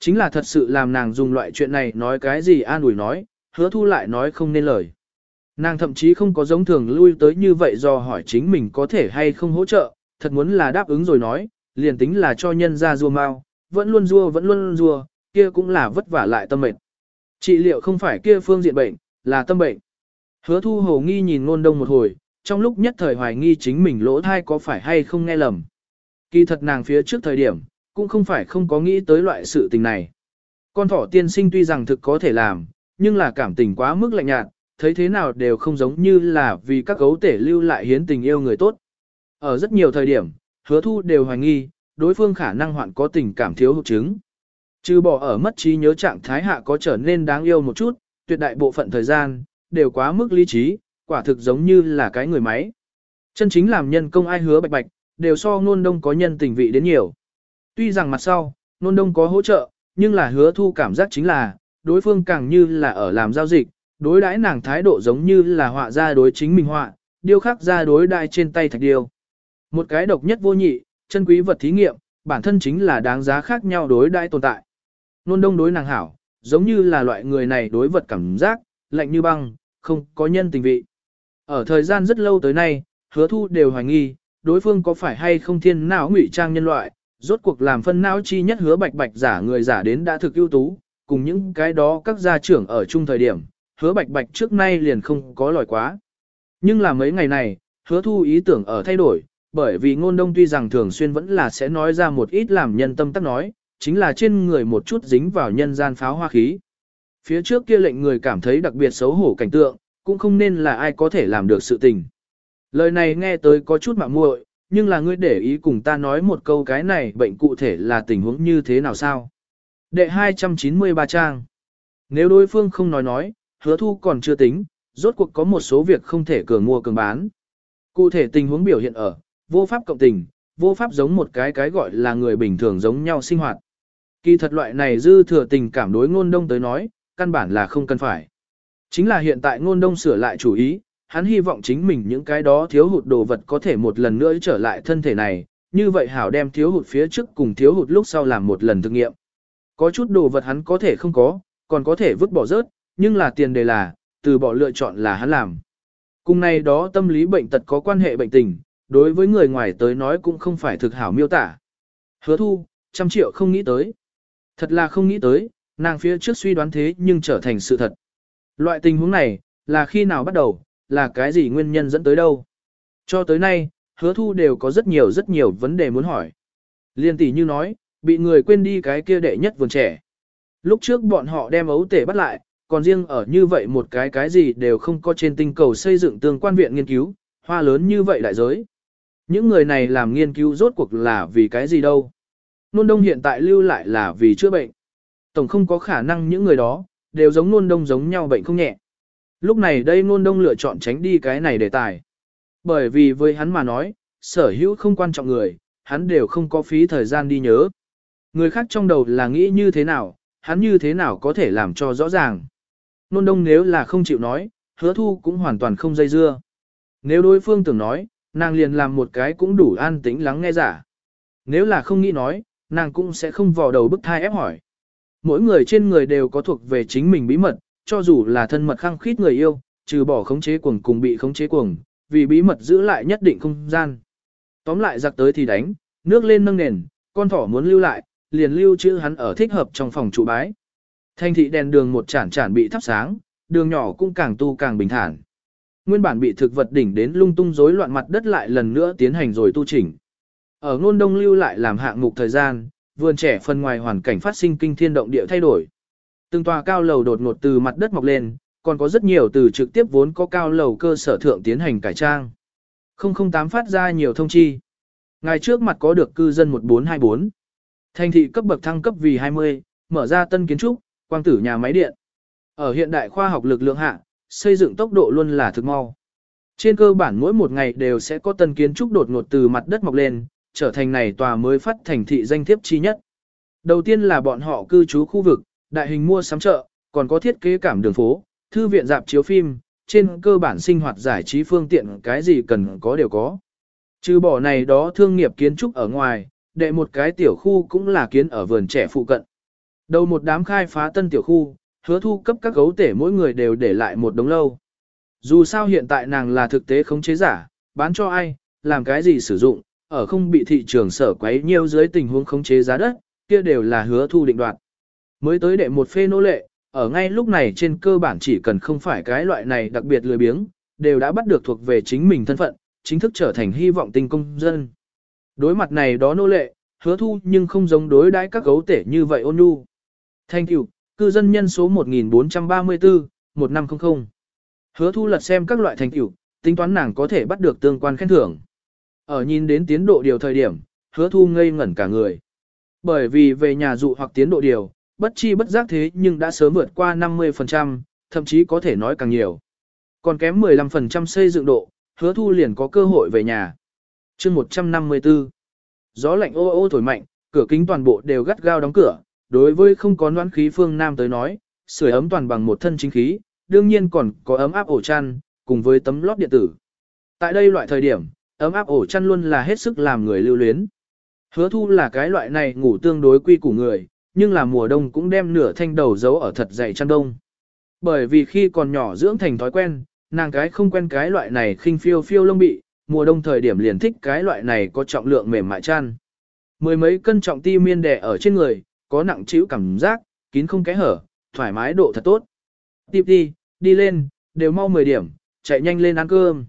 Chính là thật sự làm nàng dùng loại chuyện này nói cái gì an ủi nói, hứa thu lại nói không nên lời. Nàng thậm chí không có giống thường lui tới như vậy do hỏi chính mình có thể hay không hỗ trợ, thật muốn là đáp ứng rồi nói, liền tính là cho nhân ra rua mau, vẫn luôn rua vẫn luôn rua, kia cũng là vất vả lại tâm mệnh. Trị liệu không phải kia phương diện bệnh, là tâm bệnh. Hứa thu hồ nghi nhìn ngôn đông một hồi, trong lúc nhất thời hoài nghi chính mình lỗ thai có phải hay không nghe lầm. Kỳ thật nàng phía trước thời điểm, cũng không phải không có nghĩ tới loại sự tình này. Con thỏ tiên sinh tuy rằng thực có thể làm, nhưng là cảm tình quá mức lạnh nhạt, thấy thế nào đều không giống như là vì các gấu tể lưu lại hiến tình yêu người tốt. Ở rất nhiều thời điểm, hứa thu đều hoài nghi, đối phương khả năng hoạn có tình cảm thiếu hụt chứng. Trừ bỏ ở mất trí nhớ trạng thái hạ có trở nên đáng yêu một chút, tuyệt đại bộ phận thời gian, đều quá mức lý trí, quả thực giống như là cái người máy. Chân chính làm nhân công ai hứa bạch bạch, đều so ngôn đông có nhân tình vị đến nhiều. Tuy rằng mặt sau, Nôn đông có hỗ trợ, nhưng là hứa thu cảm giác chính là, đối phương càng như là ở làm giao dịch, đối đãi nàng thái độ giống như là họa ra đối chính mình họa, điêu khắc ra đối đại trên tay thạch điêu. Một cái độc nhất vô nhị, chân quý vật thí nghiệm, bản thân chính là đáng giá khác nhau đối đãi tồn tại. Nôn đông đối nàng hảo, giống như là loại người này đối vật cảm giác, lạnh như băng, không có nhân tình vị. Ở thời gian rất lâu tới nay, hứa thu đều hoài nghi, đối phương có phải hay không thiên não ngụy trang nhân loại, rốt cuộc làm phân não chi nhất hứa bạch bạch giả người giả đến đã thực ưu tú, cùng những cái đó các gia trưởng ở chung thời điểm, hứa bạch bạch trước nay liền không có lòi quá. Nhưng là mấy ngày này, hứa thu ý tưởng ở thay đổi, bởi vì ngôn đông tuy rằng thường xuyên vẫn là sẽ nói ra một ít làm nhân tâm tắc nói, chính là trên người một chút dính vào nhân gian pháo hoa khí. Phía trước kia lệnh người cảm thấy đặc biệt xấu hổ cảnh tượng, cũng không nên là ai có thể làm được sự tình. Lời này nghe tới có chút mạo muội, nhưng là ngươi để ý cùng ta nói một câu cái này bệnh cụ thể là tình huống như thế nào sao? Đệ 293 trang. Nếu đối phương không nói nói, hứa thu còn chưa tính, rốt cuộc có một số việc không thể cường mua cường bán. Cụ thể tình huống biểu hiện ở, vô pháp cộng tình, vô pháp giống một cái cái gọi là người bình thường giống nhau sinh hoạt. Kỳ thật loại này dư thừa tình cảm đối ngôn đông tới nói, căn bản là không cần phải. Chính là hiện tại ngôn đông sửa lại chủ ý, hắn hy vọng chính mình những cái đó thiếu hụt đồ vật có thể một lần nữa trở lại thân thể này, như vậy hảo đem thiếu hụt phía trước cùng thiếu hụt lúc sau làm một lần thực nghiệm. Có chút đồ vật hắn có thể không có, còn có thể vứt bỏ rớt, nhưng là tiền đề là, từ bỏ lựa chọn là hắn làm. Cùng này đó tâm lý bệnh tật có quan hệ bệnh tình, đối với người ngoài tới nói cũng không phải thực hảo miêu tả. Hứa thu, trăm triệu không nghĩ tới. Thật là không nghĩ tới, nàng phía trước suy đoán thế nhưng trở thành sự thật. Loại tình huống này, là khi nào bắt đầu, là cái gì nguyên nhân dẫn tới đâu. Cho tới nay, hứa thu đều có rất nhiều rất nhiều vấn đề muốn hỏi. Liên tỷ như nói, bị người quên đi cái kia đệ nhất vườn trẻ. Lúc trước bọn họ đem ấu tể bắt lại, còn riêng ở như vậy một cái cái gì đều không có trên tinh cầu xây dựng tương quan viện nghiên cứu, hoa lớn như vậy đại giới. Những người này làm nghiên cứu rốt cuộc là vì cái gì đâu. Nôn đông hiện tại lưu lại là vì chữa bệnh. Tổng không có khả năng những người đó, đều giống nôn đông giống nhau bệnh không nhẹ. Lúc này đây nôn đông lựa chọn tránh đi cái này đề tài. Bởi vì với hắn mà nói, sở hữu không quan trọng người, hắn đều không có phí thời gian đi nhớ. Người khác trong đầu là nghĩ như thế nào, hắn như thế nào có thể làm cho rõ ràng. Nôn đông nếu là không chịu nói, hứa thu cũng hoàn toàn không dây dưa. Nếu đối phương tưởng nói, nàng liền làm một cái cũng đủ an tĩnh lắng nghe giả. Nếu là không nghĩ nói, nàng cũng sẽ không vò đầu bức thai ép hỏi. Mỗi người trên người đều có thuộc về chính mình bí mật, cho dù là thân mật khăng khít người yêu, trừ bỏ khống chế cuồng cùng bị khống chế cuồng, vì bí mật giữ lại nhất định không gian. Tóm lại giặc tới thì đánh, nước lên nâng nền, con thỏ muốn lưu lại, liền lưu chữ hắn ở thích hợp trong phòng trụ bái. Thanh thị đèn đường một chản chản bị thắp sáng, đường nhỏ cũng càng tu càng bình thản. Nguyên bản bị thực vật đỉnh đến lung tung rối loạn mặt đất lại lần nữa tiến hành rồi tu chỉnh. Ở ngôn đông lưu lại làm hạng mục thời gian, vườn trẻ phần ngoài hoàn cảnh phát sinh kinh thiên động địa thay đổi. Từng tòa cao lầu đột ngột từ mặt đất mọc lên, còn có rất nhiều từ trực tiếp vốn có cao lầu cơ sở thượng tiến hành cải trang. 008 phát ra nhiều thông chi. Ngày trước mặt có được cư dân 1424. Thành thị cấp bậc thăng cấp vì 20, mở ra tân kiến trúc, quang tử nhà máy điện. Ở hiện đại khoa học lực lượng hạ, xây dựng tốc độ luôn là thực mau. Trên cơ bản mỗi một ngày đều sẽ có tân kiến trúc đột ngột từ mặt đất mọc lên, trở thành này tòa mới phát thành thị danh thiếp chi nhất. Đầu tiên là bọn họ cư trú khu vực, đại hình mua sắm chợ, còn có thiết kế cảm đường phố, thư viện dạp chiếu phim, trên cơ bản sinh hoạt giải trí phương tiện cái gì cần có đều có. Trừ bỏ này đó thương nghiệp kiến trúc ở ngoài, đệ một cái tiểu khu cũng là kiến ở vườn trẻ phụ cận. Đầu một đám khai phá tân tiểu khu, hứa thu cấp các gấu tể mỗi người đều để lại một đống lâu. Dù sao hiện tại nàng là thực tế khống chế giả, bán cho ai, làm cái gì sử dụng, ở không bị thị trường sở quấy nhiều dưới tình huống khống chế giá đất, kia đều là hứa thu định đoạt. Mới tới đệ một phê nô lệ, ở ngay lúc này trên cơ bản chỉ cần không phải cái loại này đặc biệt lười biếng, đều đã bắt được thuộc về chính mình thân phận, chính thức trở thành hy vọng tinh công dân. Đối mặt này đó nô lệ, hứa thu nhưng không giống đối đãi các gấu tể như vậy ôn nhu. Thanh you, cư dân nhân số 1434, 1500. Hứa thu lật xem các loại thành tựu, tính toán nàng có thể bắt được tương quan khen thưởng. Ở nhìn đến tiến độ điều thời điểm, hứa thu ngây ngẩn cả người. Bởi vì về nhà dụ hoặc tiến độ điều, bất chi bất giác thế nhưng đã sớm vượt qua 50%, thậm chí có thể nói càng nhiều. Còn kém 15% xây dựng độ, hứa thu liền có cơ hội về nhà. chương 154 Gió lạnh ô ô thổi mạnh, cửa kính toàn bộ đều gắt gao đóng cửa, đối với không có noãn khí phương Nam tới nói, sưởi ấm toàn bằng một thân chính khí, đương nhiên còn có ấm áp ổ chăn, cùng với tấm lót điện tử. Tại đây loại thời điểm, ấm áp ổ chăn luôn là hết sức làm người lưu luyến. Hứa thu là cái loại này ngủ tương đối quy củ người, nhưng là mùa đông cũng đem nửa thanh đầu giấu ở thật dày chăn đông. Bởi vì khi còn nhỏ dưỡng thành thói quen, nàng cái không quen cái loại này khinh phiêu phiêu lông bị, mùa đông thời điểm liền thích cái loại này có trọng lượng mềm mại chăn. Mười mấy cân trọng ti miên đẻ ở trên người, có nặng chịu cảm giác, kín không kẽ hở, thoải mái độ thật tốt. Tiếp đi, đi lên, đều mau 10 điểm, chạy nhanh lên ăn cơm.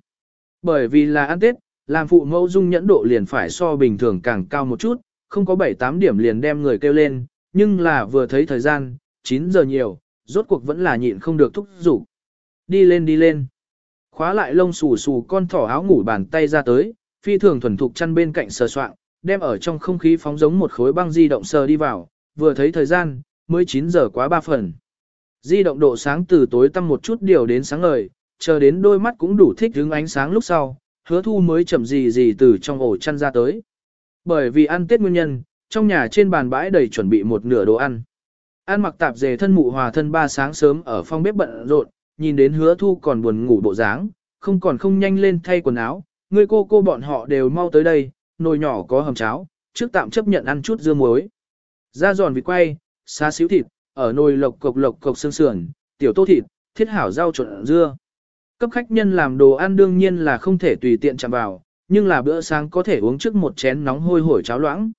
Bởi vì là ăn Tết, làm phụ mẫu dung nhẫn độ liền phải so bình thường càng cao một chút, không có 7-8 điểm liền đem người kêu lên, nhưng là vừa thấy thời gian, 9 giờ nhiều, rốt cuộc vẫn là nhịn không được thúc giục. Đi lên đi lên. Khóa lại lông xù xù con thỏ áo ngủ bàn tay ra tới, phi thường thuần thục chăn bên cạnh sờ soạn, đem ở trong không khí phóng giống một khối băng di động sờ đi vào, vừa thấy thời gian, mới 9 giờ quá 3 phần. Di động độ sáng từ tối tăm một chút điều đến sáng ngời, chờ đến đôi mắt cũng đủ thích hướng ánh sáng lúc sau, hứa thu mới chậm gì gì từ trong ổ chăn ra tới. Bởi vì ăn tết nguyên nhân, trong nhà trên bàn bãi đầy chuẩn bị một nửa đồ ăn. an mặc tạp dề thân mụ hòa thân ba sáng sớm ở phòng bếp bận rộn, nhìn đến hứa thu còn buồn ngủ bộ dáng, không còn không nhanh lên thay quần áo, người cô cô bọn họ đều mau tới đây, nồi nhỏ có hầm cháo, trước tạm chấp nhận ăn chút dưa muối. Da giòn vịt quay, xa xíu thịt, ở nồi lộc cộc lộc cộc xương sườn, tiểu tô thịt, thiết hảo rau trộn dưa. Cấp khách nhân làm đồ ăn đương nhiên là không thể tùy tiện chạm vào, nhưng là bữa sáng có thể uống trước một chén nóng hôi hổi cháo loãng.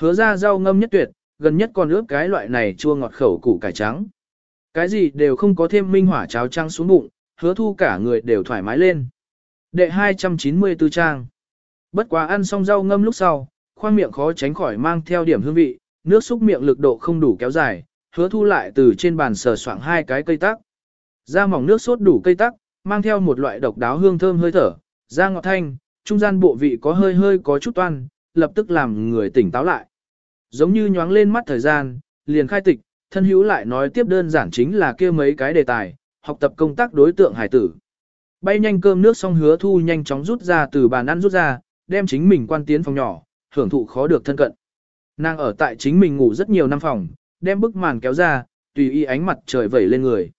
Hứa ra rau ngâm nhất tuyệt, gần nhất còn ướp cái loại này chua ngọt khẩu củ cải trắng. Cái gì đều không có thêm minh hỏa cháo trắng xuống bụng, hứa thu cả người đều thoải mái lên. Đệ 294 trang. Bất quá ăn xong rau ngâm lúc sau, khoang miệng khó tránh khỏi mang theo điểm hương vị, nước xúc miệng lực độ không đủ kéo dài, hứa thu lại từ trên bàn sờ soạng hai cái cây tắc. Ra mỏng nước sốt đủ cây tắc, mang theo một loại độc đáo hương thơm hơi thở, da ngọt thanh, trung gian bộ vị có hơi hơi có chút toan, lập tức làm người tỉnh táo lại. Giống như nhoáng lên mắt thời gian, liền khai tịch, thân hữu lại nói tiếp đơn giản chính là kia mấy cái đề tài, học tập công tác đối tượng hải tử. Bay nhanh cơm nước xong hứa thu nhanh chóng rút ra từ bàn ăn rút ra, đem chính mình quan tiến phòng nhỏ, hưởng thụ khó được thân cận. Nàng ở tại chính mình ngủ rất nhiều năm phòng, đem bức màn kéo ra, tùy y ánh mặt trời vẩy lên người.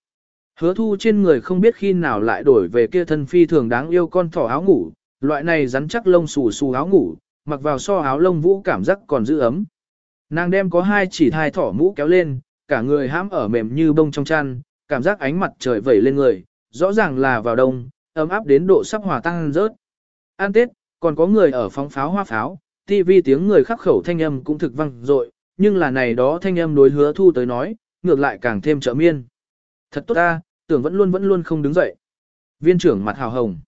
Hứa thu trên người không biết khi nào lại đổi về kia thân phi thường đáng yêu con thỏ áo ngủ, loại này rắn chắc lông xù xù áo ngủ, mặc vào so áo lông vũ cảm giác còn giữ ấm. Nàng đem có hai chỉ thai thỏ mũ kéo lên, cả người hãm ở mềm như bông trong chăn, cảm giác ánh mặt trời vẩy lên người, rõ ràng là vào đông, ấm áp đến độ sắp hòa tăng rớt. An Tết, còn có người ở phóng pháo hoa pháo, TV tiếng người khắc khẩu thanh âm cũng thực vang dội, nhưng là này đó thanh âm đối hứa thu tới nói, ngược lại càng thêm trợ miên. Thật tốt ta, tưởng vẫn luôn vẫn luôn không đứng dậy. Viên trưởng mặt hào hồng.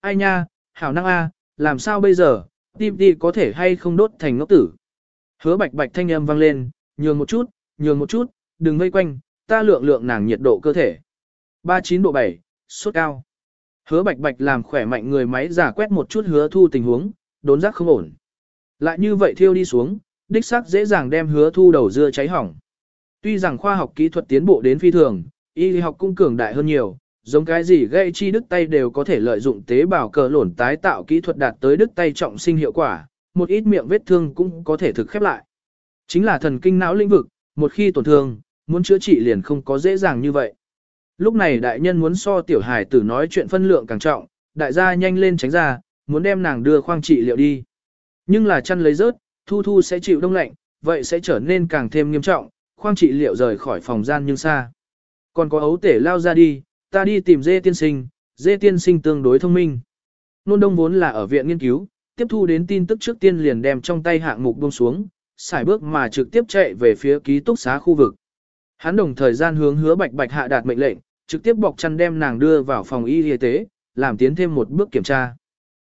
Ai nha, hào năng a, làm sao bây giờ, TV có thể hay không đốt thành ngốc tử. Hứa bạch bạch thanh âm vang lên, nhường một chút, nhường một chút, đừng vây quanh, ta lượng lượng nàng nhiệt độ cơ thể. 39 độ 7, sốt cao. Hứa bạch bạch làm khỏe mạnh người máy giả quét một chút hứa thu tình huống, đốn giác không ổn. Lại như vậy thiêu đi xuống, đích xác dễ dàng đem hứa thu đầu dưa cháy hỏng. Tuy rằng khoa học kỹ thuật tiến bộ đến phi thường, y học cũng cường đại hơn nhiều, giống cái gì gây chi đứt tay đều có thể lợi dụng tế bào cờ lổn tái tạo kỹ thuật đạt tới đứt tay trọng sinh hiệu quả, một ít miệng vết thương cũng có thể thực khép lại. Chính là thần kinh não lĩnh vực, một khi tổn thương, muốn chữa trị liền không có dễ dàng như vậy. Lúc này đại nhân muốn so tiểu hải tử nói chuyện phân lượng càng trọng, đại gia nhanh lên tránh ra, muốn đem nàng đưa khoang trị liệu đi. Nhưng là chăn lấy rớt, thu thu sẽ chịu đông lạnh, vậy sẽ trở nên càng thêm nghiêm trọng, khoang trị liệu rời khỏi phòng gian nhưng xa. Còn có ấu tể lao ra đi, ta đi tìm dê tiên sinh, dê tiên sinh tương đối thông minh. Nôn đông vốn là ở viện nghiên cứu, tiếp thu đến tin tức trước tiên liền đem trong tay hạng mục buông xuống, xài bước mà trực tiếp chạy về phía ký túc xá khu vực. Hắn đồng thời gian hướng hứa bạch bạch hạ đạt mệnh lệnh, trực tiếp bọc chăn đem nàng đưa vào phòng y y tế, làm tiến thêm một bước kiểm tra.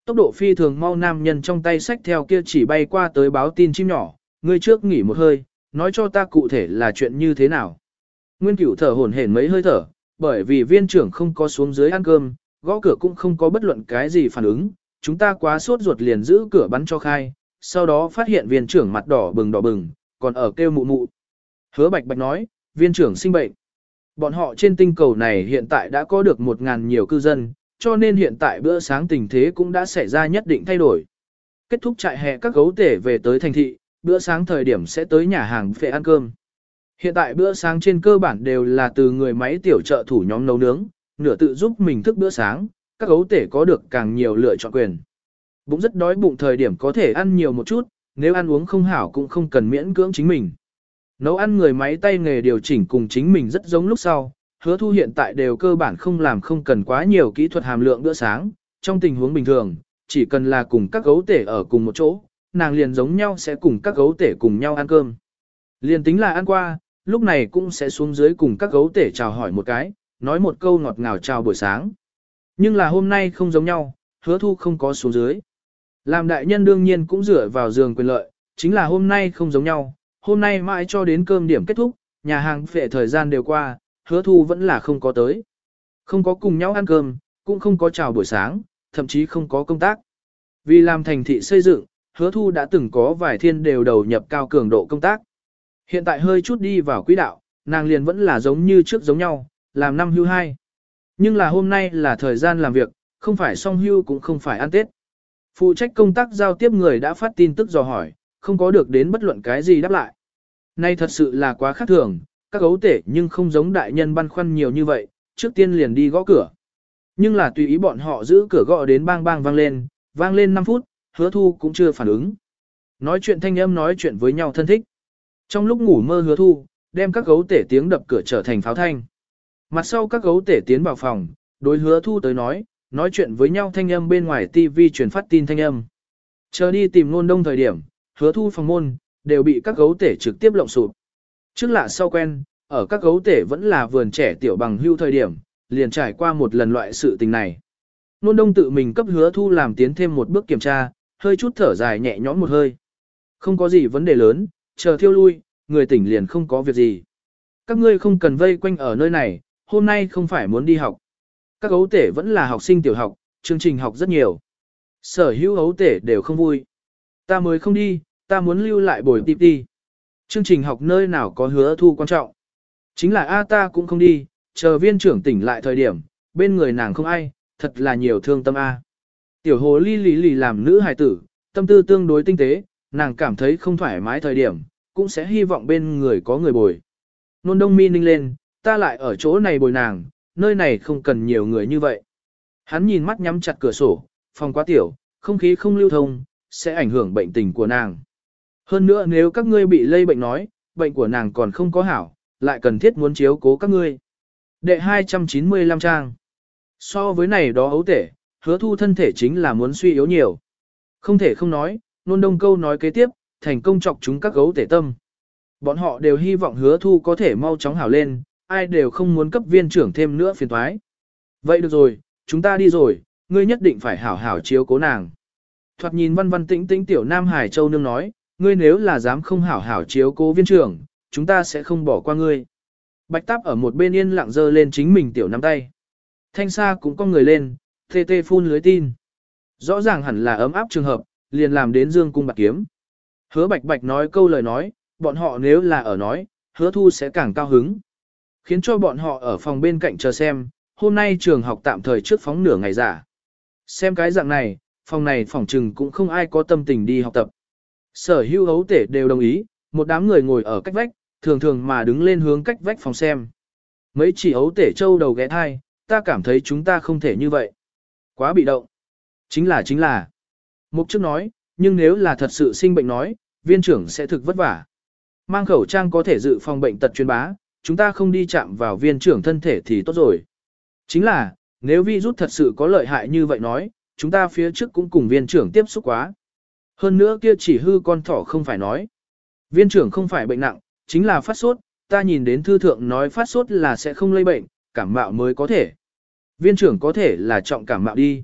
Tốc độ phi thường mau nam nhân trong tay sách theo kia chỉ bay qua tới báo tin chim nhỏ, ngươi trước nghỉ một hơi, nói cho ta cụ thể là chuyện như thế nào. Nguyên cửu thở hổn hển mấy hơi thở, bởi vì viên trưởng không có xuống dưới ăn cơm, gõ cửa cũng không có bất luận cái gì phản ứng, chúng ta quá sốt ruột liền giữ cửa bắn cho khai, sau đó phát hiện viên trưởng mặt đỏ bừng đỏ bừng, còn ở kêu mụ mụ. Hứa bạch bạch nói, viên trưởng sinh bệnh. Bọn họ trên tinh cầu này hiện tại đã có được một ngàn nhiều cư dân, cho nên hiện tại bữa sáng tình thế cũng đã xảy ra nhất định thay đổi. Kết thúc trại hè các gấu tể về tới thành thị, bữa sáng thời điểm sẽ tới nhà hàng phê ăn cơm. Hiện tại bữa sáng trên cơ bản đều là từ người máy tiểu trợ thủ nhóm nấu nướng, nửa tự giúp mình thức bữa sáng, các gấu tể có được càng nhiều lựa chọn quyền. Bụng rất đói bụng thời điểm có thể ăn nhiều một chút, nếu ăn uống không hảo cũng không cần miễn cưỡng chính mình. Nấu ăn người máy tay nghề điều chỉnh cùng chính mình rất giống lúc sau, hứa thu hiện tại đều cơ bản không làm không cần quá nhiều kỹ thuật hàm lượng bữa sáng, trong tình huống bình thường, chỉ cần là cùng các gấu tể ở cùng một chỗ, nàng liền giống nhau sẽ cùng các gấu tể cùng nhau ăn cơm. Liền tính là ăn qua, lúc này cũng sẽ xuống dưới cùng các gấu tể chào hỏi một cái, nói một câu ngọt ngào chào buổi sáng. Nhưng là hôm nay không giống nhau, hứa thu không có xuống dưới. Làm đại nhân đương nhiên cũng dựa vào giường quyền lợi, chính là hôm nay không giống nhau, hôm nay mãi cho đến cơm điểm kết thúc, nhà hàng phệ thời gian đều qua, hứa thu vẫn là không có tới. Không có cùng nhau ăn cơm, cũng không có chào buổi sáng, thậm chí không có công tác. Vì làm thành thị xây dựng, hứa thu đã từng có vài thiên đều đầu nhập cao cường độ công tác. Hiện tại hơi chút đi vào quỹ đạo, nàng liền vẫn là giống như trước giống nhau, làm năm hưu hai. Nhưng là hôm nay là thời gian làm việc, không phải song hưu cũng không phải ăn Tết. Phụ trách công tác giao tiếp người đã phát tin tức dò hỏi, không có được đến bất luận cái gì đáp lại. Nay thật sự là quá khác thường, các gấu tể nhưng không giống đại nhân băn khoăn nhiều như vậy, trước tiên liền đi gõ cửa. Nhưng là tùy ý bọn họ giữ cửa gõ đến bang bang vang lên, vang lên 5 phút, hứa thu cũng chưa phản ứng. Nói chuyện thanh âm nói chuyện với nhau thân thích. Trong lúc ngủ mơ hứa thu, đem các gấu tể tiếng đập cửa trở thành pháo thanh. Mặt sau các gấu tể tiến vào phòng, đối hứa thu tới nói, nói chuyện với nhau thanh âm bên ngoài TV truyền phát tin thanh âm. Chờ đi tìm nôn đông thời điểm, hứa thu phòng môn, đều bị các gấu tể trực tiếp lộng sụp. Trước lạ sau quen, ở các gấu tể vẫn là vườn trẻ tiểu bằng hưu thời điểm, liền trải qua một lần loại sự tình này. Nôn đông tự mình cấp hứa thu làm tiến thêm một bước kiểm tra, hơi chút thở dài nhẹ nhõm một hơi. Không có gì vấn đề lớn, chờ thiêu lui, người tỉnh liền không có việc gì. Các ngươi không cần vây quanh ở nơi này, hôm nay không phải muốn đi học. Các ấu tể vẫn là học sinh tiểu học, chương trình học rất nhiều. Sở hữu ấu tể đều không vui. Ta mới không đi, ta muốn lưu lại bồi tiếp đi. Chương trình học nơi nào có hứa thu quan trọng. Chính là A ta cũng không đi, chờ viên trưởng tỉnh lại thời điểm, bên người nàng không ai, thật là nhiều thương tâm A. Tiểu hồ ly lì lì làm nữ hài tử, tâm tư tương đối tinh tế, nàng cảm thấy không thoải mái thời điểm, cũng sẽ hy vọng bên người có người bồi. Nôn đông mi ninh lên, ta lại ở chỗ này bồi nàng, nơi này không cần nhiều người như vậy. Hắn nhìn mắt nhắm chặt cửa sổ, phòng quá tiểu, không khí không lưu thông, sẽ ảnh hưởng bệnh tình của nàng. Hơn nữa nếu các ngươi bị lây bệnh nói, bệnh của nàng còn không có hảo, lại cần thiết muốn chiếu cố các ngươi. Đệ 295 trang. So với này đó ấu tể, hứa thu thân thể chính là muốn suy yếu nhiều. Không thể không nói, nôn đông câu nói kế tiếp, thành công chọc chúng các gấu tể tâm. Bọn họ đều hy vọng hứa thu có thể mau chóng hảo lên, ai đều không muốn cấp viên trưởng thêm nữa phiền thoái. Vậy được rồi, chúng ta đi rồi, ngươi nhất định phải hảo hảo chiếu cố nàng. Thoạt nhìn văn văn tĩnh tĩnh tiểu Nam Hải Châu Nương nói, ngươi nếu là dám không hảo hảo chiếu cố viên trưởng, chúng ta sẽ không bỏ qua ngươi. Bạch táp ở một bên yên lặng dơ lên chính mình tiểu nắm tay. Thanh xa cũng có người lên, tê tê phun lưới tin. Rõ ràng hẳn là ấm áp trường hợp, liền làm đến dương cung bạc kiếm. Hứa bạch bạch nói câu lời nói, bọn họ nếu là ở nói, hứa thu sẽ càng cao hứng. Khiến cho bọn họ ở phòng bên cạnh chờ xem, hôm nay trường học tạm thời trước phóng nửa ngày giả. Xem cái dạng này, phòng này phòng trừng cũng không ai có tâm tình đi học tập. Sở hữu hấu tể đều đồng ý, một đám người ngồi ở cách vách, thường thường mà đứng lên hướng cách vách phòng xem. Mấy chỉ ấu tể trâu đầu ghé thai, ta cảm thấy chúng ta không thể như vậy. Quá bị động. Chính là chính là. Mục trước nói, nhưng nếu là thật sự sinh bệnh nói, viên trưởng sẽ thực vất vả. mang khẩu trang có thể dự phòng bệnh tật truyền bá, chúng ta không đi chạm vào viên trưởng thân thể thì tốt rồi. Chính là, nếu virus thật sự có lợi hại như vậy nói, chúng ta phía trước cũng cùng viên trưởng tiếp xúc quá. Hơn nữa kia chỉ hư con thỏ không phải nói. Viên trưởng không phải bệnh nặng, chính là phát sốt, ta nhìn đến thư thượng nói phát sốt là sẽ không lây bệnh, cảm mạo mới có thể. Viên trưởng có thể là trọng cảm mạo đi.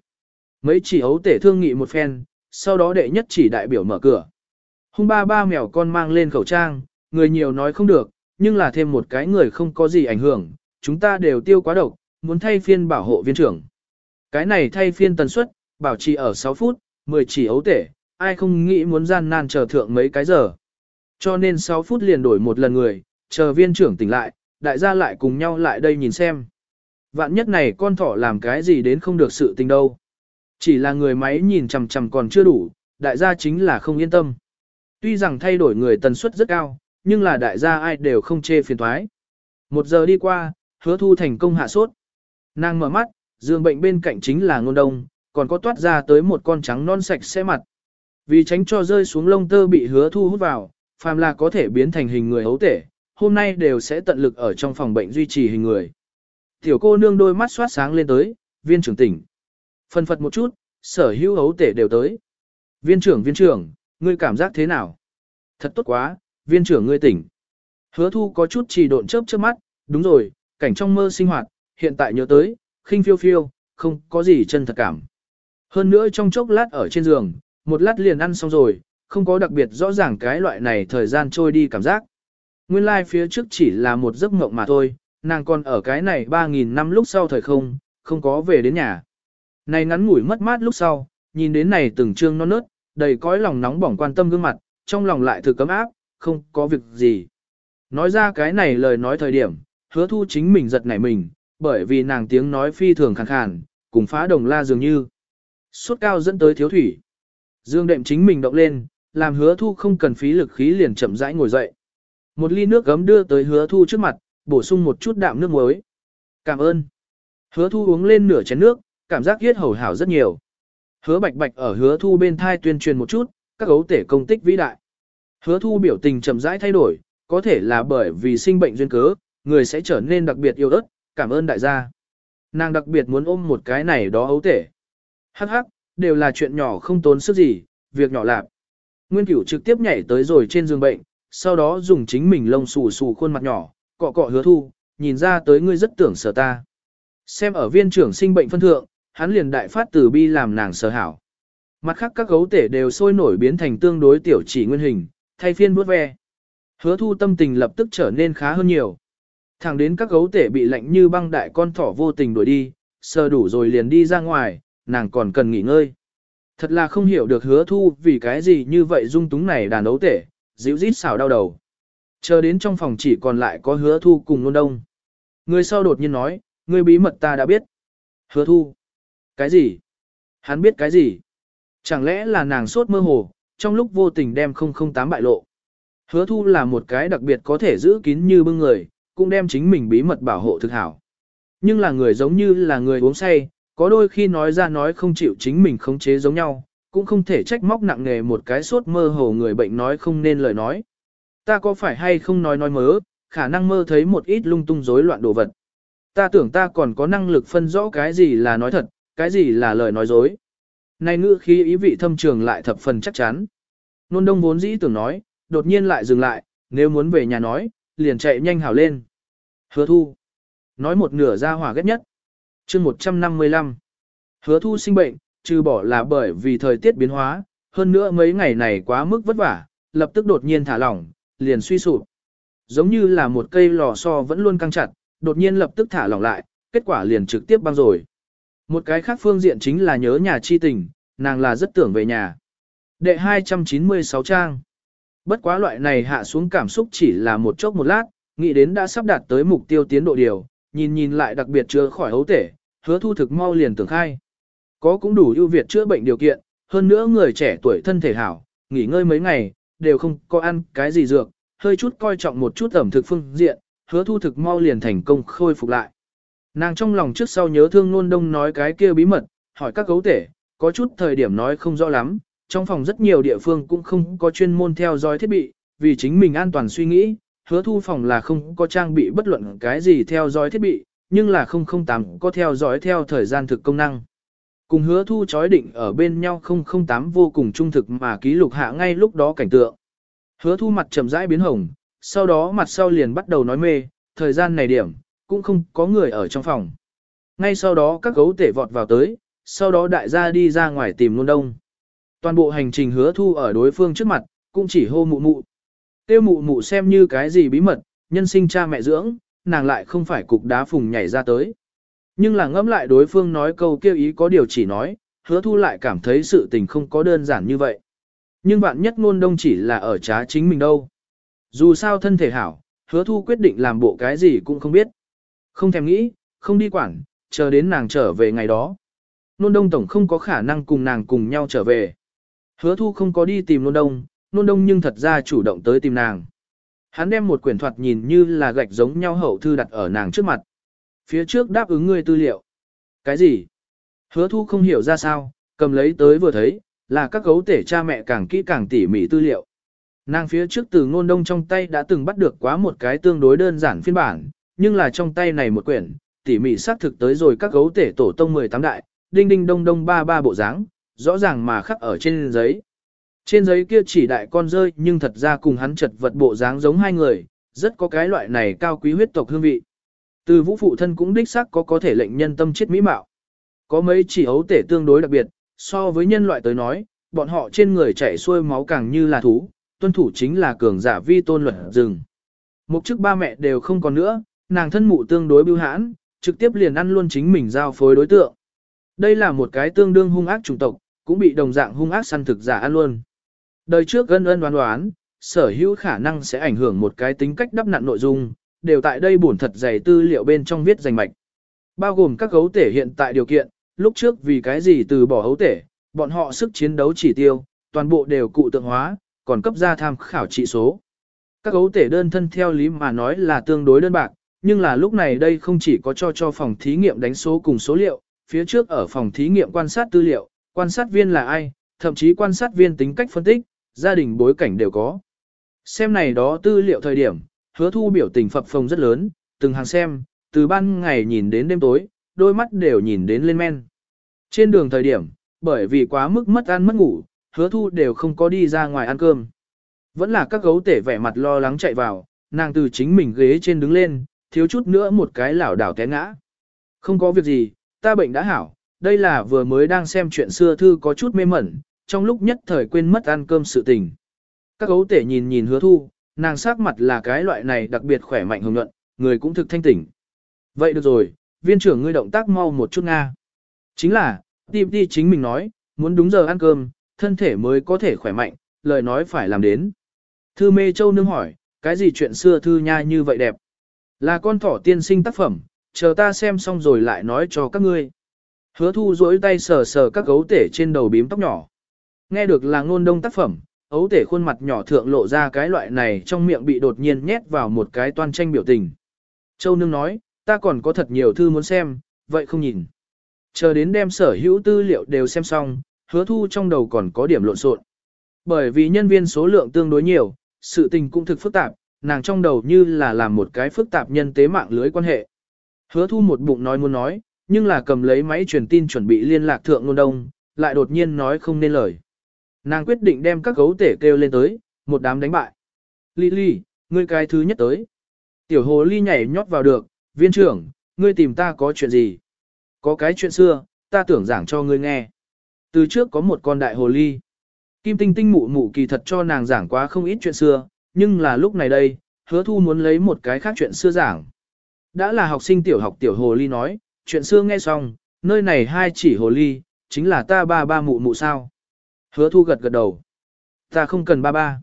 Mấy chỉ ấu tể thương nghị một phen, sau đó đệ nhất chỉ đại biểu mở cửa. Hung ba ba mèo con mang lên khẩu trang, người nhiều nói không được, nhưng là thêm một cái người không có gì ảnh hưởng, chúng ta đều tiêu quá độc, muốn thay phiên bảo hộ viên trưởng. Cái này thay phiên tần suất, bảo trì ở 6 phút, 10 chỉ ấu tể, ai không nghĩ muốn gian nan chờ thượng mấy cái giờ. Cho nên 6 phút liền đổi một lần người, chờ viên trưởng tỉnh lại, đại gia lại cùng nhau lại đây nhìn xem. Vạn nhất này con thỏ làm cái gì đến không được sự tình đâu. Chỉ là người máy nhìn chằm chằm còn chưa đủ, đại gia chính là không yên tâm. Tuy rằng thay đổi người tần suất rất cao, nhưng là đại gia ai đều không chê phiền thoái. Một giờ đi qua, hứa thu thành công hạ sốt. Nàng mở mắt, giường bệnh bên cạnh chính là ngôn đông, còn có toát ra tới một con trắng non sạch sẽ mặt. Vì tránh cho rơi xuống lông tơ bị hứa thu hút vào, phàm là có thể biến thành hình người hấu tể, hôm nay đều sẽ tận lực ở trong phòng bệnh duy trì hình người. Tiểu cô nương đôi mắt xoát sáng lên tới, viên trưởng tỉnh. Phân phật một chút, sở hữu hấu tể đều tới. Viên trưởng viên trưởng, ngươi cảm giác thế nào? Thật tốt quá, viên trưởng ngươi tỉnh. Hứa thu có chút trì độn chớp trước mắt, đúng rồi, cảnh trong mơ sinh hoạt, hiện tại nhớ tới, khinh phiêu phiêu, không có gì chân thật cảm. Hơn nữa trong chốc lát ở trên giường, một lát liền ăn xong rồi, không có đặc biệt rõ ràng cái loại này thời gian trôi đi cảm giác. Nguyên lai like phía trước chỉ là một giấc mộng mà thôi, nàng còn ở cái này 3.000 năm lúc sau thời không, không có về đến nhà. Này ngắn ngủi mất mát lúc sau, nhìn đến này từng trương non nớt, đầy cõi lòng nóng bỏng quan tâm gương mặt, trong lòng lại thử cấm áp, không có việc gì. Nói ra cái này lời nói thời điểm, hứa thu chính mình giật nảy mình, bởi vì nàng tiếng nói phi thường khàn khàn, cùng phá đồng la dường như. Suốt cao dẫn tới thiếu thủy. Dương đệm chính mình động lên, làm hứa thu không cần phí lực khí liền chậm rãi ngồi dậy. Một ly nước gấm đưa tới hứa thu trước mặt, bổ sung một chút đạm nước muối. Cảm ơn. Hứa thu uống lên nửa chén nước, cảm giác yết hầu hảo rất nhiều. Hứa bạch bạch ở hứa thu bên thai tuyên truyền một chút, các gấu tể công tích vĩ đại. Hứa thu biểu tình chậm rãi thay đổi, có thể là bởi vì sinh bệnh duyên cớ, người sẽ trở nên đặc biệt yêu ớt, cảm ơn đại gia. Nàng đặc biệt muốn ôm một cái này đó ấu tể. Hắc hắc, đều là chuyện nhỏ không tốn sức gì, việc nhỏ lạp. Nguyên cửu trực tiếp nhảy tới rồi trên giường bệnh, sau đó dùng chính mình lông xù xù khuôn mặt nhỏ, cọ cọ hứa thu, nhìn ra tới ngươi rất tưởng sở ta. Xem ở viên trưởng sinh bệnh phân thượng, hắn liền đại phát từ bi làm nàng sở hảo. Mặt khác các gấu tể đều sôi nổi biến thành tương đối tiểu chỉ nguyên hình, thay phiên vuốt ve. Hứa thu tâm tình lập tức trở nên khá hơn nhiều. Thẳng đến các gấu tể bị lạnh như băng đại con thỏ vô tình đuổi đi, sờ đủ rồi liền đi ra ngoài, nàng còn cần nghỉ ngơi. Thật là không hiểu được hứa thu vì cái gì như vậy dung túng này đàn ấu tể, dịu rít xào đau đầu. Chờ đến trong phòng chỉ còn lại có hứa thu cùng nôn đông. Người sau đột nhiên nói, người bí mật ta đã biết. Hứa thu. Cái gì? Hắn biết cái gì? Chẳng lẽ là nàng sốt mơ hồ, trong lúc vô tình đem 008 bại lộ. Hứa thu là một cái đặc biệt có thể giữ kín như bưng người, cũng đem chính mình bí mật bảo hộ thực hảo. Nhưng là người giống như là người uống say, có đôi khi nói ra nói không chịu chính mình khống chế giống nhau, cũng không thể trách móc nặng nề một cái suốt mơ hồ người bệnh nói không nên lời nói. Ta có phải hay không nói nói mớ, khả năng mơ thấy một ít lung tung rối loạn đồ vật. Ta tưởng ta còn có năng lực phân rõ cái gì là nói thật, cái gì là lời nói dối. Này ngữ khí ý vị thâm trường lại thập phần chắc chắn. Nôn đông vốn dĩ tưởng nói, đột nhiên lại dừng lại, nếu muốn về nhà nói, liền chạy nhanh hào lên. Hứa thu. Nói một nửa ra hỏa ghét nhất. chương 155. Hứa thu sinh bệnh, trừ bỏ là bởi vì thời tiết biến hóa, hơn nữa mấy ngày này quá mức vất vả, lập tức đột nhiên thả lỏng, liền suy sụp. Giống như là một cây lò xo vẫn luôn căng chặt, đột nhiên lập tức thả lỏng lại, kết quả liền trực tiếp băng rồi. Một cái khác phương diện chính là nhớ nhà chi tình, nàng là rất tưởng về nhà. Đệ 296 trang. Bất quá loại này hạ xuống cảm xúc chỉ là một chốc một lát, nghĩ đến đã sắp đạt tới mục tiêu tiến độ điều, nhìn nhìn lại đặc biệt chưa khỏi hấu tể, hứa thu thực mau liền tưởng khai. Có cũng đủ ưu việt chữa bệnh điều kiện, hơn nữa người trẻ tuổi thân thể hảo, nghỉ ngơi mấy ngày, đều không có ăn cái gì dược, hơi chút coi trọng một chút ẩm thực phương diện, hứa thu thực mau liền thành công khôi phục lại. Nàng trong lòng trước sau nhớ thương nôn đông nói cái kia bí mật, hỏi các gấu tể, có chút thời điểm nói không rõ lắm, trong phòng rất nhiều địa phương cũng không có chuyên môn theo dõi thiết bị, vì chính mình an toàn suy nghĩ, hứa thu phòng là không có trang bị bất luận cái gì theo dõi thiết bị, nhưng là 008 có theo dõi theo thời gian thực công năng. Cùng hứa thu chói định ở bên nhau 008 vô cùng trung thực mà ký lục hạ ngay lúc đó cảnh tượng. Hứa thu mặt chậm rãi biến hồng, sau đó mặt sau liền bắt đầu nói mê, thời gian này điểm, cũng không có người ở trong phòng. Ngay sau đó các gấu tể vọt vào tới, sau đó đại gia đi ra ngoài tìm nôn đông. Toàn bộ hành trình hứa thu ở đối phương trước mặt, cũng chỉ hô mụ mụ. Tiêu mụ mụ xem như cái gì bí mật, nhân sinh cha mẹ dưỡng, nàng lại không phải cục đá phùng nhảy ra tới. Nhưng là ngẫm lại đối phương nói câu kêu ý có điều chỉ nói, hứa thu lại cảm thấy sự tình không có đơn giản như vậy. Nhưng bạn nhất ngôn đông chỉ là ở trá chính mình đâu. Dù sao thân thể hảo, hứa thu quyết định làm bộ cái gì cũng không biết. Không thèm nghĩ, không đi quản, chờ đến nàng trở về ngày đó. Nôn đông tổng không có khả năng cùng nàng cùng nhau trở về. Hứa thu không có đi tìm nôn đông, nôn đông nhưng thật ra chủ động tới tìm nàng. Hắn đem một quyển thoạt nhìn như là gạch giống nhau hậu thư đặt ở nàng trước mặt. Phía trước đáp ứng ngươi tư liệu. Cái gì? Hứa thu không hiểu ra sao, cầm lấy tới vừa thấy, là các gấu tể cha mẹ càng kỹ càng tỉ mỉ tư liệu. Nàng phía trước từ ngôn đông trong tay đã từng bắt được quá một cái tương đối đơn giản phiên bản, nhưng là trong tay này một quyển, tỉ mỉ xác thực tới rồi các gấu tể tổ tông 18 đại, đinh đinh đông đông ba ba bộ dáng, rõ ràng mà khắc ở trên giấy. Trên giấy kia chỉ đại con rơi nhưng thật ra cùng hắn chật vật bộ dáng giống hai người, rất có cái loại này cao quý huyết tộc hương vị. Từ vũ phụ thân cũng đích xác có có thể lệnh nhân tâm chết mỹ mạo. Có mấy chỉ ấu tể tương đối đặc biệt, so với nhân loại tới nói, bọn họ trên người chảy xuôi máu càng như là thú, tuân thủ chính là cường giả vi tôn luật rừng. Mục chức ba mẹ đều không còn nữa, nàng thân mụ tương đối bưu hãn, trực tiếp liền ăn luôn chính mình giao phối đối tượng. Đây là một cái tương đương hung ác chủng tộc, cũng bị đồng dạng hung ác săn thực giả ăn luôn. Đời trước gân ân đoán đoán, sở hữu khả năng sẽ ảnh hưởng một cái tính cách đắp nặn nội dung, đều tại đây bổn thật dày tư liệu bên trong viết danh mạch. Bao gồm các gấu tể hiện tại điều kiện, lúc trước vì cái gì từ bỏ hấu tể, bọn họ sức chiến đấu chỉ tiêu, toàn bộ đều cụ tượng hóa, còn cấp ra tham khảo trị số. Các gấu tể đơn thân theo lý mà nói là tương đối đơn bạc, nhưng là lúc này đây không chỉ có cho cho phòng thí nghiệm đánh số cùng số liệu, phía trước ở phòng thí nghiệm quan sát tư liệu, quan sát viên là ai, thậm chí quan sát viên tính cách phân tích, gia đình bối cảnh đều có. Xem này đó tư liệu thời điểm, hứa thu biểu tình phập phồng rất lớn, từng hàng xem, từ ban ngày nhìn đến đêm tối, đôi mắt đều nhìn đến lên men. Trên đường thời điểm, bởi vì quá mức mất ăn mất ngủ, hứa thu đều không có đi ra ngoài ăn cơm. Vẫn là các gấu tể vẻ mặt lo lắng chạy vào, nàng từ chính mình ghế trên đứng lên, thiếu chút nữa một cái lảo đảo té ngã. Không có việc gì, ta bệnh đã hảo, đây là vừa mới đang xem chuyện xưa thư có chút mê mẩn, trong lúc nhất thời quên mất ăn cơm sự tình. Các gấu tể nhìn nhìn hứa thu, nàng sắc mặt là cái loại này đặc biệt khỏe mạnh hồng nhuận, người cũng thực thanh tỉnh. Vậy được rồi, viên trưởng ngươi động tác mau một chút Nga. Chính là, tìm đi chính mình nói, muốn đúng giờ ăn cơm, thân thể mới có thể khỏe mạnh, lời nói phải làm đến. Thư mê châu nương hỏi, cái gì chuyện xưa thư nha như vậy đẹp? Là con thỏ tiên sinh tác phẩm, chờ ta xem xong rồi lại nói cho các ngươi. Hứa thu duỗi tay sờ sờ các gấu tể trên đầu bím tóc nhỏ. Nghe được là ngôn đông tác phẩm, ấu tể khuôn mặt nhỏ thượng lộ ra cái loại này trong miệng bị đột nhiên nhét vào một cái toan tranh biểu tình. Châu Nương nói, ta còn có thật nhiều thư muốn xem, vậy không nhìn. Chờ đến đem sở hữu tư liệu đều xem xong, hứa thu trong đầu còn có điểm lộn xộn. Bởi vì nhân viên số lượng tương đối nhiều, sự tình cũng thực phức tạp, nàng trong đầu như là làm một cái phức tạp nhân tế mạng lưới quan hệ. Hứa thu một bụng nói muốn nói, nhưng là cầm lấy máy truyền tin chuẩn bị liên lạc thượng ngôn đông, lại đột nhiên nói không nên lời. Nàng quyết định đem các gấu tể kêu lên tới, một đám đánh bại. Lily, ngươi cái thứ nhất tới. Tiểu hồ ly nhảy nhót vào được, viên trưởng, ngươi tìm ta có chuyện gì? Có cái chuyện xưa, ta tưởng giảng cho ngươi nghe. Từ trước có một con đại hồ ly. Kim tinh tinh mụ mụ kỳ thật cho nàng giảng quá không ít chuyện xưa, nhưng là lúc này đây, hứa thu muốn lấy một cái khác chuyện xưa giảng. Đã là học sinh tiểu học tiểu hồ ly nói, chuyện xưa nghe xong, nơi này hai chỉ hồ ly, chính là ta ba ba mụ mụ sao. Hứa thu gật gật đầu. Ta không cần ba ba.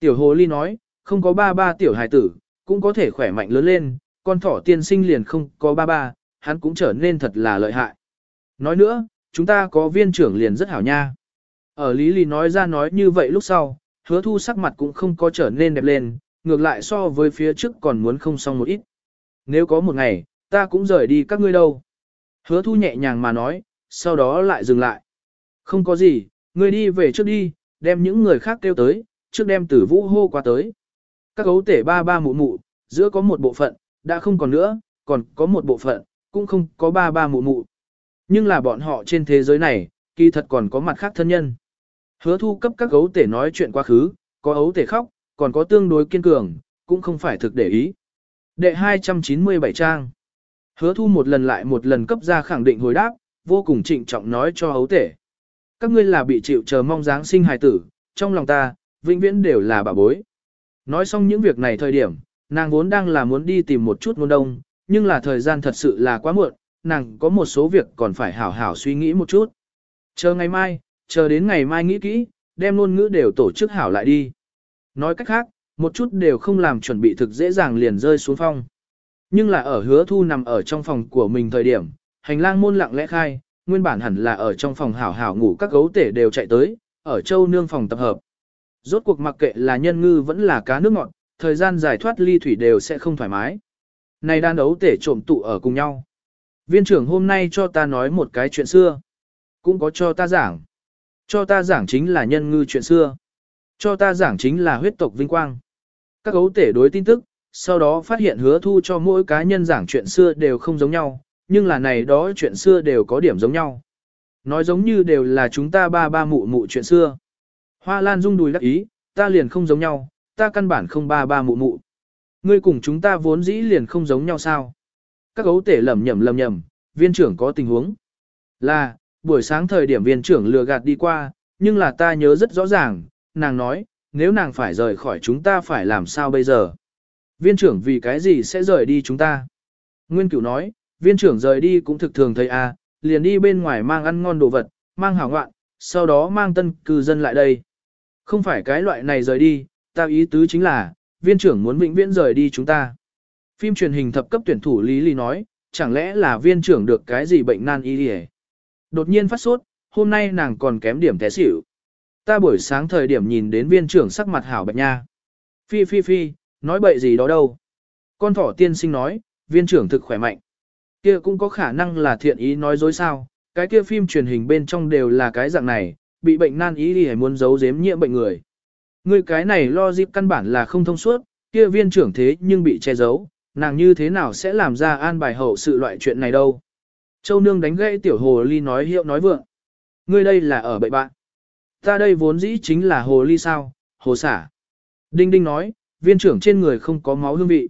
Tiểu hồ ly nói, không có ba ba tiểu hài tử, cũng có thể khỏe mạnh lớn lên, con thỏ tiên sinh liền không có ba ba, hắn cũng trở nên thật là lợi hại. Nói nữa, chúng ta có viên trưởng liền rất hảo nha. Ở Lý Lý nói ra nói như vậy lúc sau, hứa thu sắc mặt cũng không có trở nên đẹp lên, ngược lại so với phía trước còn muốn không xong một ít. Nếu có một ngày, ta cũng rời đi các ngươi đâu. Hứa thu nhẹ nhàng mà nói, sau đó lại dừng lại. Không có gì, ngươi đi về trước đi, đem những người khác kêu tới, trước đem tử vũ hô qua tới. Các gấu tể ba ba mụ mụ, giữa có một bộ phận, đã không còn nữa, còn có một bộ phận, cũng không có ba ba mụ mụ. Nhưng là bọn họ trên thế giới này, kỳ thật còn có mặt khác thân nhân. Hứa thu cấp các gấu tể nói chuyện quá khứ, có ấu tể khóc, còn có tương đối kiên cường, cũng không phải thực để ý. Đệ 297 trang. Hứa thu một lần lại một lần cấp ra khẳng định hồi đáp, vô cùng trịnh trọng nói cho ấu tể. Các ngươi là bị chịu chờ mong dáng sinh hài tử, trong lòng ta, vĩnh viễn đều là bà bối. Nói xong những việc này thời điểm, nàng vốn đang là muốn đi tìm một chút ngôn đông, nhưng là thời gian thật sự là quá muộn, nàng có một số việc còn phải hảo hảo suy nghĩ một chút. Chờ ngày mai, chờ đến ngày mai nghĩ kỹ, đem ngôn ngữ đều tổ chức hảo lại đi. Nói cách khác, một chút đều không làm chuẩn bị thực dễ dàng liền rơi xuống phong. Nhưng là ở hứa thu nằm ở trong phòng của mình thời điểm, hành lang môn lặng lẽ khai, nguyên bản hẳn là ở trong phòng hảo hảo ngủ các gấu tể đều chạy tới, ở châu nương phòng tập hợp. Rốt cuộc mặc kệ là nhân ngư vẫn là cá nước ngọt, thời gian giải thoát ly thủy đều sẽ không thoải mái. Này đàn đấu tể trộm tụ ở cùng nhau. Viên trưởng hôm nay cho ta nói một cái chuyện xưa. Cũng có cho ta giảng. Cho ta giảng chính là nhân ngư chuyện xưa. Cho ta giảng chính là huyết tộc vinh quang. Các gấu tể đối tin tức, sau đó phát hiện hứa thu cho mỗi cá nhân giảng chuyện xưa đều không giống nhau, nhưng là này đó chuyện xưa đều có điểm giống nhau. Nói giống như đều là chúng ta ba ba mụ mụ chuyện xưa. Hoa Lan rung đùi đắc ý, ta liền không giống nhau, ta căn bản không ba ba mụ mụ. Ngươi cùng chúng ta vốn dĩ liền không giống nhau sao? Các gấu tể lầm nhầm lầm nhầm, viên trưởng có tình huống. Là, buổi sáng thời điểm viên trưởng lừa gạt đi qua, nhưng là ta nhớ rất rõ ràng, nàng nói, nếu nàng phải rời khỏi chúng ta phải làm sao bây giờ? Viên trưởng vì cái gì sẽ rời đi chúng ta? Nguyên cửu nói, viên trưởng rời đi cũng thực thường thấy à, liền đi bên ngoài mang ăn ngon đồ vật, mang hảo ngoạn, sau đó mang tân cư dân lại đây. Không phải cái loại này rời đi, ta ý tứ chính là, viên trưởng muốn vĩnh viễn rời đi chúng ta. Phim truyền hình thập cấp tuyển thủ Lý Lý nói, chẳng lẽ là viên trưởng được cái gì bệnh nan y đi Đột nhiên phát sốt, hôm nay nàng còn kém điểm té xỉu. Ta buổi sáng thời điểm nhìn đến viên trưởng sắc mặt hảo bạch nha. Phi phi phi, nói bậy gì đó đâu. Con thỏ tiên sinh nói, viên trưởng thực khỏe mạnh. Kia cũng có khả năng là thiện ý nói dối sao, cái kia phim truyền hình bên trong đều là cái dạng này, bị bệnh nan ý đi hay muốn giấu giếm nhiễm bệnh người. Người cái này lo dịp căn bản là không thông suốt, kia viên trưởng thế nhưng bị che giấu, nàng như thế nào sẽ làm ra an bài hậu sự loại chuyện này đâu. Châu Nương đánh gãy tiểu hồ ly nói hiệu nói vượng. Ngươi đây là ở bậy bạn. Ta đây vốn dĩ chính là hồ ly sao, hồ xả. Đinh Đinh nói, viên trưởng trên người không có máu hương vị.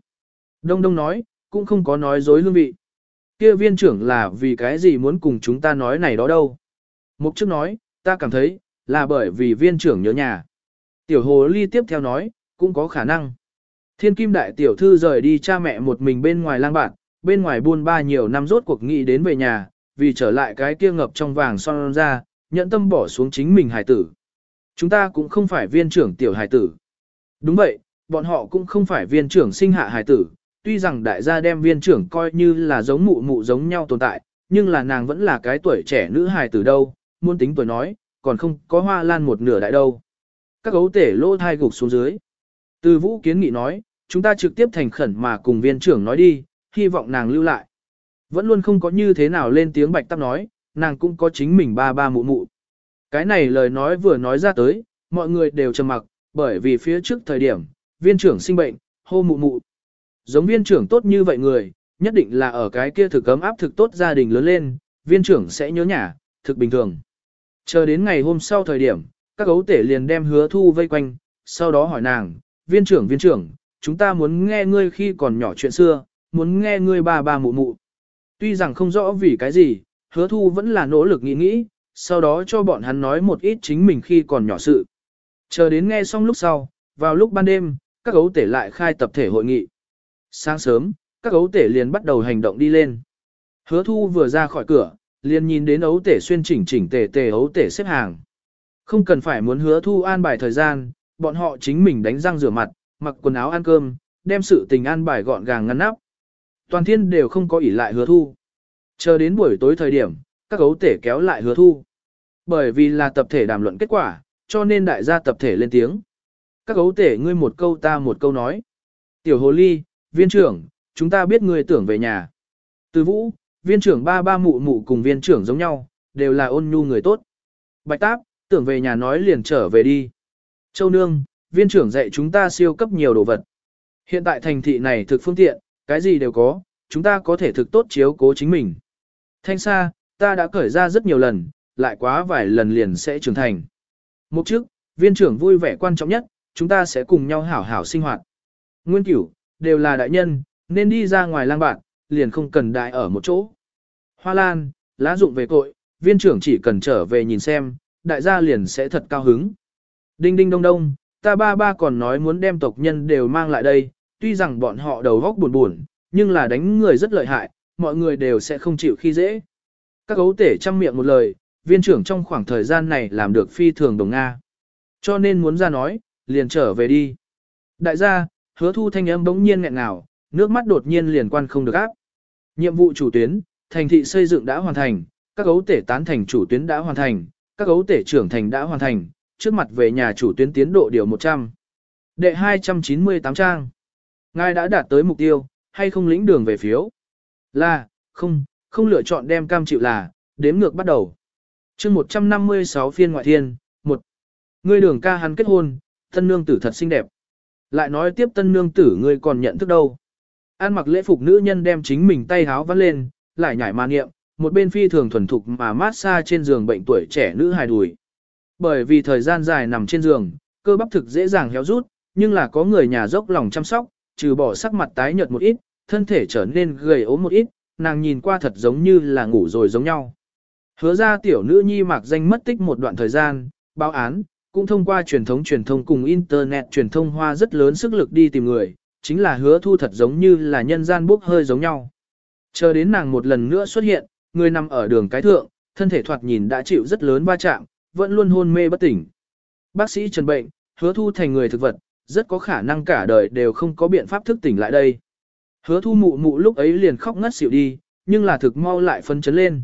Đông Đông nói, cũng không có nói dối hương vị. Kia viên trưởng là vì cái gì muốn cùng chúng ta nói này đó đâu. Mục trước nói, ta cảm thấy, là bởi vì viên trưởng nhớ nhà. Tiểu hồ ly tiếp theo nói, cũng có khả năng. Thiên kim đại tiểu thư rời đi cha mẹ một mình bên ngoài lang bạn, bên ngoài buôn ba nhiều năm rốt cuộc nghĩ đến về nhà, vì trở lại cái kia ngập trong vàng son ra, nhận tâm bỏ xuống chính mình hải tử. Chúng ta cũng không phải viên trưởng tiểu hải tử. Đúng vậy, bọn họ cũng không phải viên trưởng sinh hạ hải tử, tuy rằng đại gia đem viên trưởng coi như là giống mụ mụ giống nhau tồn tại, nhưng là nàng vẫn là cái tuổi trẻ nữ hài tử đâu, muốn tính tuổi nói, còn không có hoa lan một nửa đại đâu. Các gấu tể lô thai gục xuống dưới. Từ vũ kiến nghị nói, chúng ta trực tiếp thành khẩn mà cùng viên trưởng nói đi, hy vọng nàng lưu lại. Vẫn luôn không có như thế nào lên tiếng bạch tắc nói, nàng cũng có chính mình ba ba mụ mụ. Cái này lời nói vừa nói ra tới, mọi người đều trầm mặc, bởi vì phía trước thời điểm, viên trưởng sinh bệnh, hô mụ mụ. Giống viên trưởng tốt như vậy người, nhất định là ở cái kia thực cấm áp thực tốt gia đình lớn lên, viên trưởng sẽ nhớ nhà, thực bình thường. Chờ đến ngày hôm sau thời điểm, các gấu tể liền đem hứa thu vây quanh, sau đó hỏi nàng, viên trưởng viên trưởng, chúng ta muốn nghe ngươi khi còn nhỏ chuyện xưa, muốn nghe ngươi ba ba mụ mụ. Tuy rằng không rõ vì cái gì, hứa thu vẫn là nỗ lực nghĩ nghĩ, sau đó cho bọn hắn nói một ít chính mình khi còn nhỏ sự. Chờ đến nghe xong lúc sau, vào lúc ban đêm, các gấu tể lại khai tập thể hội nghị. Sáng sớm, các ấu tể liền bắt đầu hành động đi lên. Hứa thu vừa ra khỏi cửa, liền nhìn đến ấu tể xuyên chỉnh chỉnh tề tề ấu tể xếp hàng. Không cần phải muốn hứa thu an bài thời gian, bọn họ chính mình đánh răng rửa mặt, mặc quần áo ăn cơm, đem sự tình an bài gọn gàng ngăn nắp. Toàn thiên đều không có ỷ lại hứa thu. Chờ đến buổi tối thời điểm, các gấu tể kéo lại hứa thu. Bởi vì là tập thể đàm luận kết quả, cho nên đại gia tập thể lên tiếng. Các gấu tể ngươi một câu ta một câu nói. Tiểu hồ ly, viên trưởng, chúng ta biết ngươi tưởng về nhà. Từ vũ, viên trưởng ba ba mụ mụ cùng viên trưởng giống nhau, đều là ôn nhu người tốt. Bạch táp, tưởng về nhà nói liền trở về đi. Châu nương, viên trưởng dạy chúng ta siêu cấp nhiều đồ vật. Hiện tại thành thị này thực phương tiện, cái gì đều có, chúng ta có thể thực tốt chiếu cố chính mình. Thanh xa, ta đã cởi ra rất nhiều lần, lại quá vài lần liền sẽ trưởng thành. Mục trước, viên trưởng vui vẻ quan trọng nhất, chúng ta sẽ cùng nhau hảo hảo sinh hoạt. Nguyên cửu, đều là đại nhân, nên đi ra ngoài lang bạn, liền không cần đại ở một chỗ. Hoa lan, lá dụng về cội, viên trưởng chỉ cần trở về nhìn xem, đại gia liền sẽ thật cao hứng. Đinh đinh đông đông, ta ba ba còn nói muốn đem tộc nhân đều mang lại đây, tuy rằng bọn họ đầu góc buồn buồn, nhưng là đánh người rất lợi hại, mọi người đều sẽ không chịu khi dễ. Các gấu tể chăm miệng một lời, viên trưởng trong khoảng thời gian này làm được phi thường đồng Nga. Cho nên muốn ra nói, liền trở về đi. Đại gia, hứa thu thanh âm bỗng nhiên nghẹn ngào, nước mắt đột nhiên liền quan không được áp. Nhiệm vụ chủ tuyến, thành thị xây dựng đã hoàn thành, các gấu tể tán thành chủ tuyến đã hoàn thành, các gấu tể trưởng thành đã hoàn thành, trước mặt về nhà chủ tuyến tiến độ điều 100. Đệ 298 trang. Ngài đã đạt tới mục tiêu, hay không lĩnh đường về phiếu? Là, không, không lựa chọn đem cam chịu là, đếm ngược bắt đầu. chương 156 phiên ngoại thiên, 1. Ngươi đường ca hắn kết hôn, tân nương tử thật xinh đẹp. Lại nói tiếp tân nương tử ngươi còn nhận thức đâu. An mặc lễ phục nữ nhân đem chính mình tay háo vắt lên, lại nhảy mà niệm, một bên phi thường thuần thục mà mát xa trên giường bệnh tuổi trẻ nữ hài đùi. Bởi vì thời gian dài nằm trên giường, cơ bắp thực dễ dàng héo rút, nhưng là có người nhà dốc lòng chăm sóc, trừ bỏ sắc mặt tái nhợt một ít, thân thể trở nên gầy ốm một ít, nàng nhìn qua thật giống như là ngủ rồi giống nhau. Hứa ra tiểu nữ nhi mạc danh mất tích một đoạn thời gian, báo án, cũng thông qua truyền thống truyền thông cùng internet truyền thông hoa rất lớn sức lực đi tìm người, chính là hứa thu thật giống như là nhân gian bốc hơi giống nhau. Chờ đến nàng một lần nữa xuất hiện, người nằm ở đường cái thượng, thân thể thoạt nhìn đã chịu rất lớn va chạm, vẫn luôn hôn mê bất tỉnh. Bác sĩ trần bệnh, hứa thu thành người thực vật, rất có khả năng cả đời đều không có biện pháp thức tỉnh lại đây. Hứa thu mụ mụ lúc ấy liền khóc ngất xỉu đi, nhưng là thực mau lại phân chấn lên.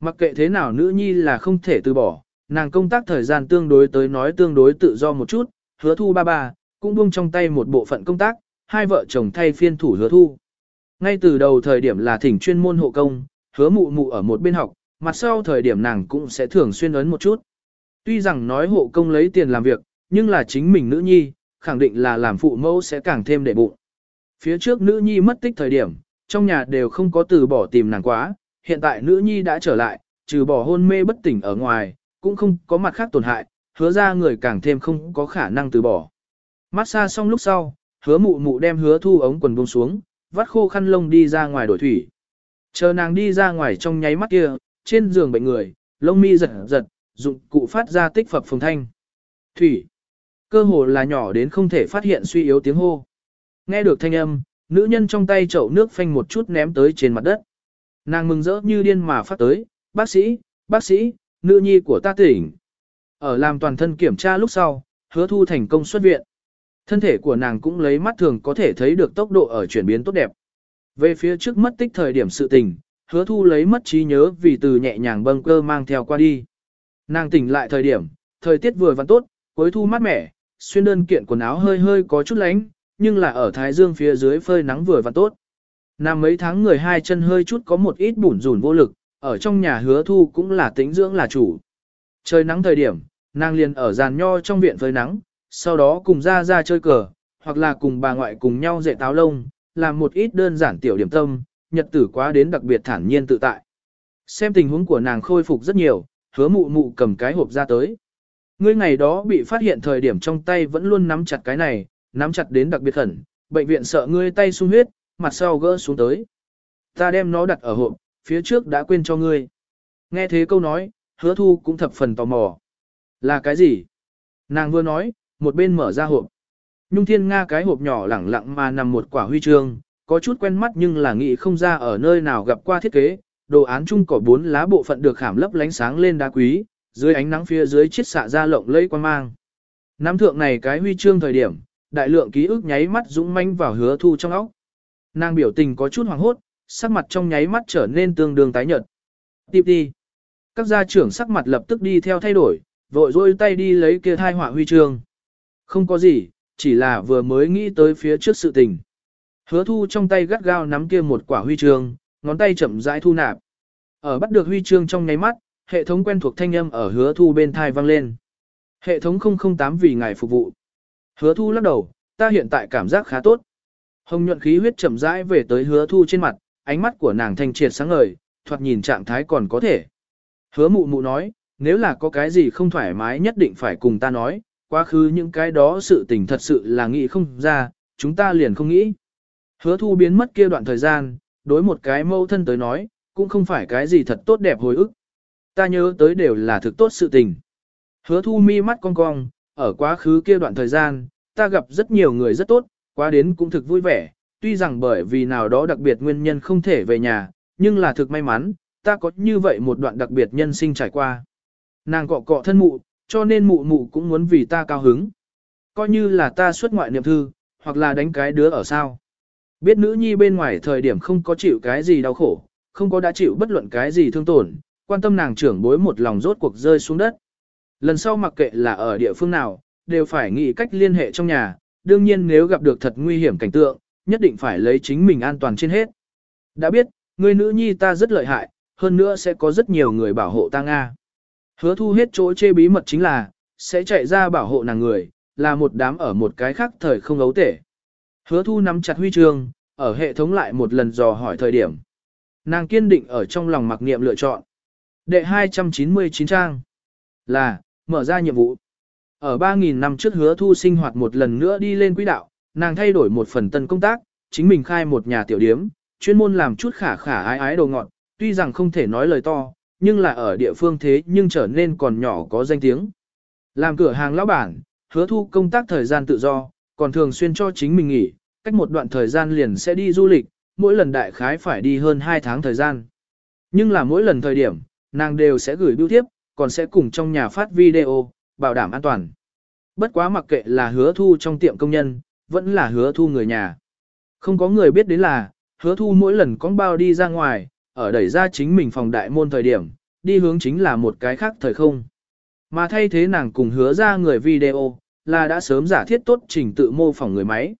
Mặc kệ thế nào nữ nhi là không thể từ bỏ, nàng công tác thời gian tương đối tới nói tương đối tự do một chút, hứa thu ba ba, cũng buông trong tay một bộ phận công tác, hai vợ chồng thay phiên thủ hứa thu. Ngay từ đầu thời điểm là thỉnh chuyên môn hộ công, hứa mụ mụ ở một bên học, mặt sau thời điểm nàng cũng sẽ thường xuyên ấn một chút. Tuy rằng nói hộ công lấy tiền làm việc, nhưng là chính mình nữ nhi, khẳng định là làm phụ mẫu sẽ càng thêm đệ bụng. Phía trước nữ nhi mất tích thời điểm, trong nhà đều không có từ bỏ tìm nàng quá, hiện tại nữ nhi đã trở lại, trừ bỏ hôn mê bất tỉnh ở ngoài, cũng không có mặt khác tổn hại, hứa ra người càng thêm không có khả năng từ bỏ. Mát xa xong lúc sau, hứa mụ mụ đem hứa thu ống quần buông xuống, vắt khô khăn lông đi ra ngoài đổi thủy. Chờ nàng đi ra ngoài trong nháy mắt kia, trên giường bệnh người, lông mi giật giật, dụng cụ phát ra tích phập phồng thanh. Thủy. Cơ hồ là nhỏ đến không thể phát hiện suy yếu tiếng hô. Nghe được thanh âm, nữ nhân trong tay chậu nước phanh một chút ném tới trên mặt đất. Nàng mừng rỡ như điên mà phát tới, bác sĩ, bác sĩ, nữ nhi của ta tỉnh. Ở làm toàn thân kiểm tra lúc sau, hứa thu thành công xuất viện. Thân thể của nàng cũng lấy mắt thường có thể thấy được tốc độ ở chuyển biến tốt đẹp. Về phía trước mất tích thời điểm sự tình, hứa thu lấy mất trí nhớ vì từ nhẹ nhàng bâng cơ mang theo qua đi. Nàng tỉnh lại thời điểm, thời tiết vừa vặn tốt, cuối thu mát mẻ, xuyên đơn kiện quần áo hơi hơi có chút lánh, nhưng là ở thái dương phía dưới phơi nắng vừa và tốt. Năm mấy tháng người hai chân hơi chút có một ít bủn rủn vô lực, ở trong nhà hứa thu cũng là tính dưỡng là chủ. Trời nắng thời điểm, nàng liền ở giàn nho trong viện phơi nắng, sau đó cùng ra ra chơi cờ, hoặc là cùng bà ngoại cùng nhau dạy táo lông, làm một ít đơn giản tiểu điểm tâm, nhật tử quá đến đặc biệt thản nhiên tự tại. Xem tình huống của nàng khôi phục rất nhiều, hứa mụ mụ cầm cái hộp ra tới. Ngươi ngày đó bị phát hiện thời điểm trong tay vẫn luôn nắm chặt cái này, nắm chặt đến đặc biệt khẩn, bệnh viện sợ ngươi tay sung huyết, mặt sau gỡ xuống tới. Ta đem nó đặt ở hộp, phía trước đã quên cho ngươi. Nghe thế câu nói, hứa thu cũng thập phần tò mò. Là cái gì? Nàng vừa nói, một bên mở ra hộp. Nhung thiên nga cái hộp nhỏ lẳng lặng mà nằm một quả huy chương, có chút quen mắt nhưng là nghĩ không ra ở nơi nào gặp qua thiết kế, đồ án chung cỏ bốn lá bộ phận được khảm lấp lánh sáng lên đá quý, dưới ánh nắng phía dưới chiết xạ ra lộng lẫy quan mang. Nam thượng này cái huy chương thời điểm, đại lượng ký ức nháy mắt dũng manh vào hứa thu trong óc. Nàng biểu tình có chút hoàng hốt, sắc mặt trong nháy mắt trở nên tương đương tái nhợt. Tiếp đi. Các gia trưởng sắc mặt lập tức đi theo thay đổi, vội dôi tay đi lấy kia thai họa huy chương. Không có gì, chỉ là vừa mới nghĩ tới phía trước sự tình. Hứa thu trong tay gắt gao nắm kia một quả huy chương, ngón tay chậm rãi thu nạp. Ở bắt được huy chương trong nháy mắt, hệ thống quen thuộc thanh âm ở hứa thu bên thai vang lên. Hệ thống 008 vì ngài phục vụ. Hứa thu lắc đầu, ta hiện tại cảm giác khá tốt. Hồng nhuận khí huyết chậm rãi về tới hứa thu trên mặt, ánh mắt của nàng thanh triệt sáng ngời, thoạt nhìn trạng thái còn có thể. Hứa mụ mụ nói, nếu là có cái gì không thoải mái nhất định phải cùng ta nói, quá khứ những cái đó sự tình thật sự là nghĩ không ra, chúng ta liền không nghĩ. Hứa thu biến mất kia đoạn thời gian, đối một cái mâu thân tới nói, cũng không phải cái gì thật tốt đẹp hồi ức. Ta nhớ tới đều là thực tốt sự tình. Hứa thu mi mắt cong cong, ở quá khứ kia đoạn thời gian, ta gặp rất nhiều người rất tốt, quá đến cũng thực vui vẻ, tuy rằng bởi vì nào đó đặc biệt nguyên nhân không thể về nhà, nhưng là thực may mắn, ta có như vậy một đoạn đặc biệt nhân sinh trải qua. Nàng cọ cọ thân mụ, cho nên mụ mụ cũng muốn vì ta cao hứng. Coi như là ta xuất ngoại niệm thư, hoặc là đánh cái đứa ở sao. Biết nữ nhi bên ngoài thời điểm không có chịu cái gì đau khổ, không có đã chịu bất luận cái gì thương tổn, quan tâm nàng trưởng bối một lòng rốt cuộc rơi xuống đất. Lần sau mặc kệ là ở địa phương nào, đều phải nghĩ cách liên hệ trong nhà, đương nhiên nếu gặp được thật nguy hiểm cảnh tượng, nhất định phải lấy chính mình an toàn trên hết. Đã biết, người nữ nhi ta rất lợi hại, hơn nữa sẽ có rất nhiều người bảo hộ ta Nga. Hứa thu hết chỗ chê bí mật chính là, sẽ chạy ra bảo hộ nàng người, là một đám ở một cái khác thời không ấu tể. Hứa thu nắm chặt huy chương, ở hệ thống lại một lần dò hỏi thời điểm. Nàng kiên định ở trong lòng mặc niệm lựa chọn. Đệ 299 trang là, mở ra nhiệm vụ. Ở 3.000 năm trước hứa thu sinh hoạt một lần nữa đi lên quỹ đạo, nàng thay đổi một phần tân công tác, chính mình khai một nhà tiểu điếm, chuyên môn làm chút khả khả ái ái đồ ngọn tuy rằng không thể nói lời to, nhưng là ở địa phương thế nhưng trở nên còn nhỏ có danh tiếng. Làm cửa hàng lão bản, hứa thu công tác thời gian tự do, còn thường xuyên cho chính mình nghỉ, cách một đoạn thời gian liền sẽ đi du lịch, mỗi lần đại khái phải đi hơn 2 tháng thời gian. Nhưng là mỗi lần thời điểm, nàng đều sẽ gửi bưu tiếp, còn sẽ cùng trong nhà phát video, bảo đảm an toàn. Bất quá mặc kệ là hứa thu trong tiệm công nhân, vẫn là hứa thu người nhà. Không có người biết đến là, hứa thu mỗi lần con bao đi ra ngoài, ở đẩy ra chính mình phòng đại môn thời điểm, đi hướng chính là một cái khác thời không. Mà thay thế nàng cùng hứa ra người video, là đã sớm giả thiết tốt trình tự mô phỏng người máy.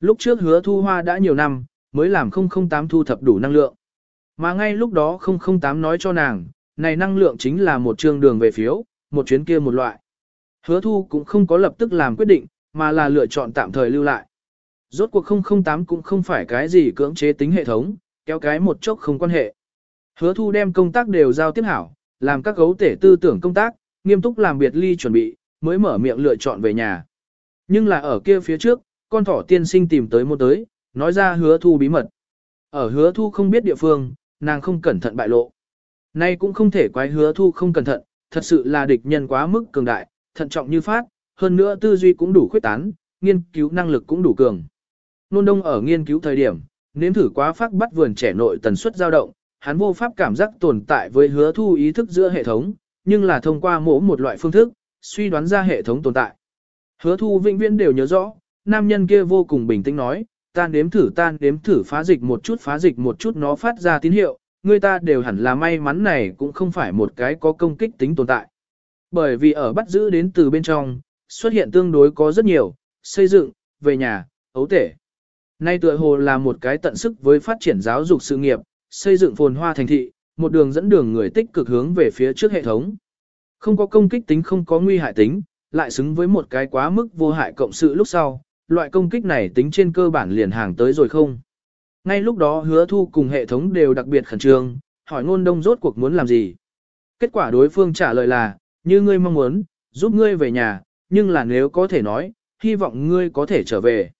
Lúc trước hứa thu hoa đã nhiều năm, mới làm 008 thu thập đủ năng lượng. Mà ngay lúc đó 008 nói cho nàng, này năng lượng chính là một chương đường về phiếu, một chuyến kia một loại. Hứa thu cũng không có lập tức làm quyết định, mà là lựa chọn tạm thời lưu lại. Rốt cuộc 008 cũng không phải cái gì cưỡng chế tính hệ thống, kéo cái một chốc không quan hệ. Hứa thu đem công tác đều giao tiếp hảo, làm các gấu tể tư tưởng công tác, nghiêm túc làm biệt ly chuẩn bị, mới mở miệng lựa chọn về nhà. Nhưng là ở kia phía trước, con thỏ tiên sinh tìm tới một tới, nói ra hứa thu bí mật. Ở hứa thu không biết địa phương, nàng không cẩn thận bại lộ. Nay cũng không thể quái hứa thu không cẩn thận, thật sự là địch nhân quá mức cường đại, thận trọng như phát, hơn nữa tư duy cũng đủ khuyết tán, nghiên cứu năng lực cũng đủ cường. Nôn đông ở nghiên cứu thời điểm, nếm thử quá phát bắt vườn trẻ nội tần suất dao động, hắn vô pháp cảm giác tồn tại với hứa thu ý thức giữa hệ thống, nhưng là thông qua mỗi một loại phương thức, suy đoán ra hệ thống tồn tại. Hứa thu vĩnh viễn đều nhớ rõ, nam nhân kia vô cùng bình tĩnh nói, tan nếm thử tan nếm thử phá dịch một chút phá dịch một chút nó phát ra tín hiệu, người ta đều hẳn là may mắn này cũng không phải một cái có công kích tính tồn tại. Bởi vì ở bắt giữ đến từ bên trong, xuất hiện tương đối có rất nhiều, xây dựng, về nhà, ấu tể. Nay tựa hồ là một cái tận sức với phát triển giáo dục sự nghiệp, xây dựng phồn hoa thành thị, một đường dẫn đường người tích cực hướng về phía trước hệ thống. Không có công kích tính không có nguy hại tính, lại xứng với một cái quá mức vô hại cộng sự lúc sau, loại công kích này tính trên cơ bản liền hàng tới rồi không. Ngay lúc đó hứa thu cùng hệ thống đều đặc biệt khẩn trương, hỏi ngôn đông rốt cuộc muốn làm gì. Kết quả đối phương trả lời là, như ngươi mong muốn, giúp ngươi về nhà, nhưng là nếu có thể nói, hy vọng ngươi có thể trở về.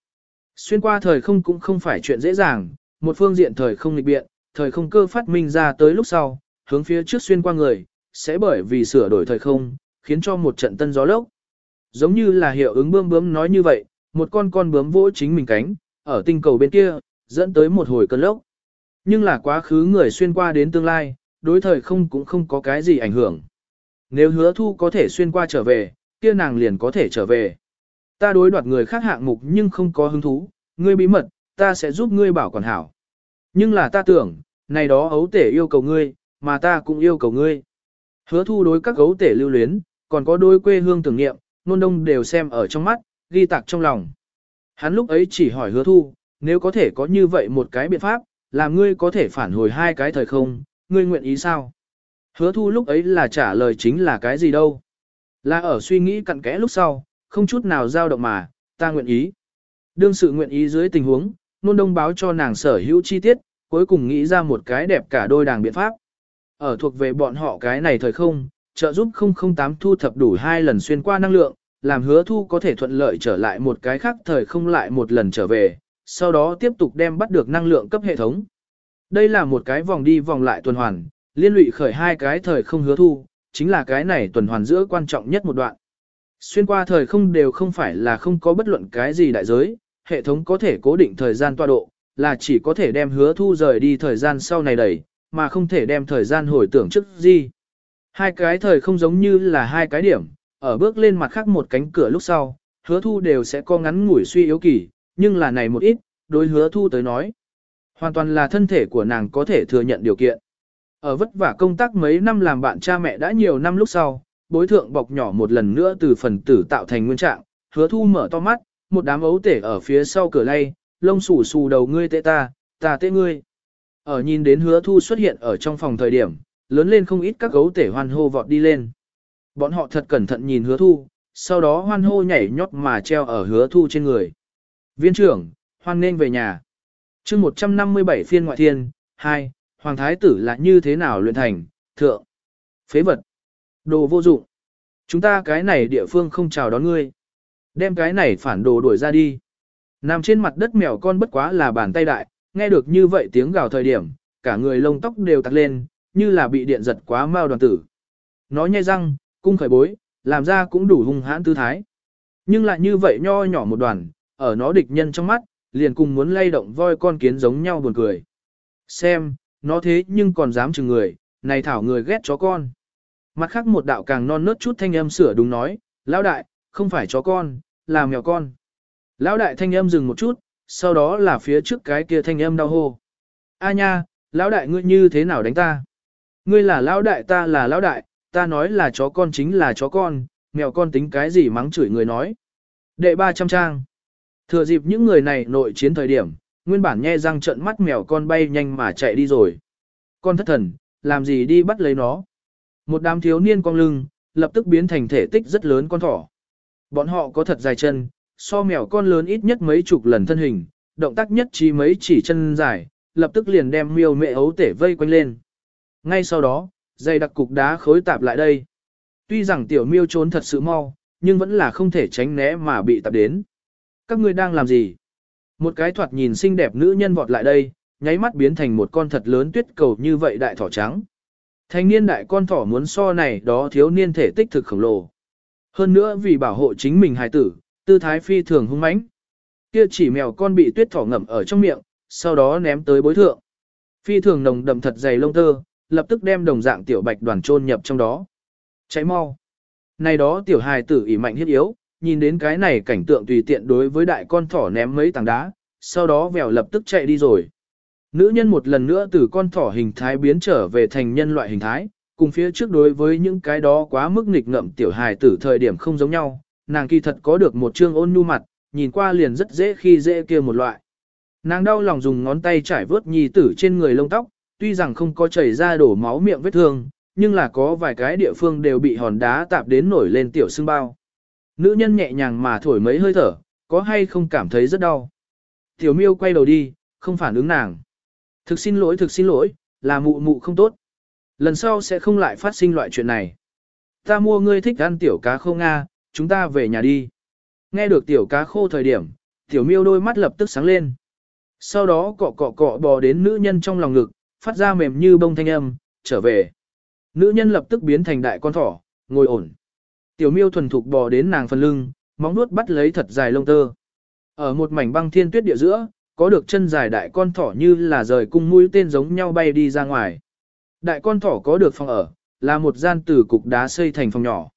Xuyên qua thời không cũng không phải chuyện dễ dàng, một phương diện thời không nghịch biện, thời không cơ phát minh ra tới lúc sau, hướng phía trước xuyên qua người, sẽ bởi vì sửa đổi thời không, khiến cho một trận tân gió lốc. Giống như là hiệu ứng bướm bướm nói như vậy, một con con bướm vỗ chính mình cánh, ở tinh cầu bên kia, dẫn tới một hồi cơn lốc. Nhưng là quá khứ người xuyên qua đến tương lai, đối thời không cũng không có cái gì ảnh hưởng. Nếu hứa thu có thể xuyên qua trở về, kia nàng liền có thể trở về. Ta đối đoạt người khác hạng mục nhưng không có hứng thú, ngươi bí mật, ta sẽ giúp ngươi bảo quản hảo. Nhưng là ta tưởng, này đó ấu tể yêu cầu ngươi, mà ta cũng yêu cầu ngươi. Hứa thu đối các ấu tể lưu luyến, còn có đôi quê hương tưởng nghiệm, nôn đông đều xem ở trong mắt, ghi tạc trong lòng. Hắn lúc ấy chỉ hỏi hứa thu, nếu có thể có như vậy một cái biện pháp, làm ngươi có thể phản hồi hai cái thời không, ngươi nguyện ý sao? Hứa thu lúc ấy là trả lời chính là cái gì đâu? Là ở suy nghĩ cặn kẽ lúc sau, không chút nào dao động mà, ta nguyện ý. Đương sự nguyện ý dưới tình huống, nôn đông báo cho nàng sở hữu chi tiết, cuối cùng nghĩ ra một cái đẹp cả đôi đảng biện pháp. Ở thuộc về bọn họ cái này thời không, trợ giúp 008 thu thập đủ hai lần xuyên qua năng lượng, làm hứa thu có thể thuận lợi trở lại một cái khác thời không lại một lần trở về, sau đó tiếp tục đem bắt được năng lượng cấp hệ thống. Đây là một cái vòng đi vòng lại tuần hoàn, liên lụy khởi hai cái thời không hứa thu, chính là cái này tuần hoàn giữa quan trọng nhất một đoạn. Xuyên qua thời không đều không phải là không có bất luận cái gì đại giới, hệ thống có thể cố định thời gian tọa độ, là chỉ có thể đem hứa thu rời đi thời gian sau này đẩy, mà không thể đem thời gian hồi tưởng trước gì. Hai cái thời không giống như là hai cái điểm, ở bước lên mặt khác một cánh cửa lúc sau, hứa thu đều sẽ có ngắn ngủi suy yếu kỳ, nhưng là này một ít, đối hứa thu tới nói. Hoàn toàn là thân thể của nàng có thể thừa nhận điều kiện. Ở vất vả công tác mấy năm làm bạn cha mẹ đã nhiều năm lúc sau, bối thượng bọc nhỏ một lần nữa từ phần tử tạo thành nguyên trạng, hứa thu mở to mắt, một đám ấu tể ở phía sau cửa lay, lông xù xù đầu ngươi tệ ta, ta tệ ngươi. Ở nhìn đến hứa thu xuất hiện ở trong phòng thời điểm, lớn lên không ít các gấu tể hoan hô vọt đi lên. Bọn họ thật cẩn thận nhìn hứa thu, sau đó hoan hô nhảy nhót mà treo ở hứa thu trên người. Viên trưởng, hoan nên về nhà. chương 157 phiên ngoại thiên, 2, Hoàng Thái tử là như thế nào luyện thành, thượng, phế vật, đồ vô dụng. Chúng ta cái này địa phương không chào đón ngươi. Đem cái này phản đồ đuổi ra đi. Nằm trên mặt đất mèo con bất quá là bàn tay đại, nghe được như vậy tiếng gào thời điểm, cả người lông tóc đều tắt lên, như là bị điện giật quá mau đoàn tử. Nó nhai răng, cung khởi bối, làm ra cũng đủ hung hãn tư thái. Nhưng lại như vậy nho nhỏ một đoàn, ở nó địch nhân trong mắt, liền cùng muốn lay động voi con kiến giống nhau buồn cười. Xem, nó thế nhưng còn dám chừng người, này thảo người ghét chó con. Mặt khác một đạo càng non nớt chút thanh âm sửa đúng nói, lão đại, không phải chó con, là mèo con. Lão đại thanh âm dừng một chút, sau đó là phía trước cái kia thanh âm đau hô. A nha, lão đại ngươi như thế nào đánh ta? Ngươi là lão đại ta là lão đại, ta nói là chó con chính là chó con, mèo con tính cái gì mắng chửi người nói. Đệ 300 trang. Thừa dịp những người này nội chiến thời điểm, nguyên bản nhe răng trận mắt mèo con bay nhanh mà chạy đi rồi. Con thất thần, làm gì đi bắt lấy nó. Một đám thiếu niên cong lưng, lập tức biến thành thể tích rất lớn con thỏ. Bọn họ có thật dài chân, so mèo con lớn ít nhất mấy chục lần thân hình, động tác nhất trí mấy chỉ chân dài, lập tức liền đem miêu mẹ ấu tể vây quanh lên. Ngay sau đó, dây đặc cục đá khối tạp lại đây. Tuy rằng tiểu miêu trốn thật sự mau, nhưng vẫn là không thể tránh né mà bị tạp đến. Các ngươi đang làm gì? Một cái thoạt nhìn xinh đẹp nữ nhân vọt lại đây, nháy mắt biến thành một con thật lớn tuyết cầu như vậy đại thỏ trắng. Thanh niên đại con thỏ muốn so này đó thiếu niên thể tích thực khổng lồ. Hơn nữa vì bảo hộ chính mình hài tử, tư thái phi thường hung mãnh. Kia chỉ mèo con bị tuyết thỏ ngậm ở trong miệng, sau đó ném tới bối thượng. Phi thường nồng đậm thật dày lông tơ, lập tức đem đồng dạng tiểu bạch đoàn trôn nhập trong đó. Cháy mau. Này đó tiểu hài tử ỉ mạnh hiết yếu, nhìn đến cái này cảnh tượng tùy tiện đối với đại con thỏ ném mấy tảng đá, sau đó vèo lập tức chạy đi rồi. Nữ nhân một lần nữa từ con thỏ hình thái biến trở về thành nhân loại hình thái, cùng phía trước đối với những cái đó quá mức nghịch ngợm tiểu hài tử thời điểm không giống nhau, nàng kỳ thật có được một trương ôn nhu mặt, nhìn qua liền rất dễ khi dễ kia một loại. Nàng đau lòng dùng ngón tay trải vớt nhi tử trên người lông tóc, tuy rằng không có chảy ra đổ máu miệng vết thương, nhưng là có vài cái địa phương đều bị hòn đá tạp đến nổi lên tiểu xương bao. Nữ nhân nhẹ nhàng mà thổi mấy hơi thở, có hay không cảm thấy rất đau. Tiểu miêu quay đầu đi, không phản ứng nàng. Thực xin lỗi thực xin lỗi, là mụ mụ không tốt. Lần sau sẽ không lại phát sinh loại chuyện này. Ta mua ngươi thích ăn tiểu cá khô Nga, chúng ta về nhà đi. Nghe được tiểu cá khô thời điểm, tiểu miêu đôi mắt lập tức sáng lên. Sau đó cọ cọ cọ bò đến nữ nhân trong lòng ngực, phát ra mềm như bông thanh âm, trở về. Nữ nhân lập tức biến thành đại con thỏ, ngồi ổn. Tiểu miêu thuần thục bò đến nàng phần lưng, móng nuốt bắt lấy thật dài lông tơ. Ở một mảnh băng thiên tuyết địa giữa, có được chân dài đại con thỏ như là rời cung mũi tên giống nhau bay đi ra ngoài. Đại con thỏ có được phòng ở, là một gian từ cục đá xây thành phòng nhỏ.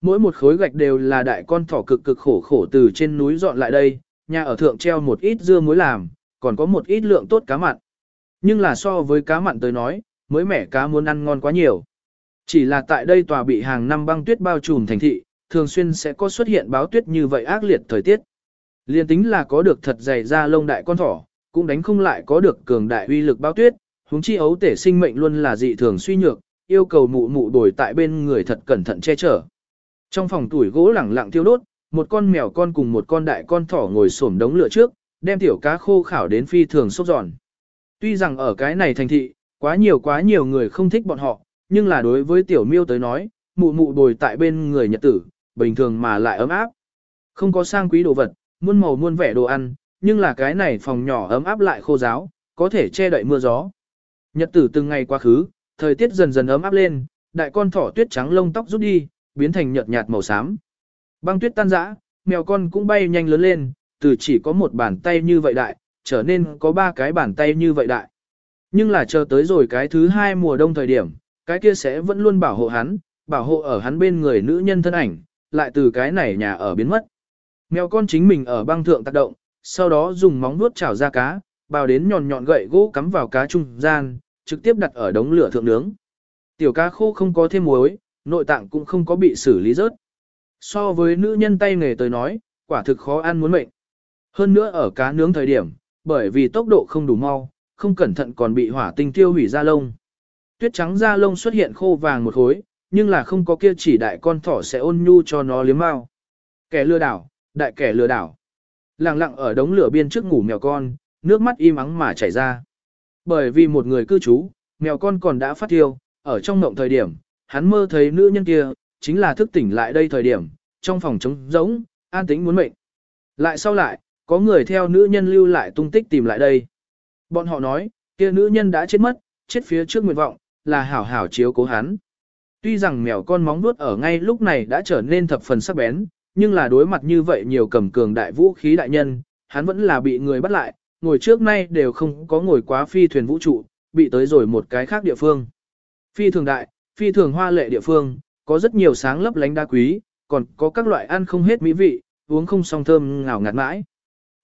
Mỗi một khối gạch đều là đại con thỏ cực cực khổ khổ từ trên núi dọn lại đây, nhà ở thượng treo một ít dưa muối làm, còn có một ít lượng tốt cá mặn. Nhưng là so với cá mặn tới nói, mới mẻ cá muốn ăn ngon quá nhiều. Chỉ là tại đây tòa bị hàng năm băng tuyết bao trùm thành thị, thường xuyên sẽ có xuất hiện báo tuyết như vậy ác liệt thời tiết. Liên tính là có được thật dày da lông đại con thỏ, cũng đánh không lại có được cường đại uy lực báo tuyết, huống chi ấu tể sinh mệnh luôn là dị thường suy nhược, yêu cầu mụ mụ đổi tại bên người thật cẩn thận che chở. Trong phòng tuổi gỗ lẳng lặng thiêu đốt, một con mèo con cùng một con đại con thỏ ngồi xổm đống lửa trước, đem tiểu cá khô khảo đến phi thường sốc giòn. Tuy rằng ở cái này thành thị, quá nhiều quá nhiều người không thích bọn họ, nhưng là đối với tiểu miêu tới nói, mụ mụ bồi tại bên người nhật tử, bình thường mà lại ấm áp. Không có sang quý đồ vật, muôn màu muôn vẻ đồ ăn, nhưng là cái này phòng nhỏ ấm áp lại khô giáo, có thể che đậy mưa gió. Nhật tử từng ngày quá khứ, thời tiết dần dần ấm áp lên, đại con thỏ tuyết trắng lông tóc rút đi, biến thành nhợt nhạt màu xám. Băng tuyết tan rã, mèo con cũng bay nhanh lớn lên, từ chỉ có một bàn tay như vậy đại, trở nên có ba cái bàn tay như vậy đại. Nhưng là chờ tới rồi cái thứ hai mùa đông thời điểm, cái kia sẽ vẫn luôn bảo hộ hắn, bảo hộ ở hắn bên người nữ nhân thân ảnh, lại từ cái này nhà ở biến mất. Mèo con chính mình ở băng thượng tác động, sau đó dùng móng vuốt chảo ra cá, bào đến nhọn nhọn gậy gỗ cắm vào cá trung gian, trực tiếp đặt ở đống lửa thượng nướng. Tiểu cá khô không có thêm muối, nội tạng cũng không có bị xử lý rớt. So với nữ nhân tay nghề tới nói, quả thực khó ăn muốn mệnh. Hơn nữa ở cá nướng thời điểm, bởi vì tốc độ không đủ mau, không cẩn thận còn bị hỏa tinh tiêu hủy da lông. Tuyết trắng da lông xuất hiện khô vàng một khối, nhưng là không có kia chỉ đại con thỏ sẽ ôn nhu cho nó liếm mau. Kẻ lừa đảo, đại kẻ lừa đảo. Lặng lặng ở đống lửa biên trước ngủ mèo con, nước mắt im ắng mà chảy ra. Bởi vì một người cư trú, mèo con còn đã phát tiêu, ở trong mộng thời điểm, hắn mơ thấy nữ nhân kia, chính là thức tỉnh lại đây thời điểm, trong phòng trống rỗng, an tĩnh muốn mệnh. Lại sau lại, có người theo nữ nhân lưu lại tung tích tìm lại đây. Bọn họ nói, kia nữ nhân đã chết mất, chết phía trước nguyện vọng, là hảo hảo chiếu cố hắn. Tuy rằng mèo con móng vuốt ở ngay lúc này đã trở nên thập phần sắc bén, nhưng là đối mặt như vậy nhiều cầm cường đại vũ khí đại nhân, hắn vẫn là bị người bắt lại, ngồi trước nay đều không có ngồi quá phi thuyền vũ trụ, bị tới rồi một cái khác địa phương. Phi thường đại, phi thường hoa lệ địa phương, có rất nhiều sáng lấp lánh đá quý, còn có các loại ăn không hết mỹ vị, uống không song thơm ngào ngạt mãi.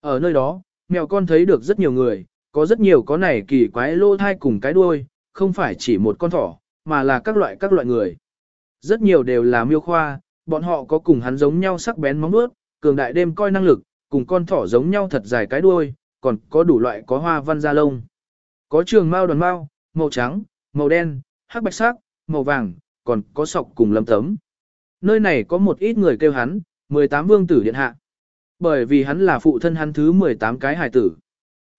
Ở nơi đó, mèo con thấy được rất nhiều người, có rất nhiều có này kỳ quái lô thai cùng cái đuôi, không phải chỉ một con thỏ, mà là các loại các loại người. Rất nhiều đều là miêu khoa, bọn họ có cùng hắn giống nhau sắc bén móng vuốt, cường đại đêm coi năng lực, cùng con thỏ giống nhau thật dài cái đuôi, còn có đủ loại có hoa văn da lông. Có trường mao đoàn mao, màu trắng, màu đen, hắc bạch sắc, màu vàng, còn có sọc cùng lâm tấm. Nơi này có một ít người kêu hắn, 18 vương tử điện hạ. Bởi vì hắn là phụ thân hắn thứ 18 cái hài tử.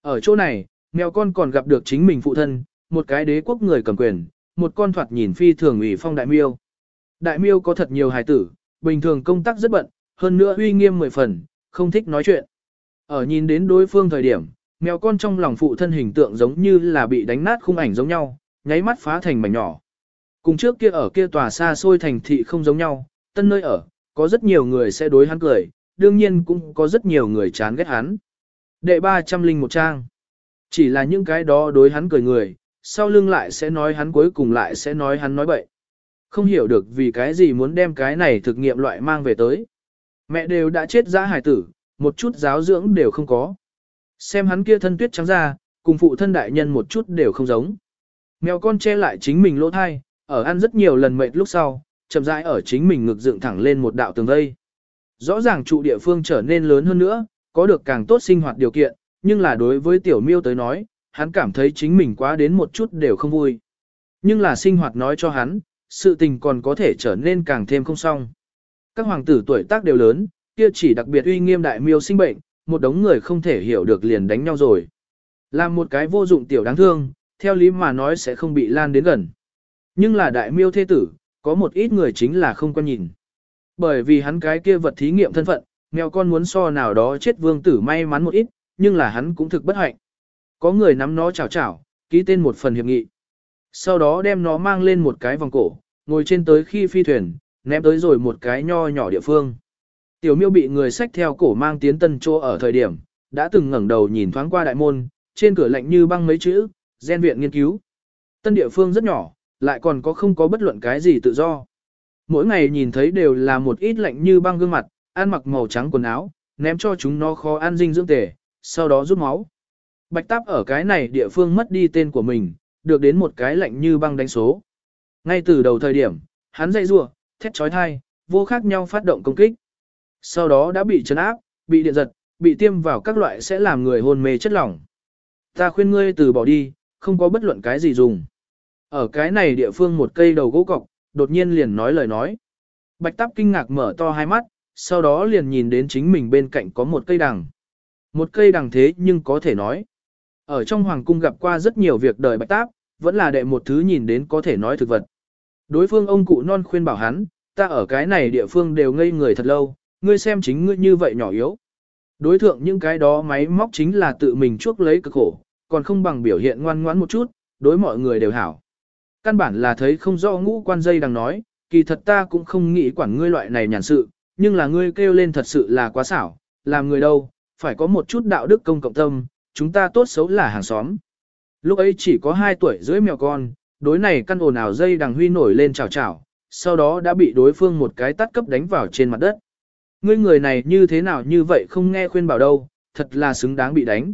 Ở chỗ này, mèo con còn gặp được chính mình phụ thân, một cái đế quốc người cầm quyền, một con thoạt nhìn phi thường ủy phong đại miêu. Đại miêu có thật nhiều hài tử, bình thường công tác rất bận, hơn nữa uy nghiêm mười phần, không thích nói chuyện. Ở nhìn đến đối phương thời điểm, mèo con trong lòng phụ thân hình tượng giống như là bị đánh nát khung ảnh giống nhau, nháy mắt phá thành mảnh nhỏ. Cùng trước kia ở kia tòa xa xôi thành thị không giống nhau, tân nơi ở, có rất nhiều người sẽ đối hắn cười, đương nhiên cũng có rất nhiều người chán ghét hắn. Đệ 301 trang. Chỉ là những cái đó đối hắn cười người, sau lưng lại sẽ nói hắn cuối cùng lại sẽ nói hắn nói bậy. Không hiểu được vì cái gì muốn đem cái này thực nghiệm loại mang về tới. Mẹ đều đã chết giã hải tử, một chút giáo dưỡng đều không có. Xem hắn kia thân tuyết trắng ra, cùng phụ thân đại nhân một chút đều không giống. Mèo con che lại chính mình lỗ thai, ở ăn rất nhiều lần mệt lúc sau, chậm rãi ở chính mình ngực dựng thẳng lên một đạo tường vây. Rõ ràng trụ địa phương trở nên lớn hơn nữa, có được càng tốt sinh hoạt điều kiện, nhưng là đối với tiểu miêu tới nói, hắn cảm thấy chính mình quá đến một chút đều không vui. Nhưng là sinh hoạt nói cho hắn, sự tình còn có thể trở nên càng thêm không xong. Các hoàng tử tuổi tác đều lớn, kia chỉ đặc biệt uy nghiêm đại miêu sinh bệnh, một đống người không thể hiểu được liền đánh nhau rồi. Làm một cái vô dụng tiểu đáng thương, theo lý mà nói sẽ không bị lan đến gần. Nhưng là đại miêu thế tử, có một ít người chính là không quan nhìn. Bởi vì hắn cái kia vật thí nghiệm thân phận, mèo con muốn so nào đó chết vương tử may mắn một ít, nhưng là hắn cũng thực bất hạnh. Có người nắm nó chào chào, ký tên một phần hiệp nghị. Sau đó đem nó mang lên một cái vòng cổ, ngồi trên tới khi phi thuyền, ném tới rồi một cái nho nhỏ địa phương. Tiểu miêu bị người xách theo cổ mang tiến tân chỗ ở thời điểm, đã từng ngẩng đầu nhìn thoáng qua đại môn, trên cửa lạnh như băng mấy chữ, gen viện nghiên cứu. Tân địa phương rất nhỏ, lại còn có không có bất luận cái gì tự do. Mỗi ngày nhìn thấy đều là một ít lạnh như băng gương mặt, ăn mặc màu trắng quần áo, ném cho chúng nó khó ăn dinh dưỡng tể, sau đó rút máu. Bạch táp ở cái này địa phương mất đi tên của mình, được đến một cái lạnh như băng đánh số. Ngay từ đầu thời điểm, hắn dậy rủa, thét chói tai, vô khác nhau phát động công kích. Sau đó đã bị chấn áp, bị điện giật, bị tiêm vào các loại sẽ làm người hôn mê chất lỏng. Ta khuyên ngươi từ bỏ đi, không có bất luận cái gì dùng. Ở cái này địa phương một cây đầu gỗ cọc, đột nhiên liền nói lời nói. Bạch táp kinh ngạc mở to hai mắt, sau đó liền nhìn đến chính mình bên cạnh có một cây đằng. Một cây đằng thế nhưng có thể nói. Ở trong hoàng cung gặp qua rất nhiều việc đời bạch táp, vẫn là đệ một thứ nhìn đến có thể nói thực vật. Đối phương ông cụ non khuyên bảo hắn, ta ở cái này địa phương đều ngây người thật lâu, ngươi xem chính ngươi như vậy nhỏ yếu. Đối thượng những cái đó máy móc chính là tự mình chuốc lấy cực khổ, còn không bằng biểu hiện ngoan ngoãn một chút, đối mọi người đều hảo. Căn bản là thấy không rõ ngũ quan dây đang nói, kỳ thật ta cũng không nghĩ quản ngươi loại này nhàn sự, nhưng là ngươi kêu lên thật sự là quá xảo, làm người đâu, phải có một chút đạo đức công cộng tâm, chúng ta tốt xấu là hàng xóm. Lúc ấy chỉ có 2 tuổi dưới mèo con, đối này căn ồn ào dây đằng huy nổi lên chào chào, sau đó đã bị đối phương một cái tắt cấp đánh vào trên mặt đất. Ngươi người này như thế nào như vậy không nghe khuyên bảo đâu, thật là xứng đáng bị đánh.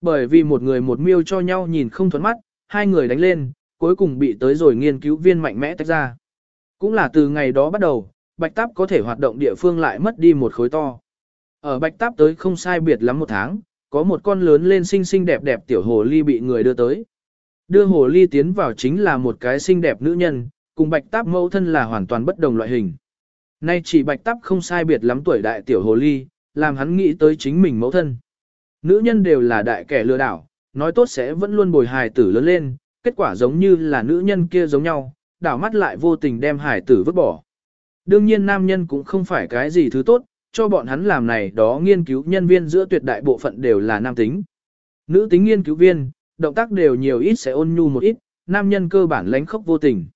Bởi vì một người một miêu cho nhau nhìn không thuẫn mắt, hai người đánh lên, cuối cùng bị tới rồi nghiên cứu viên mạnh mẽ tách ra. Cũng là từ ngày đó bắt đầu, bạch táp có thể hoạt động địa phương lại mất đi một khối to. Ở bạch táp tới không sai biệt lắm một tháng, có một con lớn lên xinh xinh đẹp đẹp tiểu hồ ly bị người đưa tới. Đưa hồ ly tiến vào chính là một cái xinh đẹp nữ nhân, cùng bạch táp mẫu thân là hoàn toàn bất đồng loại hình. Nay chỉ bạch táp không sai biệt lắm tuổi đại tiểu hồ ly, làm hắn nghĩ tới chính mình mẫu thân. Nữ nhân đều là đại kẻ lừa đảo, nói tốt sẽ vẫn luôn bồi hài tử lớn lên, kết quả giống như là nữ nhân kia giống nhau, đảo mắt lại vô tình đem hài tử vứt bỏ. Đương nhiên nam nhân cũng không phải cái gì thứ tốt, cho bọn hắn làm này đó nghiên cứu nhân viên giữa tuyệt đại bộ phận đều là nam tính. Nữ tính nghiên cứu viên, động tác đều nhiều ít sẽ ôn nhu một ít, nam nhân cơ bản lánh khóc vô tình.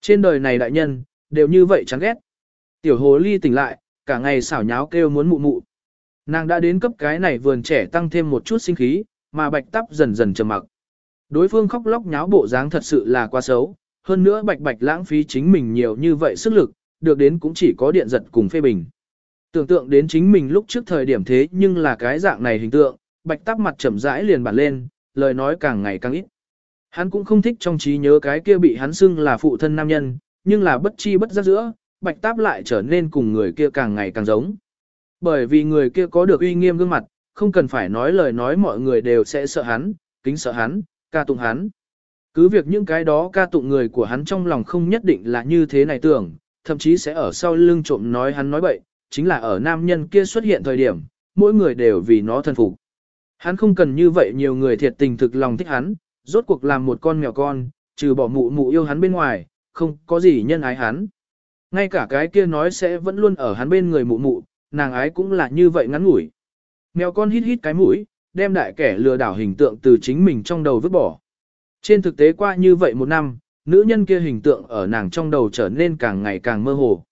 Trên đời này đại nhân, đều như vậy chán ghét. Tiểu hồ ly tỉnh lại, cả ngày xảo nháo kêu muốn mụ mụ. Nàng đã đến cấp cái này vườn trẻ tăng thêm một chút sinh khí, mà bạch tắp dần dần trầm mặc. Đối phương khóc lóc nháo bộ dáng thật sự là quá xấu, hơn nữa bạch bạch lãng phí chính mình nhiều như vậy sức lực, được đến cũng chỉ có điện giật cùng phê bình. Tưởng tượng đến chính mình lúc trước thời điểm thế nhưng là cái dạng này hình tượng, bạch tắc mặt chậm rãi liền bản lên, lời nói càng ngày càng ít. Hắn cũng không thích trong trí nhớ cái kia bị hắn xưng là phụ thân nam nhân, nhưng là bất chi bất giác giữa, bạch táp lại trở nên cùng người kia càng ngày càng giống. Bởi vì người kia có được uy nghiêm gương mặt, không cần phải nói lời nói mọi người đều sẽ sợ hắn, kính sợ hắn, ca tụng hắn. Cứ việc những cái đó ca tụng người của hắn trong lòng không nhất định là như thế này tưởng, thậm chí sẽ ở sau lưng trộm nói hắn nói bậy, chính là ở nam nhân kia xuất hiện thời điểm, mỗi người đều vì nó thân phục. Hắn không cần như vậy nhiều người thiệt tình thực lòng thích hắn, rốt cuộc làm một con mèo con, trừ bỏ mụ mụ yêu hắn bên ngoài, không có gì nhân ái hắn. Ngay cả cái kia nói sẽ vẫn luôn ở hắn bên người mụ mụ, nàng ái cũng là như vậy ngắn ngủi. Mèo con hít hít cái mũi, đem đại kẻ lừa đảo hình tượng từ chính mình trong đầu vứt bỏ. Trên thực tế qua như vậy một năm, nữ nhân kia hình tượng ở nàng trong đầu trở nên càng ngày càng mơ hồ.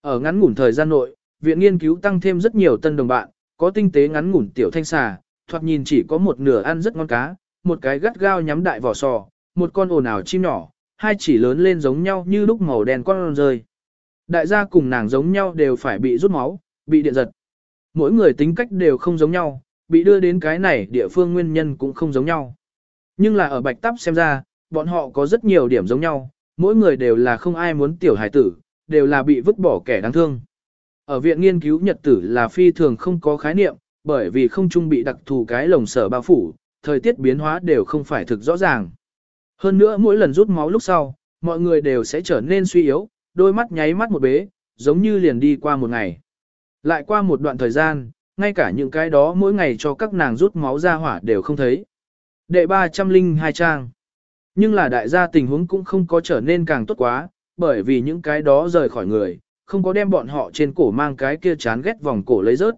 Ở ngắn ngủn thời gian nội, viện nghiên cứu tăng thêm rất nhiều tân đồng bạn, có tinh tế ngắn ngủn tiểu thanh xà, thoạt nhìn chỉ có một nửa ăn rất ngon cá, một cái gắt gao nhắm đại vỏ sò, một con ồn ào chim nhỏ, hai chỉ lớn lên giống nhau như lúc màu đen con rơi. Đại gia cùng nàng giống nhau đều phải bị rút máu, bị điện giật. Mỗi người tính cách đều không giống nhau, bị đưa đến cái này địa phương nguyên nhân cũng không giống nhau. Nhưng là ở bạch tắp xem ra, bọn họ có rất nhiều điểm giống nhau, mỗi người đều là không ai muốn tiểu hải tử, đều là bị vứt bỏ kẻ đáng thương. Ở viện nghiên cứu nhật tử là phi thường không có khái niệm, bởi vì không trung bị đặc thù cái lồng sở bao phủ, thời tiết biến hóa đều không phải thực rõ ràng. Hơn nữa mỗi lần rút máu lúc sau, mọi người đều sẽ trở nên suy yếu, đôi mắt nháy mắt một bế, giống như liền đi qua một ngày. Lại qua một đoạn thời gian, ngay cả những cái đó mỗi ngày cho các nàng rút máu ra hỏa đều không thấy. Đệ 302 trang. Nhưng là đại gia tình huống cũng không có trở nên càng tốt quá, bởi vì những cái đó rời khỏi người, không có đem bọn họ trên cổ mang cái kia chán ghét vòng cổ lấy rớt.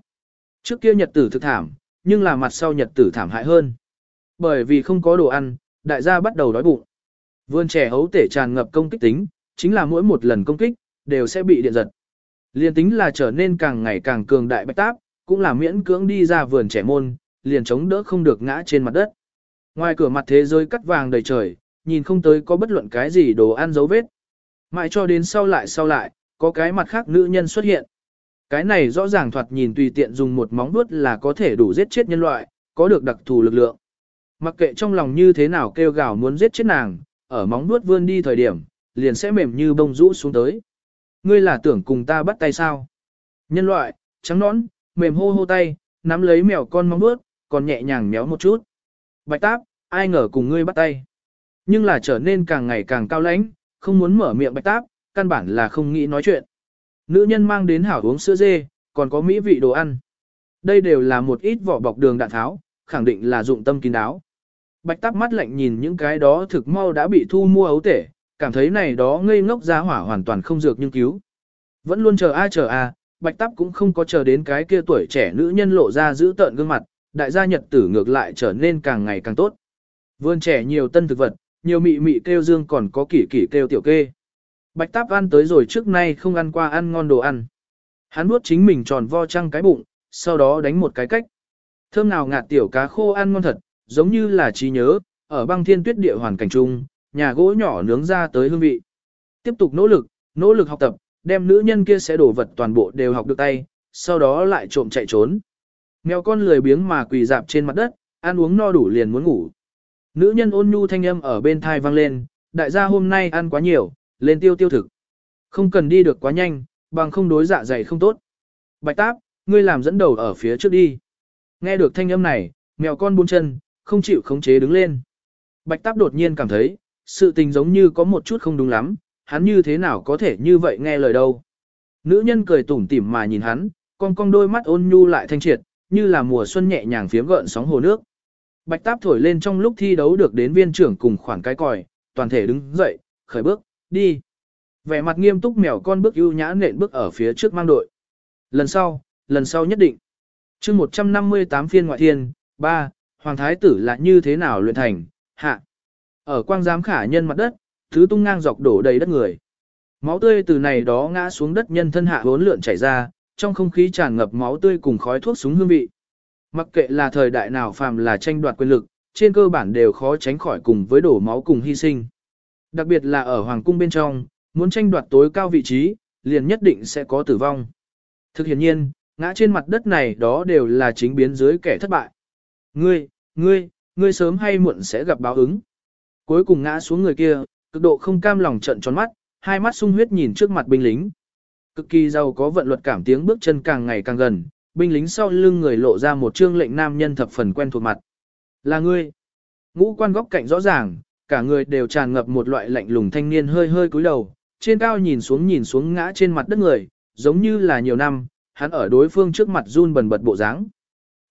Trước kia nhật tử thực thảm, nhưng là mặt sau nhật tử thảm hại hơn. Bởi vì không có đồ ăn, đại gia bắt đầu đói bụng. Vườn trẻ hấu tể tràn ngập công kích tính, chính là mỗi một lần công kích, đều sẽ bị điện giật. Liên tính là trở nên càng ngày càng cường đại bạch táp, cũng là miễn cưỡng đi ra vườn trẻ môn, liền chống đỡ không được ngã trên mặt đất. Ngoài cửa mặt thế giới cắt vàng đầy trời, nhìn không tới có bất luận cái gì đồ ăn dấu vết. Mãi cho đến sau lại sau lại, có cái mặt khác nữ nhân xuất hiện. Cái này rõ ràng thoạt nhìn tùy tiện dùng một móng vuốt là có thể đủ giết chết nhân loại, có được đặc thù lực lượng. Mặc kệ trong lòng như thế nào kêu gào muốn giết chết nàng, ở móng vuốt vươn đi thời điểm, liền sẽ mềm như bông rũ xuống tới. Ngươi là tưởng cùng ta bắt tay sao? Nhân loại, trắng nõn, mềm hô hô tay, nắm lấy mèo con móng vuốt, còn nhẹ nhàng méo một chút. Bạch táp, ai ngờ cùng ngươi bắt tay. Nhưng là trở nên càng ngày càng cao lãnh, không muốn mở miệng bạch táp, căn bản là không nghĩ nói chuyện. Nữ nhân mang đến hảo uống sữa dê, còn có mỹ vị đồ ăn. Đây đều là một ít vỏ bọc đường đạn tháo, khẳng định là dụng tâm kín đáo. Bạch tắc mắt lạnh nhìn những cái đó thực mau đã bị thu mua ấu tể, cảm thấy này đó ngây ngốc ra hỏa hoàn toàn không dược nhưng cứu. Vẫn luôn chờ a chờ a, bạch tắc cũng không có chờ đến cái kia tuổi trẻ nữ nhân lộ ra giữ tợn gương mặt, đại gia nhật tử ngược lại trở nên càng ngày càng tốt. Vươn trẻ nhiều tân thực vật, nhiều mị mị kêu dương còn có kỷ kỷ kêu tiểu kê. Bạch táp ăn tới rồi trước nay không ăn qua ăn ngon đồ ăn. Hắn nuốt chính mình tròn vo trăng cái bụng, sau đó đánh một cái cách. Thơm nào ngạt tiểu cá khô ăn ngon thật, giống như là trí nhớ, ở băng thiên tuyết địa hoàn cảnh chung, nhà gỗ nhỏ nướng ra tới hương vị. Tiếp tục nỗ lực, nỗ lực học tập, đem nữ nhân kia sẽ đổ vật toàn bộ đều học được tay, sau đó lại trộm chạy trốn. Mèo con lười biếng mà quỳ dạp trên mặt đất, ăn uống no đủ liền muốn ngủ. Nữ nhân ôn nhu thanh âm ở bên thai vang lên, đại gia hôm nay ăn quá nhiều, lên tiêu tiêu thực. Không cần đi được quá nhanh, bằng không đối dạ dày không tốt. Bạch táp, ngươi làm dẫn đầu ở phía trước đi. Nghe được thanh âm này, mèo con buông chân, không chịu khống chế đứng lên. Bạch táp đột nhiên cảm thấy, sự tình giống như có một chút không đúng lắm, hắn như thế nào có thể như vậy nghe lời đâu. Nữ nhân cười tủm tỉm mà nhìn hắn, con con đôi mắt ôn nhu lại thanh triệt, như là mùa xuân nhẹ nhàng phiếm gợn sóng hồ nước. Bạch táp thổi lên trong lúc thi đấu được đến viên trưởng cùng khoảng cái còi, toàn thể đứng dậy, khởi bước, đi. Vẻ mặt nghiêm túc mèo con bước ưu nhã nện bước ở phía trước mang đội. Lần sau, lần sau nhất định. chương 158 phiên ngoại thiên, 3, Hoàng Thái tử là như thế nào luyện thành, hạ. Ở quang giám khả nhân mặt đất, thứ tung ngang dọc đổ đầy đất người. Máu tươi từ này đó ngã xuống đất nhân thân hạ hốn lượn chảy ra, trong không khí tràn ngập máu tươi cùng khói thuốc súng hương vị. Mặc kệ là thời đại nào phàm là tranh đoạt quyền lực, trên cơ bản đều khó tránh khỏi cùng với đổ máu cùng hy sinh. Đặc biệt là ở hoàng cung bên trong, muốn tranh đoạt tối cao vị trí, liền nhất định sẽ có tử vong. Thực hiện nhiên, ngã trên mặt đất này đó đều là chính biến dưới kẻ thất bại. Ngươi, ngươi, ngươi sớm hay muộn sẽ gặp báo ứng. Cuối cùng ngã xuống người kia, cực độ không cam lòng trận tròn mắt, hai mắt sung huyết nhìn trước mặt binh lính. Cực kỳ giàu có vận luật cảm tiếng bước chân càng ngày càng gần, binh lính sau lưng người lộ ra một trương lệnh nam nhân thập phần quen thuộc mặt. Là ngươi. Ngũ quan góc cạnh rõ ràng, cả người đều tràn ngập một loại lạnh lùng thanh niên hơi hơi cúi đầu, trên cao nhìn xuống nhìn xuống ngã trên mặt đất người, giống như là nhiều năm, hắn ở đối phương trước mặt run bần bật bộ dáng.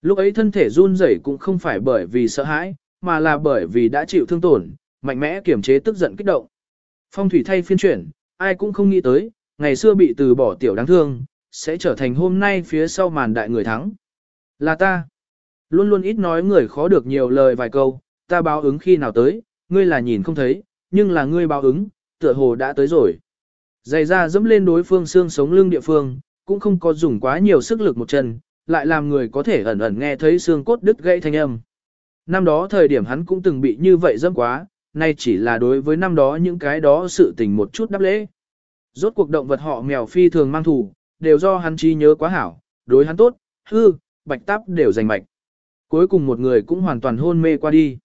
Lúc ấy thân thể run rẩy cũng không phải bởi vì sợ hãi, mà là bởi vì đã chịu thương tổn, mạnh mẽ kiểm chế tức giận kích động. Phong thủy thay phiên chuyển, ai cũng không nghĩ tới, ngày xưa bị từ bỏ tiểu đáng thương, sẽ trở thành hôm nay phía sau màn đại người thắng. Là ta. Luôn luôn ít nói người khó được nhiều lời vài câu, ta báo ứng khi nào tới, ngươi là nhìn không thấy, nhưng là ngươi báo ứng, tựa hồ đã tới rồi. Dày ra dẫm lên đối phương xương sống lưng địa phương, cũng không có dùng quá nhiều sức lực một chân, lại làm người có thể ẩn ẩn nghe thấy xương cốt đứt gãy thanh âm. Năm đó thời điểm hắn cũng từng bị như vậy dẫm quá, nay chỉ là đối với năm đó những cái đó sự tình một chút đáp lễ. Rốt cuộc động vật họ mèo phi thường mang thủ, đều do hắn trí nhớ quá hảo, đối hắn tốt, hư, bạch táp đều giành mạch. Cuối cùng một người cũng hoàn toàn hôn mê qua đi.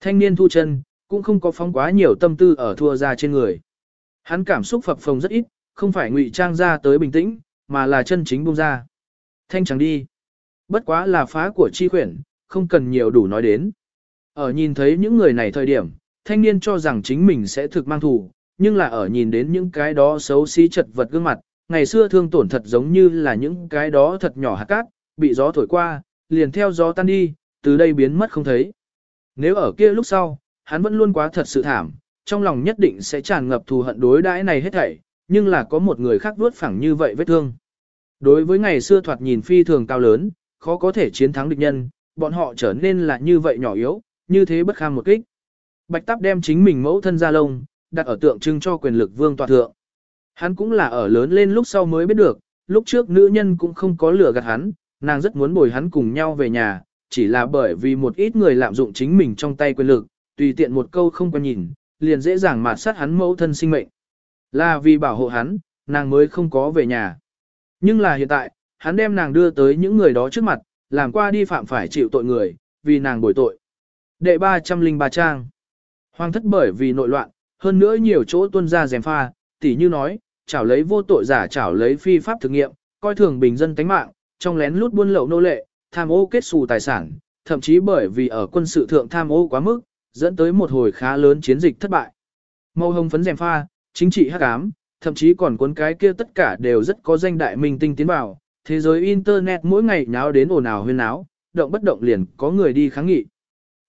Thanh niên thu chân, cũng không có phóng quá nhiều tâm tư ở thua ra trên người. Hắn cảm xúc phập phồng rất ít, không phải ngụy trang ra tới bình tĩnh, mà là chân chính buông ra. Thanh trắng đi. Bất quá là phá của chi quyển, không cần nhiều đủ nói đến. Ở nhìn thấy những người này thời điểm, thanh niên cho rằng chính mình sẽ thực mang thù, nhưng là ở nhìn đến những cái đó xấu xí chật vật gương mặt, ngày xưa thương tổn thật giống như là những cái đó thật nhỏ hạt cát, bị gió thổi qua, liền theo gió tan đi, từ đây biến mất không thấy. Nếu ở kia lúc sau, hắn vẫn luôn quá thật sự thảm, trong lòng nhất định sẽ tràn ngập thù hận đối đãi này hết thảy, nhưng là có một người khác vuốt phẳng như vậy vết thương. Đối với ngày xưa thoạt nhìn phi thường cao lớn, khó có thể chiến thắng địch nhân, bọn họ trở nên là như vậy nhỏ yếu, như thế bất kham một kích. Bạch Táp đem chính mình mẫu thân ra lông, đặt ở tượng trưng cho quyền lực vương tọa thượng. Hắn cũng là ở lớn lên lúc sau mới biết được, lúc trước nữ nhân cũng không có lửa gạt hắn, nàng rất muốn bồi hắn cùng nhau về nhà, chỉ là bởi vì một ít người lạm dụng chính mình trong tay quyền lực, tùy tiện một câu không quan nhìn, liền dễ dàng mạt sát hắn mẫu thân sinh mệnh. Là vì bảo hộ hắn, nàng mới không có về nhà. Nhưng là hiện tại, hắn đem nàng đưa tới những người đó trước mặt, làm qua đi phạm phải chịu tội người, vì nàng bồi tội. Đệ 303 trang. Hoàng thất bởi vì nội loạn, hơn nữa nhiều chỗ tuân ra dèm pha, tỉ như nói, chảo lấy vô tội giả chảo lấy phi pháp thực nghiệm, coi thường bình dân tánh mạng, trong lén lút buôn lậu nô lệ, tham ô kết xù tài sản, thậm chí bởi vì ở quân sự thượng tham ô quá mức, dẫn tới một hồi khá lớn chiến dịch thất bại. Màu hồng phấn rèm pha, chính trị hắc ám, thậm chí còn cuốn cái kia tất cả đều rất có danh đại minh tinh tiến vào, thế giới internet mỗi ngày nháo đến ồn ào huyên náo, động bất động liền có người đi kháng nghị.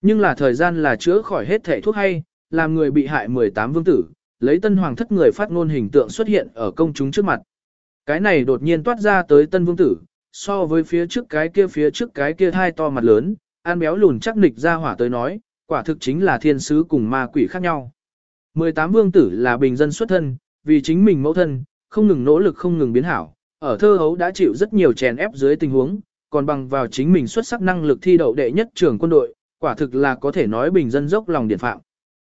Nhưng là thời gian là chữa khỏi hết thể thuốc hay, làm người bị hại 18 vương tử, lấy tân hoàng thất người phát ngôn hình tượng xuất hiện ở công chúng trước mặt. Cái này đột nhiên toát ra tới tân vương tử, so với phía trước cái kia phía trước cái kia hai to mặt lớn, an béo lùn chắc nịch ra hỏa tới nói, quả thực chính là thiên sứ cùng ma quỷ khác nhau. 18 vương tử là bình dân xuất thân, vì chính mình mẫu thân, không ngừng nỗ lực không ngừng biến hảo, ở thơ hấu đã chịu rất nhiều chèn ép dưới tình huống, còn bằng vào chính mình xuất sắc năng lực thi đậu đệ nhất trường quân đội, quả thực là có thể nói bình dân dốc lòng điển phạm.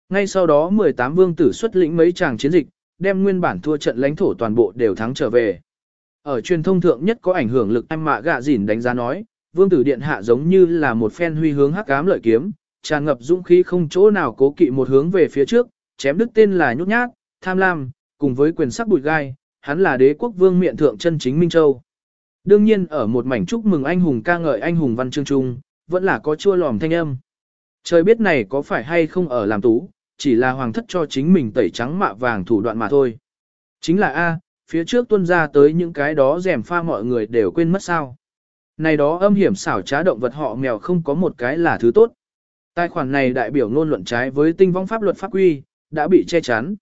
Ngay sau đó 18 vương tử xuất lĩnh mấy chàng chiến dịch, đem nguyên bản thua trận lãnh thổ toàn bộ đều thắng trở về. Ở truyền thông thượng nhất có ảnh hưởng lực em mạ gạ dỉn đánh giá nói, vương tử điện hạ giống như là một phen huy hướng hắc ám lợi kiếm, tràn ngập dũng khí không chỗ nào cố kỵ một hướng về phía trước, chém đứt tên là nhút nhát, tham lam, cùng với quyền sắc bụi gai, hắn là đế quốc vương miện thượng chân chính Minh Châu. Đương nhiên ở một mảnh chúc mừng anh hùng ca ngợi anh hùng văn chương trung, vẫn là có chua lòm thanh âm. Trời biết này có phải hay không ở làm tú, chỉ là hoàng thất cho chính mình tẩy trắng mạ vàng thủ đoạn mà thôi. Chính là A, phía trước tuân ra tới những cái đó rèm pha mọi người đều quên mất sao. Này đó âm hiểm xảo trá động vật họ mèo không có một cái là thứ tốt. Tài khoản này đại biểu ngôn luận trái với tinh vong pháp luật pháp quy, đã bị che chắn.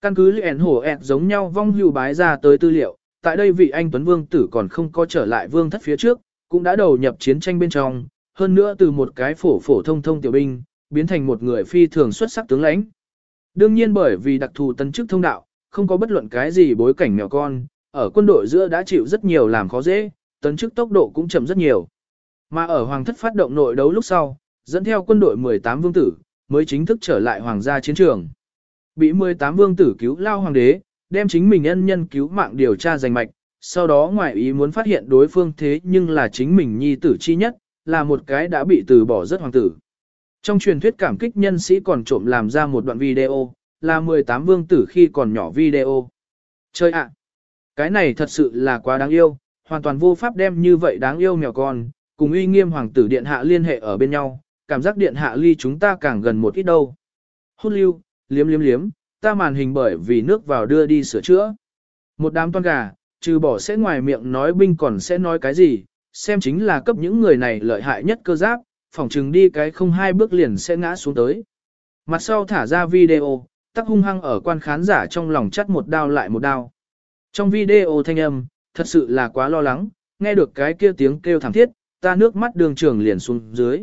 Căn cứ liền hổ ẹt giống nhau vong hưu bái ra tới tư liệu, tại đây vị anh Tuấn Vương tử còn không có trở lại vương thất phía trước, cũng đã đầu nhập chiến tranh bên trong, hơn nữa từ một cái phổ phổ thông thông tiểu binh, biến thành một người phi thường xuất sắc tướng lãnh. Đương nhiên bởi vì đặc thù tân chức thông đạo, không có bất luận cái gì bối cảnh mèo con, ở quân đội giữa đã chịu rất nhiều làm khó dễ, tấn chức tốc độ cũng chậm rất nhiều. Mà ở hoàng thất phát động nội đấu lúc sau, dẫn theo quân đội 18 vương tử, mới chính thức trở lại hoàng gia chiến trường. Bị 18 vương tử cứu lao hoàng đế, đem chính mình ân nhân cứu mạng điều tra giành mạch, sau đó ngoại ý muốn phát hiện đối phương thế nhưng là chính mình nhi tử chi nhất, là một cái đã bị từ bỏ rất hoàng tử. Trong truyền thuyết cảm kích nhân sĩ còn trộm làm ra một đoạn video, là 18 vương tử khi còn nhỏ video. Chơi ạ! cái này thật sự là quá đáng yêu, hoàn toàn vô pháp đem như vậy đáng yêu mèo con, cùng uy nghiêm hoàng tử điện hạ liên hệ ở bên nhau, cảm giác điện hạ ly chúng ta càng gần một ít đâu. Hút lưu, liếm liếm liếm, ta màn hình bởi vì nước vào đưa đi sửa chữa. Một đám toan gà, trừ bỏ sẽ ngoài miệng nói binh còn sẽ nói cái gì, xem chính là cấp những người này lợi hại nhất cơ giáp, phỏng chừng đi cái không hai bước liền sẽ ngã xuống tới. Mặt sau thả ra video, tắc hung hăng ở quan khán giả trong lòng chắt một đao lại một đao. Trong video thanh âm, thật sự là quá lo lắng, nghe được cái kia tiếng kêu thảm thiết, ta nước mắt đường trường liền xuống dưới.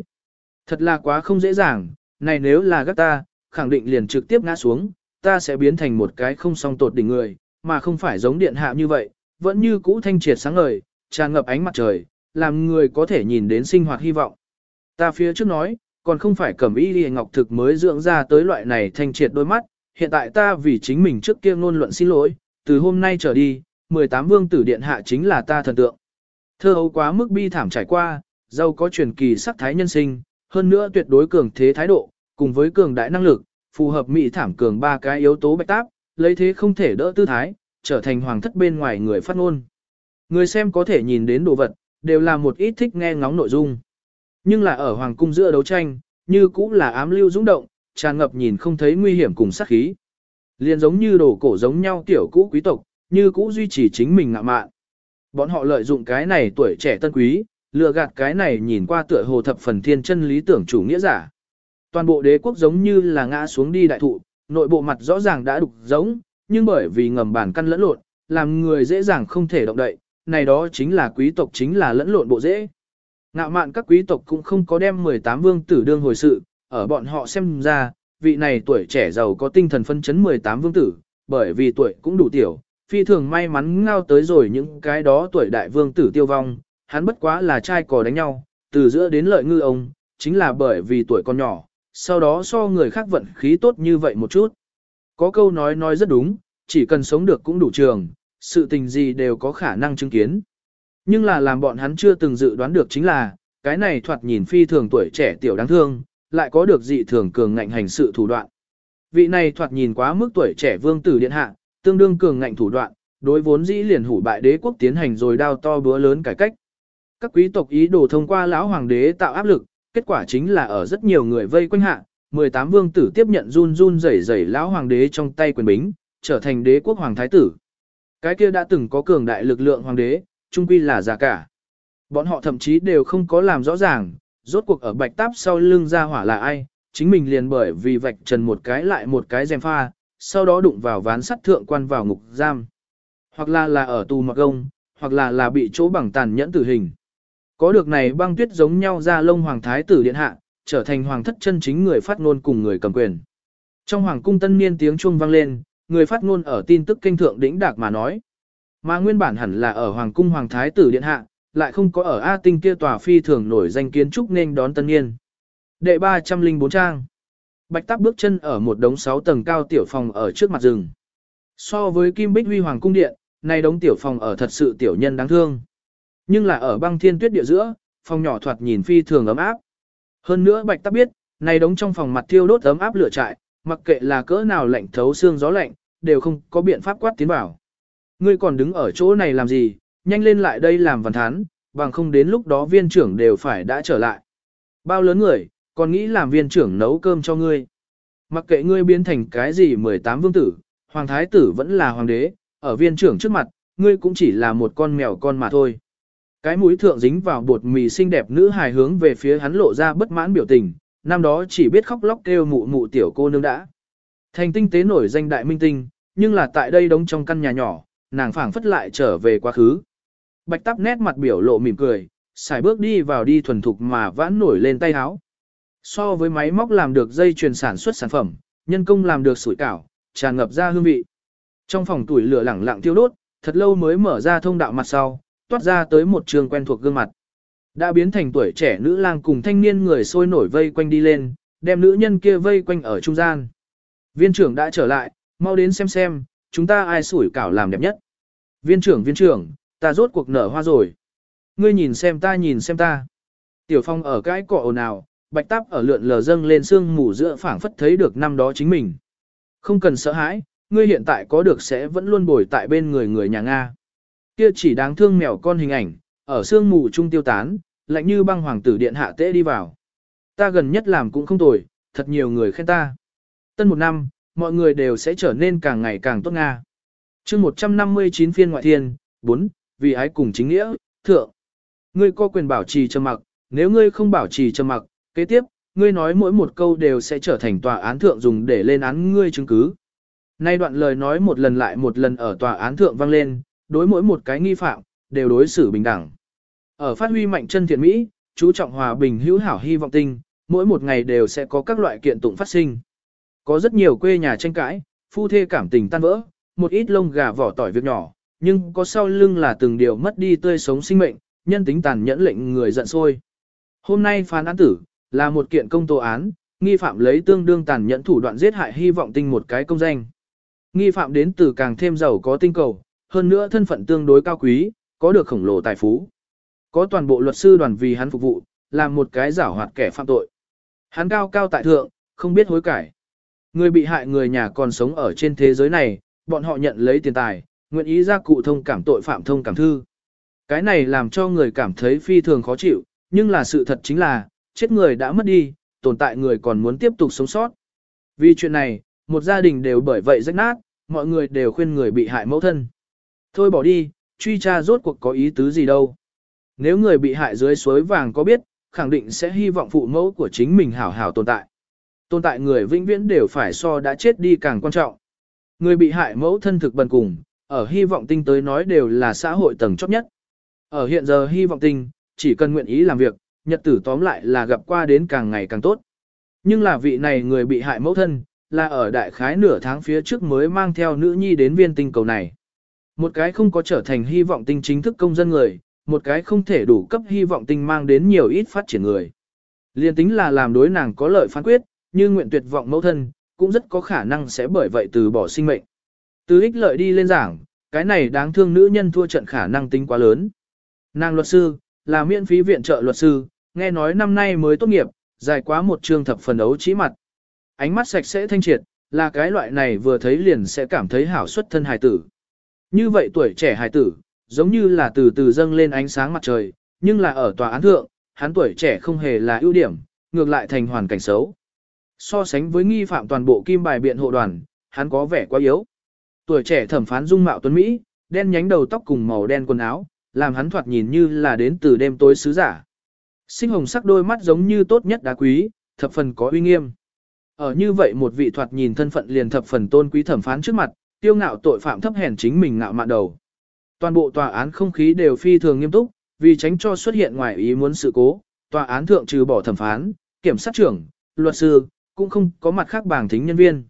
Thật là quá không dễ dàng, này nếu là gắt ta, khẳng định liền trực tiếp ngã xuống, ta sẽ biến thành một cái không song tột đỉnh người, mà không phải giống điện hạ như vậy, vẫn như cũ thanh triệt sáng ngời, tràn ngập ánh mặt trời, làm người có thể nhìn đến sinh hoạt hy vọng. Ta phía trước nói, còn không phải cẩm y lìa ngọc thực mới dưỡng ra tới loại này thanh triệt đôi mắt, hiện tại ta vì chính mình trước kia ngôn luận xin lỗi, từ hôm nay trở đi, 18 vương tử điện hạ chính là ta thần tượng. Thơ hấu quá mức bi thảm trải qua, giàu có truyền kỳ sắc thái nhân sinh, hơn nữa tuyệt đối cường thế thái độ, cùng với cường đại năng lực, phù hợp mỹ thảm cường ba cái yếu tố bạch táp, lấy thế không thể đỡ tư thái, trở thành hoàng thất bên ngoài người phát ngôn. Người xem có thể nhìn đến đồ vật, đều là một ít thích nghe ngóng nội dung. Nhưng là ở hoàng cung giữa đấu tranh, như cũng là ám lưu dũng động, tràn ngập nhìn không thấy nguy hiểm cùng sát khí. Liền giống như đồ cổ giống nhau tiểu cũ quý tộc, như cũ duy trì chính mình ngạ mạn. Bọn họ lợi dụng cái này tuổi trẻ tân quý, lừa gạt cái này nhìn qua tựa hồ thập phần thiên chân lý tưởng chủ nghĩa giả. Toàn bộ đế quốc giống như là ngã xuống đi đại thụ, nội bộ mặt rõ ràng đã đục giống, nhưng bởi vì ngầm bản căn lẫn lộn, làm người dễ dàng không thể động đậy, này đó chính là quý tộc chính là lẫn lộn bộ dễ. Ngạo mạn các quý tộc cũng không có đem 18 vương tử đương hồi sự, ở bọn họ xem ra, vị này tuổi trẻ giàu có tinh thần phân chấn 18 vương tử, bởi vì tuổi cũng đủ tiểu, phi thường may mắn ngao tới rồi những cái đó tuổi đại vương tử tiêu vong, hắn bất quá là trai cò đánh nhau, từ giữa đến lợi ngư ông, chính là bởi vì tuổi còn nhỏ, sau đó so người khác vận khí tốt như vậy một chút. Có câu nói nói rất đúng, chỉ cần sống được cũng đủ trường, sự tình gì đều có khả năng chứng kiến. Nhưng là làm bọn hắn chưa từng dự đoán được chính là, cái này thoạt nhìn phi thường tuổi trẻ tiểu đáng thương, lại có được dị thường cường ngạnh hành sự thủ đoạn. Vị này thoạt nhìn quá mức tuổi trẻ vương tử điện hạ, tương đương cường ngạnh thủ đoạn, đối vốn dĩ liền hủ bại đế quốc tiến hành rồi đao to búa lớn cải cách. Các quý tộc ý đồ thông qua lão hoàng đế tạo áp lực, kết quả chính là ở rất nhiều người vây quanh hạ, 18 vương tử tiếp nhận run run rẩy rẩy lão hoàng đế trong tay quyền bính, trở thành đế quốc hoàng thái tử. Cái kia đã từng có cường đại lực lượng hoàng đế, trung quy là giả cả. Bọn họ thậm chí đều không có làm rõ ràng, rốt cuộc ở bạch táp sau lưng ra hỏa là ai, chính mình liền bởi vì vạch trần một cái lại một cái dèm pha, sau đó đụng vào ván sắt thượng quan vào ngục giam. Hoặc là là ở tù mặc gông, hoặc là là bị chỗ bằng tàn nhẫn tử hình. Có được này băng tuyết giống nhau ra lông hoàng thái tử điện hạ, trở thành hoàng thất chân chính người phát ngôn cùng người cầm quyền. Trong hoàng cung tân niên tiếng chuông vang lên, người phát ngôn ở tin tức kinh thượng đỉnh đạc mà nói. Mà nguyên bản hẳn là ở hoàng cung hoàng thái tử điện hạ, lại không có ở A tinh kia tòa phi thường nổi danh kiến trúc nên đón tân niên. Đệ 304 trang. Bạch tắc bước chân ở một đống 6 tầng cao tiểu phòng ở trước mặt rừng. So với Kim Bích Huy Hoàng cung điện, này đống tiểu phòng ở thật sự tiểu nhân đáng thương. Nhưng là ở băng thiên tuyết địa giữa, phòng nhỏ thoạt nhìn phi thường ấm áp. Hơn nữa Bạch tắc biết, này đống trong phòng mặt thiêu đốt ấm áp lửa trại, mặc kệ là cỡ nào lạnh thấu xương gió lạnh, đều không có biện pháp quát tiến vào. Ngươi còn đứng ở chỗ này làm gì, nhanh lên lại đây làm văn thán, bằng không đến lúc đó viên trưởng đều phải đã trở lại. Bao lớn người, còn nghĩ làm viên trưởng nấu cơm cho ngươi. Mặc kệ ngươi biến thành cái gì 18 vương tử, hoàng thái tử vẫn là hoàng đế, ở viên trưởng trước mặt, ngươi cũng chỉ là một con mèo con mà thôi. Cái mũi thượng dính vào bột mì xinh đẹp nữ hài hướng về phía hắn lộ ra bất mãn biểu tình, năm đó chỉ biết khóc lóc kêu mụ mụ tiểu cô nương đã. Thành tinh tế nổi danh đại minh tinh, nhưng là tại đây đóng trong căn nhà nhỏ, nàng phảng phất lại trở về quá khứ. Bạch tắp nét mặt biểu lộ mỉm cười, xài bước đi vào đi thuần thục mà vãn nổi lên tay áo. So với máy móc làm được dây chuyền sản xuất sản phẩm, nhân công làm được sủi cảo, tràn ngập ra hương vị. Trong phòng tuổi lửa lẳng lặng tiêu đốt, thật lâu mới mở ra thông đạo mặt sau, toát ra tới một trường quen thuộc gương mặt. Đã biến thành tuổi trẻ nữ lang cùng thanh niên người sôi nổi vây quanh đi lên, đem nữ nhân kia vây quanh ở trung gian. Viên trưởng đã trở lại, mau đến xem xem, chúng ta ai sủi cảo làm đẹp nhất. Viên trưởng viên trưởng, ta rốt cuộc nở hoa rồi. Ngươi nhìn xem ta nhìn xem ta. Tiểu phong ở cái cọ ồn ào, bạch táp ở lượn lờ dâng lên sương mù giữa phảng phất thấy được năm đó chính mình. Không cần sợ hãi, ngươi hiện tại có được sẽ vẫn luôn bồi tại bên người người nhà Nga. Kia chỉ đáng thương mèo con hình ảnh, ở sương mù trung tiêu tán, lạnh như băng hoàng tử điện hạ tế đi vào. Ta gần nhất làm cũng không tồi, thật nhiều người khen ta. Tân một năm, mọi người đều sẽ trở nên càng ngày càng tốt Nga. chương 159 phiên ngoại thiên, 4, vì ái cùng chính nghĩa, thượng. Ngươi có quyền bảo trì trầm mặc, nếu ngươi không bảo trì trầm mặc, kế tiếp, ngươi nói mỗi một câu đều sẽ trở thành tòa án thượng dùng để lên án ngươi chứng cứ. Nay đoạn lời nói một lần lại một lần ở tòa án thượng vang lên, đối mỗi một cái nghi phạm, đều đối xử bình đẳng. Ở phát huy mạnh chân thiện mỹ, chú trọng hòa bình hữu hảo hy vọng tinh, mỗi một ngày đều sẽ có các loại kiện tụng phát sinh. Có rất nhiều quê nhà tranh cãi, phu thê cảm tình tan vỡ, một ít lông gà vỏ tỏi việc nhỏ, nhưng có sau lưng là từng điều mất đi tươi sống sinh mệnh, nhân tính tàn nhẫn lệnh người giận sôi. Hôm nay phán án tử, là một kiện công tố án, nghi phạm lấy tương đương tàn nhẫn thủ đoạn giết hại hy vọng tinh một cái công danh. Nghi phạm đến từ càng thêm giàu có tinh cầu, hơn nữa thân phận tương đối cao quý, có được khổng lồ tài phú. Có toàn bộ luật sư đoàn vì hắn phục vụ, làm một cái giảo hoạt kẻ phạm tội. Hắn cao cao tại thượng, không biết hối cải. Người bị hại người nhà còn sống ở trên thế giới này, bọn họ nhận lấy tiền tài, nguyện ý ra cụ thông cảm tội phạm thông cảm thư. Cái này làm cho người cảm thấy phi thường khó chịu, nhưng là sự thật chính là, chết người đã mất đi, tồn tại người còn muốn tiếp tục sống sót. Vì chuyện này, một gia đình đều bởi vậy rách nát, mọi người đều khuyên người bị hại mẫu thân. Thôi bỏ đi, truy tra rốt cuộc có ý tứ gì đâu. Nếu người bị hại dưới suối vàng có biết, khẳng định sẽ hy vọng phụ mẫu của chính mình hảo hảo tồn tại. Tồn tại người vĩnh viễn đều phải so đã chết đi càng quan trọng. Người bị hại mẫu thân thực bần cùng, ở hy vọng tinh tới nói đều là xã hội tầng chóp nhất. Ở hiện giờ hy vọng tinh, chỉ cần nguyện ý làm việc, nhật tử tóm lại là gặp qua đến càng ngày càng tốt. Nhưng là vị này người bị hại mẫu thân, là ở đại khái nửa tháng phía trước mới mang theo nữ nhi đến viên tinh cầu này. Một cái không có trở thành hy vọng tinh chính thức công dân người, một cái không thể đủ cấp hy vọng tinh mang đến nhiều ít phát triển người. Liên tính là làm đối nàng có lợi phán quyết, như nguyện tuyệt vọng mẫu thân, cũng rất có khả năng sẽ bởi vậy từ bỏ sinh mệnh. Từ ích lợi đi lên giảng, cái này đáng thương nữ nhân thua trận khả năng tính quá lớn. Nàng luật sư, là miễn phí viện trợ luật sư, nghe nói năm nay mới tốt nghiệp, dài quá một trường thập phần ấu trí mặt. Ánh mắt sạch sẽ thanh triệt, là cái loại này vừa thấy liền sẽ cảm thấy hảo xuất thân hài tử. Như vậy tuổi trẻ hài tử, giống như là từ từ dâng lên ánh sáng mặt trời, nhưng là ở tòa án thượng, hắn tuổi trẻ không hề là ưu điểm, ngược lại thành hoàn cảnh xấu. So sánh với nghi phạm toàn bộ kim bài biện hộ đoàn, hắn có vẻ quá yếu. Tuổi trẻ thẩm phán dung mạo tuấn Mỹ, đen nhánh đầu tóc cùng màu đen quần áo, làm hắn thoạt nhìn như là đến từ đêm tối sứ giả. Sinh hồng sắc đôi mắt giống như tốt nhất đá quý, thập phần có uy nghiêm. Ở như vậy một vị thoạt nhìn thân phận liền thập phần tôn quý thẩm phán trước mặt, tiêu ngạo tội phạm thấp hèn chính mình ngạo mạn đầu. Toàn bộ tòa án không khí đều phi thường nghiêm túc, vì tránh cho xuất hiện ngoài ý muốn sự cố, tòa án thượng trừ bỏ thẩm phán, kiểm sát trưởng, luật sư, cũng không có mặt khác bảng thính nhân viên.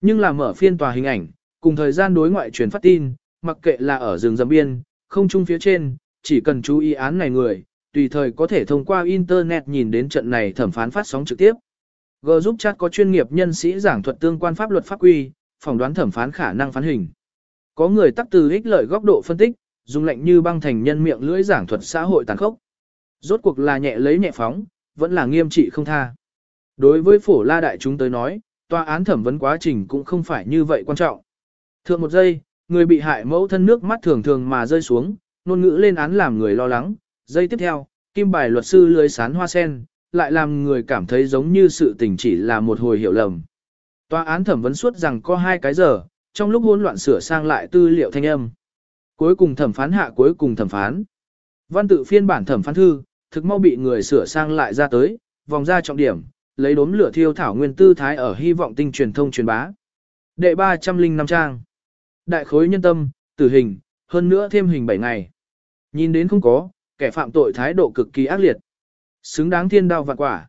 Nhưng là mở phiên tòa hình ảnh, cùng thời gian đối ngoại truyền phát tin, mặc kệ là ở rừng rậm biên, không trung phía trên, chỉ cần chú ý án này người, tùy thời có thể thông qua Internet nhìn đến trận này thẩm phán phát sóng trực tiếp. G giúp chat có chuyên nghiệp nhân sĩ giảng thuật tương quan pháp luật pháp quy, phỏng đoán thẩm phán khả năng phán hình. Có người tắc từ ích lợi góc độ phân tích, dùng lệnh như băng thành nhân miệng lưỡi giảng thuật xã hội tàn khốc. Rốt cuộc là nhẹ lấy nhẹ phóng, vẫn là nghiêm trị không tha. Đối với phổ la đại chúng tới nói, tòa án thẩm vấn quá trình cũng không phải như vậy quan trọng. Thượng một giây, người bị hại mẫu thân nước mắt thường thường mà rơi xuống, ngôn ngữ lên án làm người lo lắng. Giây tiếp theo, kim bài luật sư lưới sán hoa sen, lại làm người cảm thấy giống như sự tình chỉ là một hồi hiểu lầm. Tòa án thẩm vấn suốt rằng có hai cái giờ, trong lúc hỗn loạn sửa sang lại tư liệu thanh âm. Cuối cùng thẩm phán hạ cuối cùng thẩm phán. Văn tự phiên bản thẩm phán thư, thực mau bị người sửa sang lại ra tới, vòng ra trọng điểm, lấy đốm lửa thiêu thảo nguyên tư thái ở hy vọng tinh truyền thông truyền bá. Đệ 305 trang. Đại khối nhân tâm, tử hình, hơn nữa thêm hình 7 ngày. Nhìn đến không có, kẻ phạm tội thái độ cực kỳ ác liệt. Xứng đáng thiên đao vạn quả.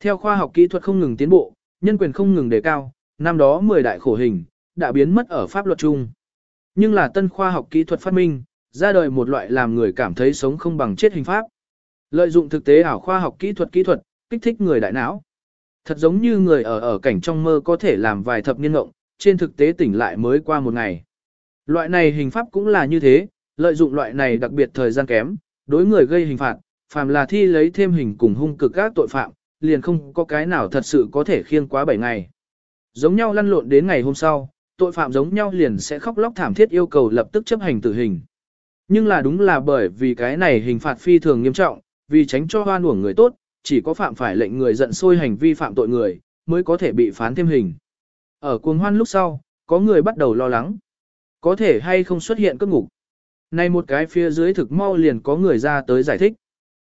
Theo khoa học kỹ thuật không ngừng tiến bộ, nhân quyền không ngừng đề cao, năm đó 10 đại khổ hình, đã biến mất ở pháp luật chung. Nhưng là tân khoa học kỹ thuật phát minh, ra đời một loại làm người cảm thấy sống không bằng chết hình pháp. Lợi dụng thực tế ảo khoa học kỹ thuật kỹ thuật, kích thích người đại não. Thật giống như người ở ở cảnh trong mơ có thể làm vài thập niên ngộng, trên thực tế tỉnh lại mới qua một ngày. Loại này hình pháp cũng là như thế, lợi dụng loại này đặc biệt thời gian kém, đối người gây hình phạt, phàm là thi lấy thêm hình cùng hung cực các tội phạm, liền không có cái nào thật sự có thể khiêng quá 7 ngày. Giống nhau lăn lộn đến ngày hôm sau, tội phạm giống nhau liền sẽ khóc lóc thảm thiết yêu cầu lập tức chấp hành tử hình. Nhưng là đúng là bởi vì cái này hình phạt phi thường nghiêm trọng, vì tránh cho hoan uổng người tốt, chỉ có phạm phải lệnh người giận sôi hành vi phạm tội người, mới có thể bị phán thêm hình. Ở cuồng hoan lúc sau, có người bắt đầu lo lắng. Có thể hay không xuất hiện cất ngục. Này một cái phía dưới thực mau liền có người ra tới giải thích.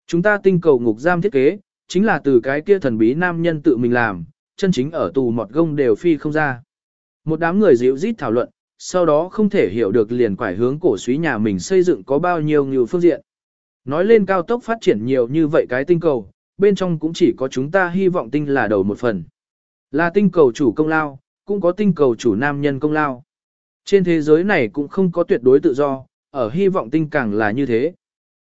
Chúng ta tinh cầu ngục giam thiết kế, chính là từ cái kia thần bí nam nhân tự mình làm, chân chính ở tù mọt gông đều phi không ra. Một đám người dịu rít thảo luận, sau đó không thể hiểu được liền quải hướng cổ suý nhà mình xây dựng có bao nhiêu nhiều phương diện. Nói lên cao tốc phát triển nhiều như vậy cái tinh cầu, bên trong cũng chỉ có chúng ta hy vọng tinh là đầu một phần. Là tinh cầu chủ công lao, cũng có tinh cầu chủ nam nhân công lao. Trên thế giới này cũng không có tuyệt đối tự do, ở hy vọng tinh càng là như thế.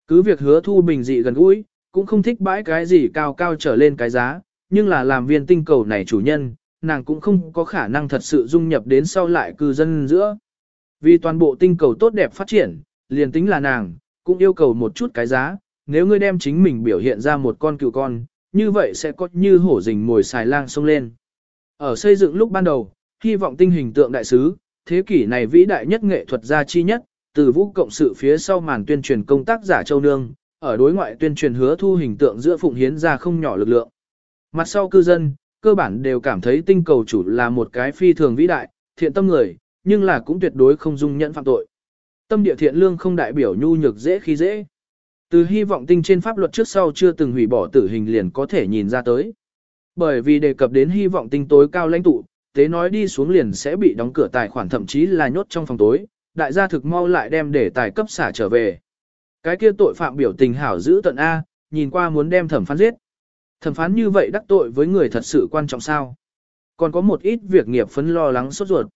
Cứ việc hứa thu bình dị gần gũi, cũng không thích bãi cái gì cao cao trở lên cái giá, nhưng là làm viên tinh cầu này chủ nhân, nàng cũng không có khả năng thật sự dung nhập đến sau lại cư dân giữa. Vì toàn bộ tinh cầu tốt đẹp phát triển, liền tính là nàng, cũng yêu cầu một chút cái giá, nếu ngươi đem chính mình biểu hiện ra một con cựu con, như vậy sẽ có như hổ rình mồi xài lang sông lên. Ở xây dựng lúc ban đầu, hy vọng tinh hình tượng đại sứ, thế kỷ này vĩ đại nhất nghệ thuật gia chi nhất, từ vũ cộng sự phía sau màn tuyên truyền công tác giả châu nương, ở đối ngoại tuyên truyền hứa thu hình tượng giữa phụng hiến ra không nhỏ lực lượng. Mặt sau cư dân, cơ bản đều cảm thấy tinh cầu chủ là một cái phi thường vĩ đại, thiện tâm người, nhưng là cũng tuyệt đối không dung nhận phạm tội. Tâm địa thiện lương không đại biểu nhu nhược dễ khi dễ. Từ hy vọng tinh trên pháp luật trước sau chưa từng hủy bỏ tử hình liền có thể nhìn ra tới. Bởi vì đề cập đến hy vọng tinh tối cao lãnh tụ, tế nói đi xuống liền sẽ bị đóng cửa tài khoản thậm chí là nhốt trong phòng tối, đại gia thực mau lại đem để tài cấp xả trở về. Cái kia tội phạm biểu tình hảo giữ tận A, nhìn qua muốn đem thẩm phán giết. Thẩm phán như vậy đắc tội với người thật sự quan trọng sao? Còn có một ít việc nghiệp phấn lo lắng sốt ruột.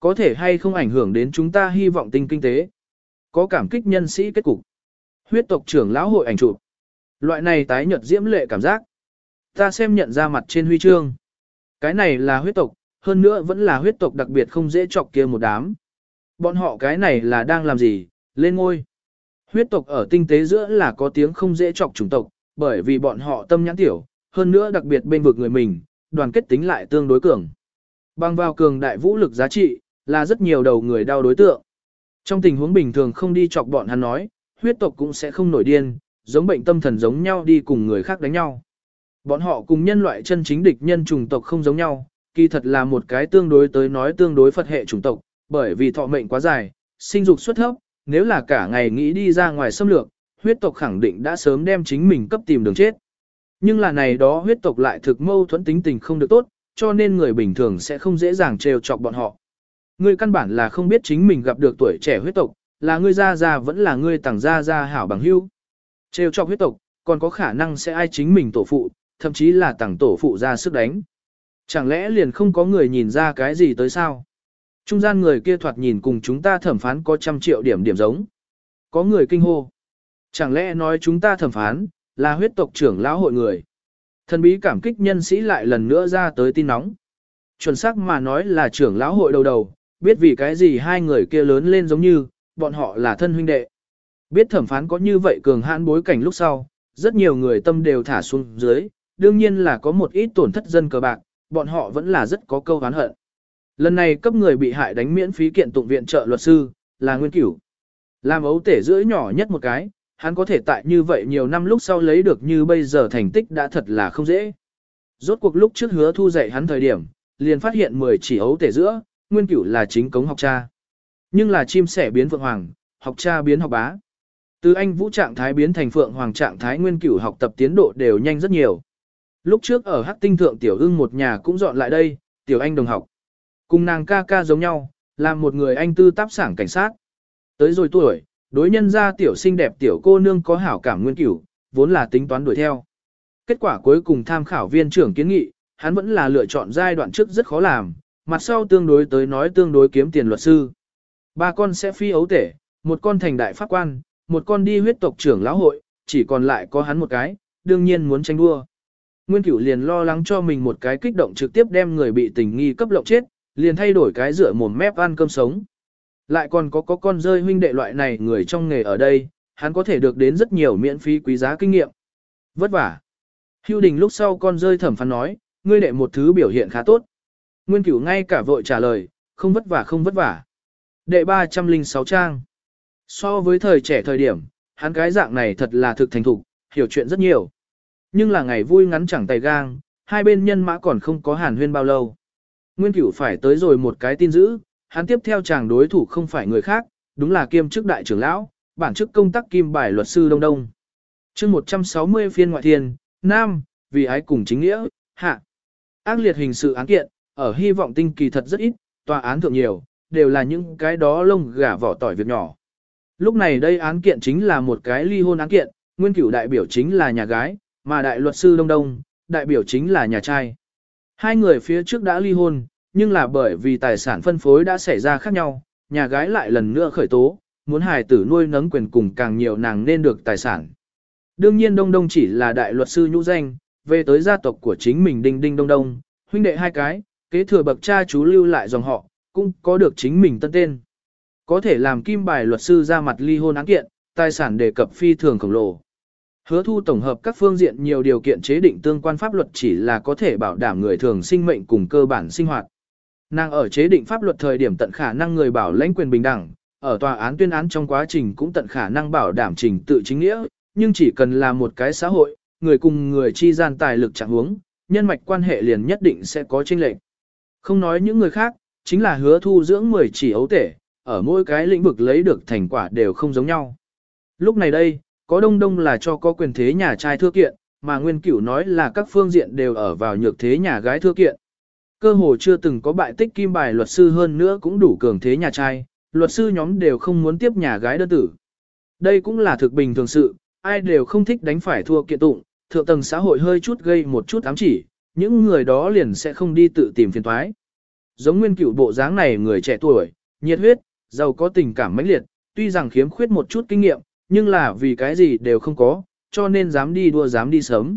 Có thể hay không ảnh hưởng đến chúng ta hy vọng tinh kinh tế. Có cảm kích nhân sĩ kết cục. Huyết tộc trưởng lão hội ảnh chụp. Loại này tái nhợt diễm lệ cảm giác. Ta xem nhận ra mặt trên huy chương. Cái này là huyết tộc, hơn nữa vẫn là huyết tộc đặc biệt không dễ chọc kia một đám. Bọn họ cái này là đang làm gì, lên ngôi. Huyết tộc ở tinh tế giữa là có tiếng không dễ chọc chủng tộc, bởi vì bọn họ tâm nhãn tiểu, hơn nữa đặc biệt bên vực người mình, đoàn kết tính lại tương đối cường. Bằng vào cường đại vũ lực giá trị, là rất nhiều đầu người đau đối tượng. Trong tình huống bình thường không đi chọc bọn hắn nói, huyết tộc cũng sẽ không nổi điên, giống bệnh tâm thần giống nhau đi cùng người khác đánh nhau. Bọn họ cùng nhân loại chân chính địch nhân chủng tộc không giống nhau, kỳ thật là một cái tương đối tới nói tương đối phật hệ chủng tộc, bởi vì thọ mệnh quá dài, sinh dục xuất thấp, nếu là cả ngày nghĩ đi ra ngoài xâm lược, huyết tộc khẳng định đã sớm đem chính mình cấp tìm đường chết. Nhưng là này đó huyết tộc lại thực mâu thuẫn tính tình không được tốt, cho nên người bình thường sẽ không dễ dàng trêu chọc bọn họ. người căn bản là không biết chính mình gặp được tuổi trẻ huyết tộc, là ngươi ra ra vẫn là ngươi tàng ra ra hảo bằng hữu. Trêu chọc huyết tộc, còn có khả năng sẽ ai chính mình tổ phụ, thậm chí là tàng tổ phụ ra sức đánh. Chẳng lẽ liền không có người nhìn ra cái gì tới sao? Trung gian người kia thoạt nhìn cùng chúng ta thẩm phán có trăm triệu điểm điểm giống. Có người kinh hô. Chẳng lẽ nói chúng ta thẩm phán, là huyết tộc trưởng lão hội người. Thần bí cảm kích nhân sĩ lại lần nữa ra tới tin nóng. Chuẩn xác mà nói là trưởng lão hội đầu đầu, biết vì cái gì hai người kia lớn lên giống như, bọn họ là thân huynh đệ. Biết thẩm phán có như vậy cường hãn bối cảnh lúc sau, rất nhiều người tâm đều thả xuống dưới, đương nhiên là có một ít tổn thất dân cờ bạc, bọn họ vẫn là rất có câu hán hận. Lần này cấp người bị hại đánh miễn phí kiện tụng viện trợ luật sư, là Nguyên Cửu. Làm ấu tể giữa nhỏ nhất một cái, hắn có thể tại như vậy nhiều năm lúc sau lấy được như bây giờ thành tích đã thật là không dễ. Rốt cuộc lúc trước hứa thu dạy hắn thời điểm, liền phát hiện 10 chỉ ấu tể giữa, Nguyên Cửu là chính cống học cha. Nhưng là chim sẻ biến phượng hoàng, học cha biến học bá. Từ anh vũ trạng thái biến thành phượng hoàng trạng thái Nguyên Cửu học tập tiến độ đều nhanh rất nhiều. Lúc trước ở Hắc Tinh Thượng Tiểu ưng một nhà cũng dọn lại đây, Tiểu Anh đồng học. Cùng nàng ca ca giống nhau, là một người anh tư táp sảng cảnh sát. Tới rồi tuổi, đối nhân ra tiểu xinh đẹp tiểu cô nương có hảo cảm nguyên cửu, vốn là tính toán đuổi theo. Kết quả cuối cùng tham khảo viên trưởng kiến nghị, hắn vẫn là lựa chọn giai đoạn trước rất khó làm, mặt sau tương đối tới nói tương đối kiếm tiền luật sư. Ba con sẽ phi ấu tể, một con thành đại pháp quan, một con đi huyết tộc trưởng lão hội, chỉ còn lại có hắn một cái, đương nhiên muốn tranh đua. Nguyên cửu liền lo lắng cho mình một cái kích động trực tiếp đem người bị tình nghi cấp lộng chết, liền thay đổi cái rửa mồm mép ăn cơm sống. Lại còn có có con rơi huynh đệ loại này người trong nghề ở đây, hắn có thể được đến rất nhiều miễn phí quý giá kinh nghiệm. Vất vả. Hưu đình lúc sau con rơi thẩm phán nói, ngươi đệ một thứ biểu hiện khá tốt. Nguyên cửu ngay cả vội trả lời, không vất vả không vất vả. Đệ 306 trang. So với thời trẻ thời điểm, hắn cái dạng này thật là thực thành thục, hiểu chuyện rất nhiều. Nhưng là ngày vui ngắn chẳng tay gang, hai bên nhân mã còn không có hàn huyên bao lâu. Nguyên cửu phải tới rồi một cái tin dữ, hắn tiếp theo chàng đối thủ không phải người khác, đúng là kiêm chức đại trưởng lão, bản chức công tác kim bài luật sư Đông Đông. chương 160 phiên ngoại thiên, Nam, vì ái cùng chính nghĩa, hạ. Ác liệt hình sự án kiện, ở hy vọng tinh kỳ thật rất ít, tòa án thượng nhiều, đều là những cái đó lông gà vỏ tỏi việc nhỏ. Lúc này đây án kiện chính là một cái ly hôn án kiện, nguyên cửu đại biểu chính là nhà gái, mà đại luật sư Đông Đông, đại biểu chính là nhà trai. Hai người phía trước đã ly hôn, nhưng là bởi vì tài sản phân phối đã xảy ra khác nhau, nhà gái lại lần nữa khởi tố, muốn hài tử nuôi nấng quyền cùng càng nhiều nàng nên được tài sản. Đương nhiên Đông Đông chỉ là đại luật sư nhũ danh, về tới gia tộc của chính mình Đinh Đinh Đông Đông, huynh đệ hai cái, kế thừa bậc cha chú lưu lại dòng họ, cũng có được chính mình tân tên. Có thể làm kim bài luật sư ra mặt ly hôn án kiện, tài sản đề cập phi thường khổng lồ. Hứa thu tổng hợp các phương diện nhiều điều kiện chế định tương quan pháp luật chỉ là có thể bảo đảm người thường sinh mệnh cùng cơ bản sinh hoạt. Nàng ở chế định pháp luật thời điểm tận khả năng người bảo lãnh quyền bình đẳng, ở tòa án tuyên án trong quá trình cũng tận khả năng bảo đảm trình tự chính nghĩa, nhưng chỉ cần là một cái xã hội, người cùng người chi gian tài lực chẳng hướng nhân mạch quan hệ liền nhất định sẽ có chênh lệch. Không nói những người khác, chính là hứa thu dưỡng 10 chỉ ấu tể, ở mỗi cái lĩnh vực lấy được thành quả đều không giống nhau. Lúc này đây, có đông đông là cho có quyền thế nhà trai thưa kiện, mà nguyên cửu nói là các phương diện đều ở vào nhược thế nhà gái thưa kiện. Cơ hồ chưa từng có bại tích kim bài luật sư hơn nữa cũng đủ cường thế nhà trai, luật sư nhóm đều không muốn tiếp nhà gái đơn tử. Đây cũng là thực bình thường sự, ai đều không thích đánh phải thua kiện tụng, thượng tầng xã hội hơi chút gây một chút ám chỉ, những người đó liền sẽ không đi tự tìm phiền toái. Giống nguyên cửu bộ dáng này người trẻ tuổi, nhiệt huyết, giàu có tình cảm mãnh liệt, tuy rằng khiếm khuyết một chút kinh nghiệm, nhưng là vì cái gì đều không có, cho nên dám đi đua dám đi sớm.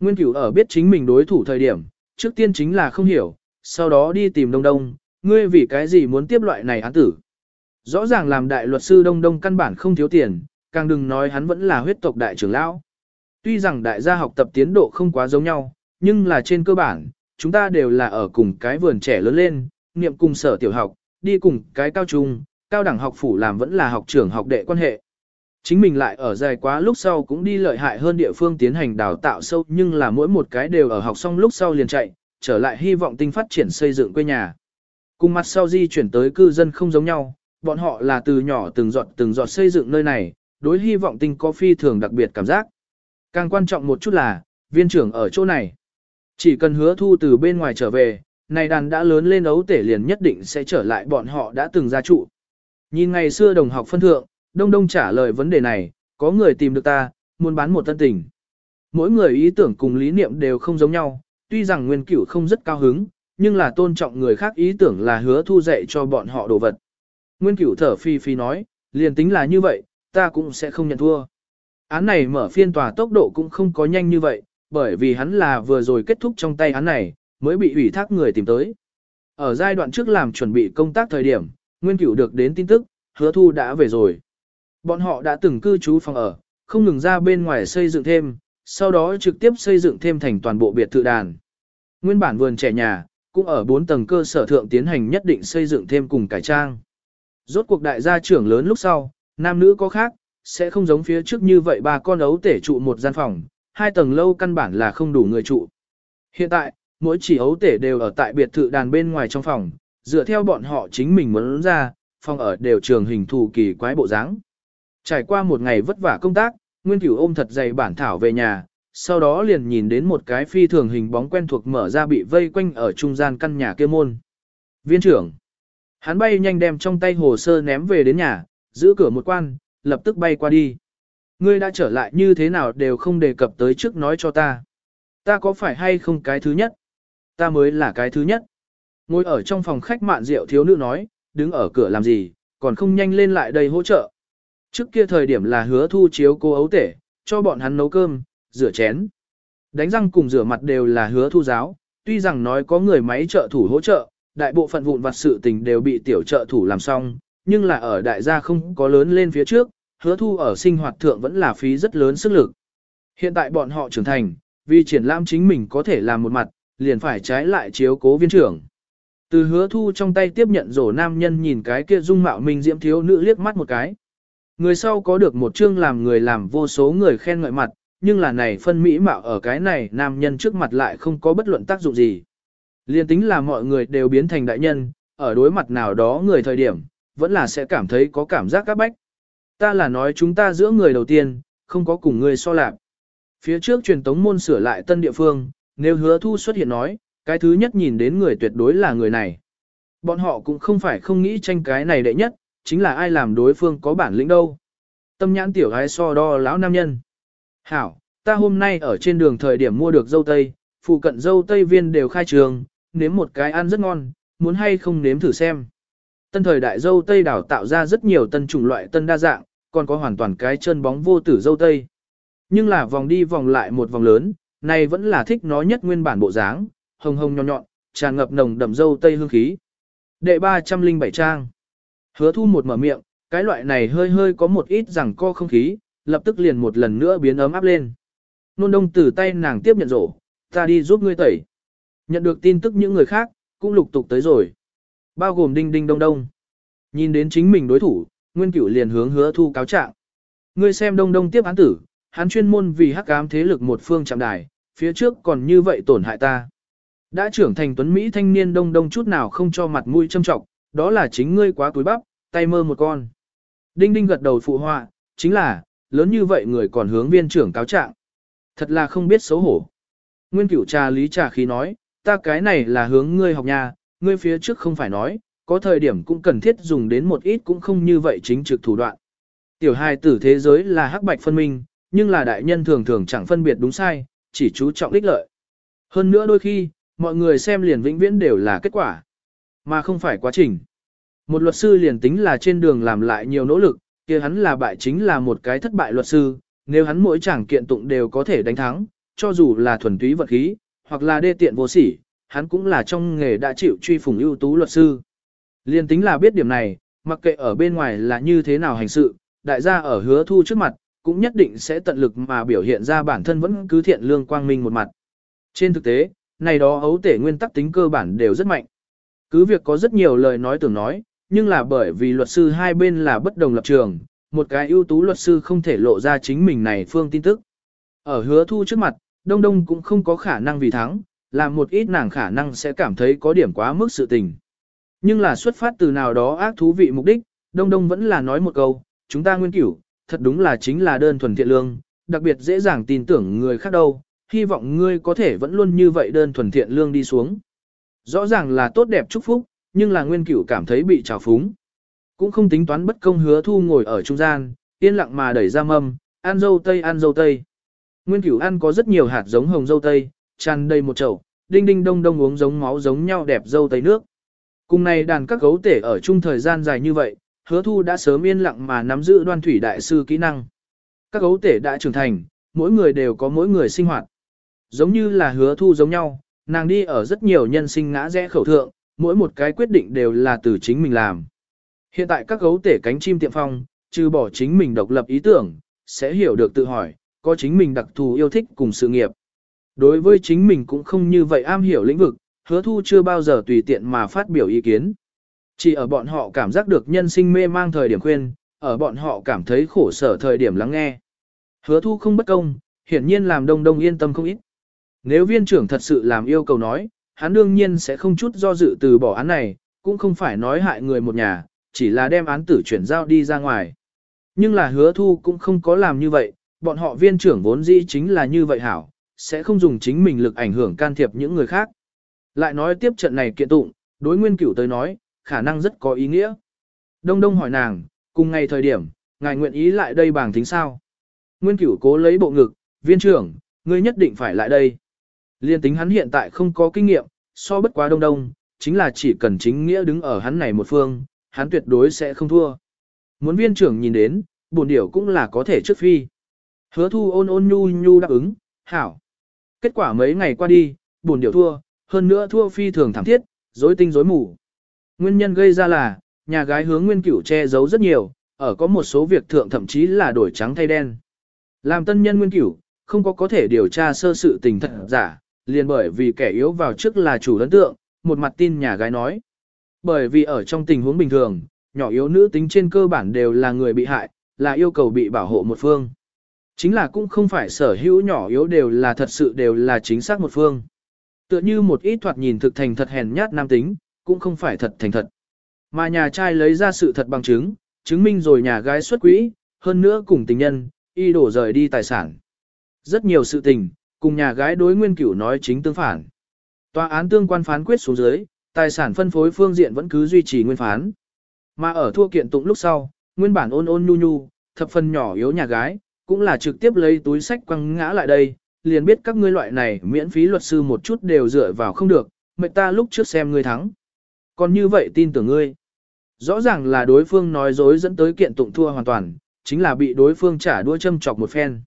Nguyên cửu ở biết chính mình đối thủ thời điểm, trước tiên chính là không hiểu, sau đó đi tìm Đông Đông, ngươi vì cái gì muốn tiếp loại này án tử. Rõ ràng làm đại luật sư Đông Đông căn bản không thiếu tiền, càng đừng nói hắn vẫn là huyết tộc đại trưởng lão. Tuy rằng đại gia học tập tiến độ không quá giống nhau, nhưng là trên cơ bản, chúng ta đều là ở cùng cái vườn trẻ lớn lên, niệm cùng sở tiểu học, đi cùng cái cao trung, cao đẳng học phủ làm vẫn là học trưởng học đệ quan hệ. Chính mình lại ở dài quá lúc sau cũng đi lợi hại hơn địa phương tiến hành đào tạo sâu nhưng là mỗi một cái đều ở học xong lúc sau liền chạy, trở lại hy vọng tinh phát triển xây dựng quê nhà. cùng mặt sau di chuyển tới cư dân không giống nhau, bọn họ là từ nhỏ từng giọt từng giọt xây dựng nơi này, đối hy vọng tinh có phi thường đặc biệt cảm giác. Càng quan trọng một chút là, viên trưởng ở chỗ này. Chỉ cần hứa thu từ bên ngoài trở về, này đàn đã lớn lên ấu tể liền nhất định sẽ trở lại bọn họ đã từng gia trụ. Nhìn ngày xưa đồng học phân thượng, Đông Đông trả lời vấn đề này, có người tìm được ta, muốn bán một tân tình. Mỗi người ý tưởng cùng lý niệm đều không giống nhau, tuy rằng nguyên cửu không rất cao hứng, nhưng là tôn trọng người khác ý tưởng là hứa thu dạy cho bọn họ đồ vật. Nguyên cửu thở phi phi nói, liền tính là như vậy, ta cũng sẽ không nhận thua. Án này mở phiên tòa tốc độ cũng không có nhanh như vậy, bởi vì hắn là vừa rồi kết thúc trong tay án này, mới bị ủy thác người tìm tới. Ở giai đoạn trước làm chuẩn bị công tác thời điểm, Nguyên Cửu được đến tin tức, hứa thu đã về rồi. Bọn họ đã từng cư trú phòng ở, không ngừng ra bên ngoài xây dựng thêm, sau đó trực tiếp xây dựng thêm thành toàn bộ biệt thự đàn. Nguyên bản vườn trẻ nhà, cũng ở 4 tầng cơ sở thượng tiến hành nhất định xây dựng thêm cùng cải trang. Rốt cuộc đại gia trưởng lớn lúc sau, nam nữ có khác, sẽ không giống phía trước như vậy ba con ấu tể trụ một gian phòng, hai tầng lâu căn bản là không đủ người trụ. Hiện tại, mỗi chỉ ấu tể đều ở tại biệt thự đàn bên ngoài trong phòng, dựa theo bọn họ chính mình muốn ra, phòng ở đều trường hình thù kỳ quái bộ dáng. Trải qua một ngày vất vả công tác, Nguyên Cửu ôm thật dày bản thảo về nhà, sau đó liền nhìn đến một cái phi thường hình bóng quen thuộc mở ra bị vây quanh ở trung gian căn nhà kia môn. Viên trưởng. Hắn bay nhanh đem trong tay hồ sơ ném về đến nhà, giữ cửa một quan, lập tức bay qua đi. Ngươi đã trở lại như thế nào đều không đề cập tới trước nói cho ta. Ta có phải hay không cái thứ nhất? Ta mới là cái thứ nhất. Ngồi ở trong phòng khách mạn rượu thiếu nữ nói, đứng ở cửa làm gì, còn không nhanh lên lại đây hỗ trợ. Trước kia thời điểm là hứa thu chiếu cô ấu tể, cho bọn hắn nấu cơm, rửa chén. Đánh răng cùng rửa mặt đều là hứa thu giáo, tuy rằng nói có người máy trợ thủ hỗ trợ, đại bộ phận vụn vặt sự tình đều bị tiểu trợ thủ làm xong, nhưng là ở đại gia không có lớn lên phía trước, hứa thu ở sinh hoạt thượng vẫn là phí rất lớn sức lực. Hiện tại bọn họ trưởng thành, vì triển lãm chính mình có thể làm một mặt, liền phải trái lại chiếu cố viên trưởng. Từ hứa thu trong tay tiếp nhận rổ nam nhân nhìn cái kia dung mạo mình diễm thiếu nữ liếc mắt một cái. Người sau có được một chương làm người làm vô số người khen ngợi mặt, nhưng là này phân mỹ mạo ở cái này nam nhân trước mặt lại không có bất luận tác dụng gì. Liên tính là mọi người đều biến thành đại nhân, ở đối mặt nào đó người thời điểm, vẫn là sẽ cảm thấy có cảm giác các bách. Ta là nói chúng ta giữa người đầu tiên, không có cùng người so lạc. Phía trước truyền tống môn sửa lại tân địa phương, nếu hứa thu xuất hiện nói, cái thứ nhất nhìn đến người tuyệt đối là người này. Bọn họ cũng không phải không nghĩ tranh cái này đệ nhất, chính là ai làm đối phương có bản lĩnh đâu. Tâm nhãn tiểu gái so đo lão nam nhân. Hảo, ta hôm nay ở trên đường thời điểm mua được dâu tây, phụ cận dâu tây viên đều khai trường, nếm một cái ăn rất ngon, muốn hay không nếm thử xem. Tân thời đại dâu tây đảo tạo ra rất nhiều tân chủng loại tân đa dạng, còn có hoàn toàn cái chân bóng vô tử dâu tây. Nhưng là vòng đi vòng lại một vòng lớn, này vẫn là thích nó nhất nguyên bản bộ dáng, hồng hồng nhọn nhọn, tràn ngập nồng đậm dâu tây hương khí. Đệ 307 trang. Hứa thu một mở miệng, cái loại này hơi hơi có một ít rằng co không khí, lập tức liền một lần nữa biến ấm áp lên. Nôn đông từ tay nàng tiếp nhận rổ, ta đi giúp ngươi tẩy. Nhận được tin tức những người khác, cũng lục tục tới rồi. Bao gồm đinh đinh đông đông. Nhìn đến chính mình đối thủ, Nguyên Cửu liền hướng hứa thu cáo trạng. Ngươi xem đông đông tiếp án tử, hắn chuyên môn vì hắc ám thế lực một phương chạm đài, phía trước còn như vậy tổn hại ta. Đã trưởng thành tuấn Mỹ thanh niên đông đông chút nào không cho mặt mũi châm trọng, đó là chính ngươi quá túi bắp, tay mơ một con. Đinh đinh gật đầu phụ họa, chính là, lớn như vậy người còn hướng viên trưởng cáo trạng. Thật là không biết xấu hổ. Nguyên cửu trà lý trà khí nói, ta cái này là hướng ngươi học nhà, ngươi phía trước không phải nói, có thời điểm cũng cần thiết dùng đến một ít cũng không như vậy chính trực thủ đoạn. Tiểu hài tử thế giới là hắc bạch phân minh, nhưng là đại nhân thường thường chẳng phân biệt đúng sai, chỉ chú trọng đích lợi. Hơn nữa đôi khi, mọi người xem liền vĩnh viễn đều là kết quả, mà không phải quá trình. Một luật sư liền tính là trên đường làm lại nhiều nỗ lực, kia hắn là bại chính là một cái thất bại luật sư, nếu hắn mỗi chẳng kiện tụng đều có thể đánh thắng, cho dù là thuần túy vật khí, hoặc là đê tiện vô sỉ, hắn cũng là trong nghề đã chịu truy phủng ưu tú luật sư. Liên tính là biết điểm này, mặc kệ ở bên ngoài là như thế nào hành sự, đại gia ở hứa thu trước mặt, cũng nhất định sẽ tận lực mà biểu hiện ra bản thân vẫn cứ thiện lương quang minh một mặt. Trên thực tế, này đó ấu tể nguyên tắc tính cơ bản đều rất mạnh. Cứ việc có rất nhiều lời nói tưởng nói, nhưng là bởi vì luật sư hai bên là bất đồng lập trường, một cái ưu tú luật sư không thể lộ ra chính mình này phương tin tức. Ở hứa thu trước mặt, Đông Đông cũng không có khả năng vì thắng, làm một ít nàng khả năng sẽ cảm thấy có điểm quá mức sự tình. Nhưng là xuất phát từ nào đó ác thú vị mục đích, Đông Đông vẫn là nói một câu, chúng ta nguyên cửu, thật đúng là chính là đơn thuần thiện lương, đặc biệt dễ dàng tin tưởng người khác đâu, hy vọng ngươi có thể vẫn luôn như vậy đơn thuần thiện lương đi xuống. Rõ ràng là tốt đẹp chúc phúc, nhưng là nguyên cửu cảm thấy bị trào phúng. Cũng không tính toán bất công hứa thu ngồi ở trung gian, yên lặng mà đẩy ra mâm, ăn dâu tây ăn dâu tây. Nguyên cửu ăn có rất nhiều hạt giống hồng dâu tây, tràn đầy một chậu, đinh đinh đông đông uống giống máu giống nhau đẹp dâu tây nước. Cùng này đàn các gấu tể ở chung thời gian dài như vậy, hứa thu đã sớm yên lặng mà nắm giữ đoan thủy đại sư kỹ năng. Các gấu tể đã trưởng thành, mỗi người đều có mỗi người sinh hoạt. Giống như là hứa thu giống nhau, nàng đi ở rất nhiều nhân sinh ngã rẽ khẩu thượng, mỗi một cái quyết định đều là từ chính mình làm. Hiện tại các gấu tể cánh chim tiệm phong, trừ bỏ chính mình độc lập ý tưởng, sẽ hiểu được tự hỏi, có chính mình đặc thù yêu thích cùng sự nghiệp. Đối với chính mình cũng không như vậy am hiểu lĩnh vực, hứa thu chưa bao giờ tùy tiện mà phát biểu ý kiến. Chỉ ở bọn họ cảm giác được nhân sinh mê mang thời điểm khuyên, ở bọn họ cảm thấy khổ sở thời điểm lắng nghe. Hứa thu không bất công, hiển nhiên làm đông đông yên tâm không ít. Nếu viên trưởng thật sự làm yêu cầu nói, hắn đương nhiên sẽ không chút do dự từ bỏ án này, cũng không phải nói hại người một nhà, chỉ là đem án tử chuyển giao đi ra ngoài. Nhưng là hứa thu cũng không có làm như vậy, bọn họ viên trưởng vốn dĩ chính là như vậy hảo, sẽ không dùng chính mình lực ảnh hưởng can thiệp những người khác. Lại nói tiếp trận này kiện tụng, đối nguyên cửu tới nói, khả năng rất có ý nghĩa. Đông đông hỏi nàng, cùng ngày thời điểm, ngài nguyện ý lại đây bảng tính sao? Nguyên cửu cố lấy bộ ngực, viên trưởng, ngươi nhất định phải lại đây. Liên tính hắn hiện tại không có kinh nghiệm, so bất quá đông đông, chính là chỉ cần chính nghĩa đứng ở hắn này một phương, hắn tuyệt đối sẽ không thua. Muốn viên trưởng nhìn đến, buồn điểu cũng là có thể trước phi. Hứa thu ôn ôn nhu nhu đáp ứng, hảo. Kết quả mấy ngày qua đi, buồn điểu thua, hơn nữa thua phi thường thảm thiết, rối tinh rối mù. Nguyên nhân gây ra là, nhà gái hướng nguyên cửu che giấu rất nhiều, ở có một số việc thượng thậm chí là đổi trắng thay đen. Làm tân nhân nguyên cửu, không có có thể điều tra sơ sự tình thật giả, liền bởi vì kẻ yếu vào trước là chủ ấn tượng, một mặt tin nhà gái nói. Bởi vì ở trong tình huống bình thường, nhỏ yếu nữ tính trên cơ bản đều là người bị hại, là yêu cầu bị bảo hộ một phương. Chính là cũng không phải sở hữu nhỏ yếu đều là thật sự đều là chính xác một phương. Tựa như một ít thoạt nhìn thực thành thật hèn nhát nam tính, cũng không phải thật thành thật. Mà nhà trai lấy ra sự thật bằng chứng, chứng minh rồi nhà gái xuất quỹ, hơn nữa cùng tình nhân, y đổ rời đi tài sản. Rất nhiều sự tình, cùng nhà gái đối nguyên cửu nói chính tương phản. Tòa án tương quan phán quyết xuống dưới, tài sản phân phối phương diện vẫn cứ duy trì nguyên phán. Mà ở thua kiện tụng lúc sau, nguyên bản ôn ôn nhu nhu, thập phần nhỏ yếu nhà gái, cũng là trực tiếp lấy túi sách quăng ngã lại đây, liền biết các ngươi loại này miễn phí luật sư một chút đều dựa vào không được, mệt ta lúc trước xem ngươi thắng. Còn như vậy tin tưởng ngươi. Rõ ràng là đối phương nói dối dẫn tới kiện tụng thua hoàn toàn, chính là bị đối phương trả đua châm chọc một phen.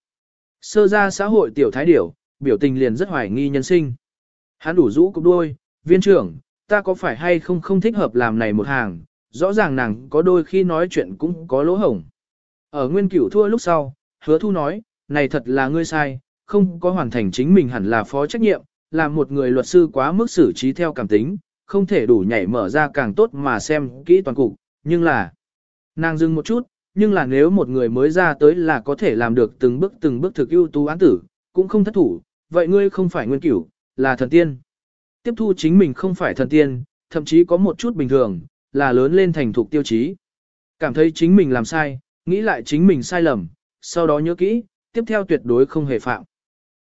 Sơ ra xã hội tiểu thái điểu, biểu tình liền rất hoài nghi nhân sinh. Hắn đủ rũ cục đôi, viên trưởng, ta có phải hay không không thích hợp làm này một hàng, rõ ràng nàng có đôi khi nói chuyện cũng có lỗ hổng. Ở nguyên cửu thua lúc sau, hứa thu nói, này thật là ngươi sai, không có hoàn thành chính mình hẳn là phó trách nhiệm, là một người luật sư quá mức xử trí theo cảm tính, không thể đủ nhảy mở ra càng tốt mà xem kỹ toàn cục, nhưng là, nàng dừng một chút, nhưng là nếu một người mới ra tới là có thể làm được từng bước từng bước thực ưu tú án tử, cũng không thất thủ, vậy ngươi không phải nguyên cửu, là thần tiên. Tiếp thu chính mình không phải thần tiên, thậm chí có một chút bình thường, là lớn lên thành thục tiêu chí. Cảm thấy chính mình làm sai, nghĩ lại chính mình sai lầm, sau đó nhớ kỹ, tiếp theo tuyệt đối không hề phạm.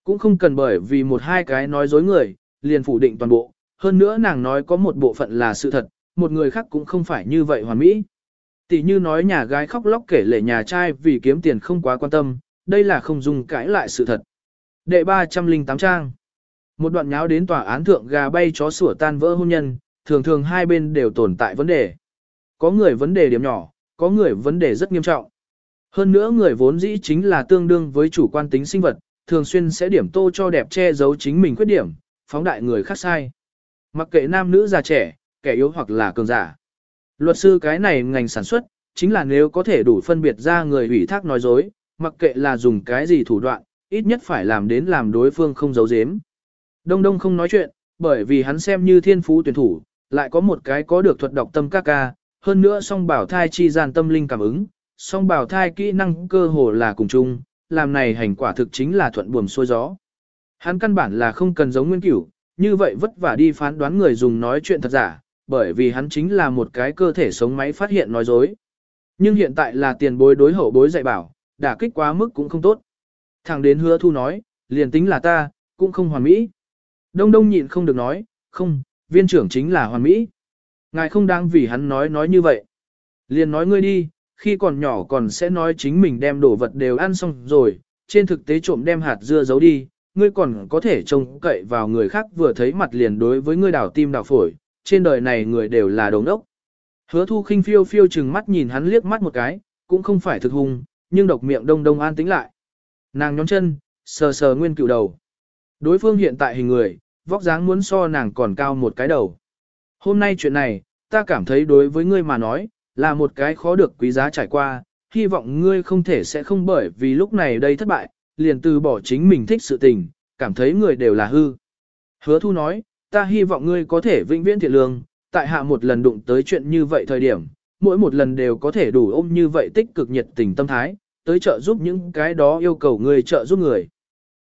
Cũng không cần bởi vì một hai cái nói dối người, liền phủ định toàn bộ, hơn nữa nàng nói có một bộ phận là sự thật, một người khác cũng không phải như vậy hoàn mỹ. Tỷ như nói nhà gái khóc lóc kể lệ nhà trai vì kiếm tiền không quá quan tâm, đây là không dùng cãi lại sự thật. Đệ 308 trang Một đoạn nháo đến tòa án thượng gà bay chó sủa tan vỡ hôn nhân, thường thường hai bên đều tồn tại vấn đề. Có người vấn đề điểm nhỏ, có người vấn đề rất nghiêm trọng. Hơn nữa người vốn dĩ chính là tương đương với chủ quan tính sinh vật, thường xuyên sẽ điểm tô cho đẹp che giấu chính mình khuyết điểm, phóng đại người khác sai. Mặc kệ nam nữ già trẻ, kẻ yếu hoặc là cường giả. Luật sư cái này ngành sản xuất, chính là nếu có thể đủ phân biệt ra người ủy thác nói dối, mặc kệ là dùng cái gì thủ đoạn, ít nhất phải làm đến làm đối phương không giấu giếm. Đông Đông không nói chuyện, bởi vì hắn xem như thiên phú tuyển thủ, lại có một cái có được thuật đọc tâm ca ca, hơn nữa song bảo thai chi gian tâm linh cảm ứng, song bảo thai kỹ năng cơ hồ là cùng chung, làm này hành quả thực chính là thuận buồm xuôi gió. Hắn căn bản là không cần giống nguyên cửu, như vậy vất vả đi phán đoán người dùng nói chuyện thật giả, bởi vì hắn chính là một cái cơ thể sống máy phát hiện nói dối. Nhưng hiện tại là tiền bối đối hậu bối dạy bảo, đả kích quá mức cũng không tốt. Thẳng đến hứa thu nói, liền tính là ta, cũng không hoàn mỹ. Đông đông nhịn không được nói, không, viên trưởng chính là hoàn mỹ. Ngài không đang vì hắn nói nói như vậy. Liền nói ngươi đi, khi còn nhỏ còn sẽ nói chính mình đem đồ vật đều ăn xong rồi, trên thực tế trộm đem hạt dưa giấu đi, ngươi còn có thể trông cậy vào người khác vừa thấy mặt liền đối với ngươi đảo tim đảo phổi, trên đời này người đều là đồng ốc. Hứa thu khinh phiêu phiêu chừng mắt nhìn hắn liếc mắt một cái, cũng không phải thực hung, nhưng độc miệng đông đông an tĩnh lại. Nàng nhón chân, sờ sờ nguyên cựu đầu. Đối phương hiện tại hình người, vóc dáng muốn so nàng còn cao một cái đầu. Hôm nay chuyện này, ta cảm thấy đối với ngươi mà nói, là một cái khó được quý giá trải qua, hy vọng ngươi không thể sẽ không bởi vì lúc này đây thất bại, liền từ bỏ chính mình thích sự tình, cảm thấy người đều là hư. Hứa thu nói, ta hy vọng ngươi có thể vĩnh viễn thiện lương, tại hạ một lần đụng tới chuyện như vậy thời điểm, mỗi một lần đều có thể đủ ôm như vậy tích cực nhiệt tình tâm thái, tới trợ giúp những cái đó yêu cầu người trợ giúp người.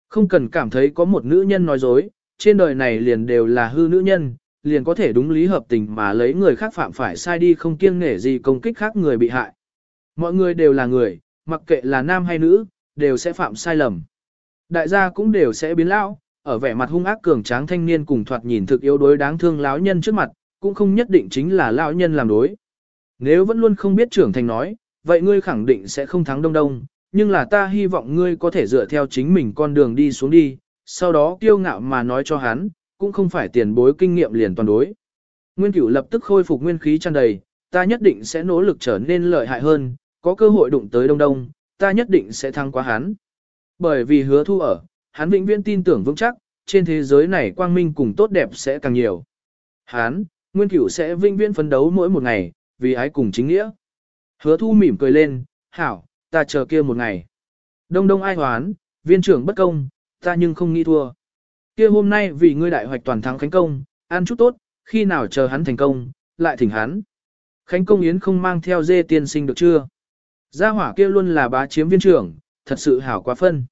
Không cần cảm thấy có một nữ nhân nói dối, trên đời này liền đều là hư nữ nhân, liền có thể đúng lý hợp tình mà lấy người khác phạm phải sai đi không kiêng nể gì công kích khác người bị hại. Mọi người đều là người, mặc kệ là nam hay nữ, đều sẽ phạm sai lầm. Đại gia cũng đều sẽ biến lão, ở vẻ mặt hung ác cường tráng thanh niên cùng thoạt nhìn thực yếu đối đáng thương lão nhân trước mặt, cũng không nhất định chính là lão nhân làm đối. Nếu vẫn luôn không biết trưởng thành nói, vậy ngươi khẳng định sẽ không thắng đông đông, nhưng là ta hy vọng ngươi có thể dựa theo chính mình con đường đi xuống đi, sau đó kiêu ngạo mà nói cho hắn, cũng không phải tiền bối kinh nghiệm liền toàn đối. Nguyên cửu lập tức khôi phục nguyên khí tràn đầy, ta nhất định sẽ nỗ lực trở nên lợi hại hơn, có cơ hội đụng tới đông đông, ta nhất định sẽ thắng quá hắn. Bởi vì hứa thu ở, hắn vĩnh viễn tin tưởng vững chắc, trên thế giới này quang minh cùng tốt đẹp sẽ càng nhiều. Hắn, nguyên cửu sẽ vĩnh viễn phấn đấu mỗi một ngày, vì ái cùng chính nghĩa. Hứa thu mỉm cười lên, hảo, ta chờ kia một ngày. Đông đông ai hoán, viên trưởng bất công, ta nhưng không nghĩ thua. Kia hôm nay vì ngươi đại hoạch toàn thắng khánh công, ăn chút tốt, khi nào chờ hắn thành công, lại thỉnh hắn. Khánh công yến không mang theo dê tiên sinh được chưa? Gia hỏa kia luôn là bá chiếm viên trưởng, thật sự hảo quá phân.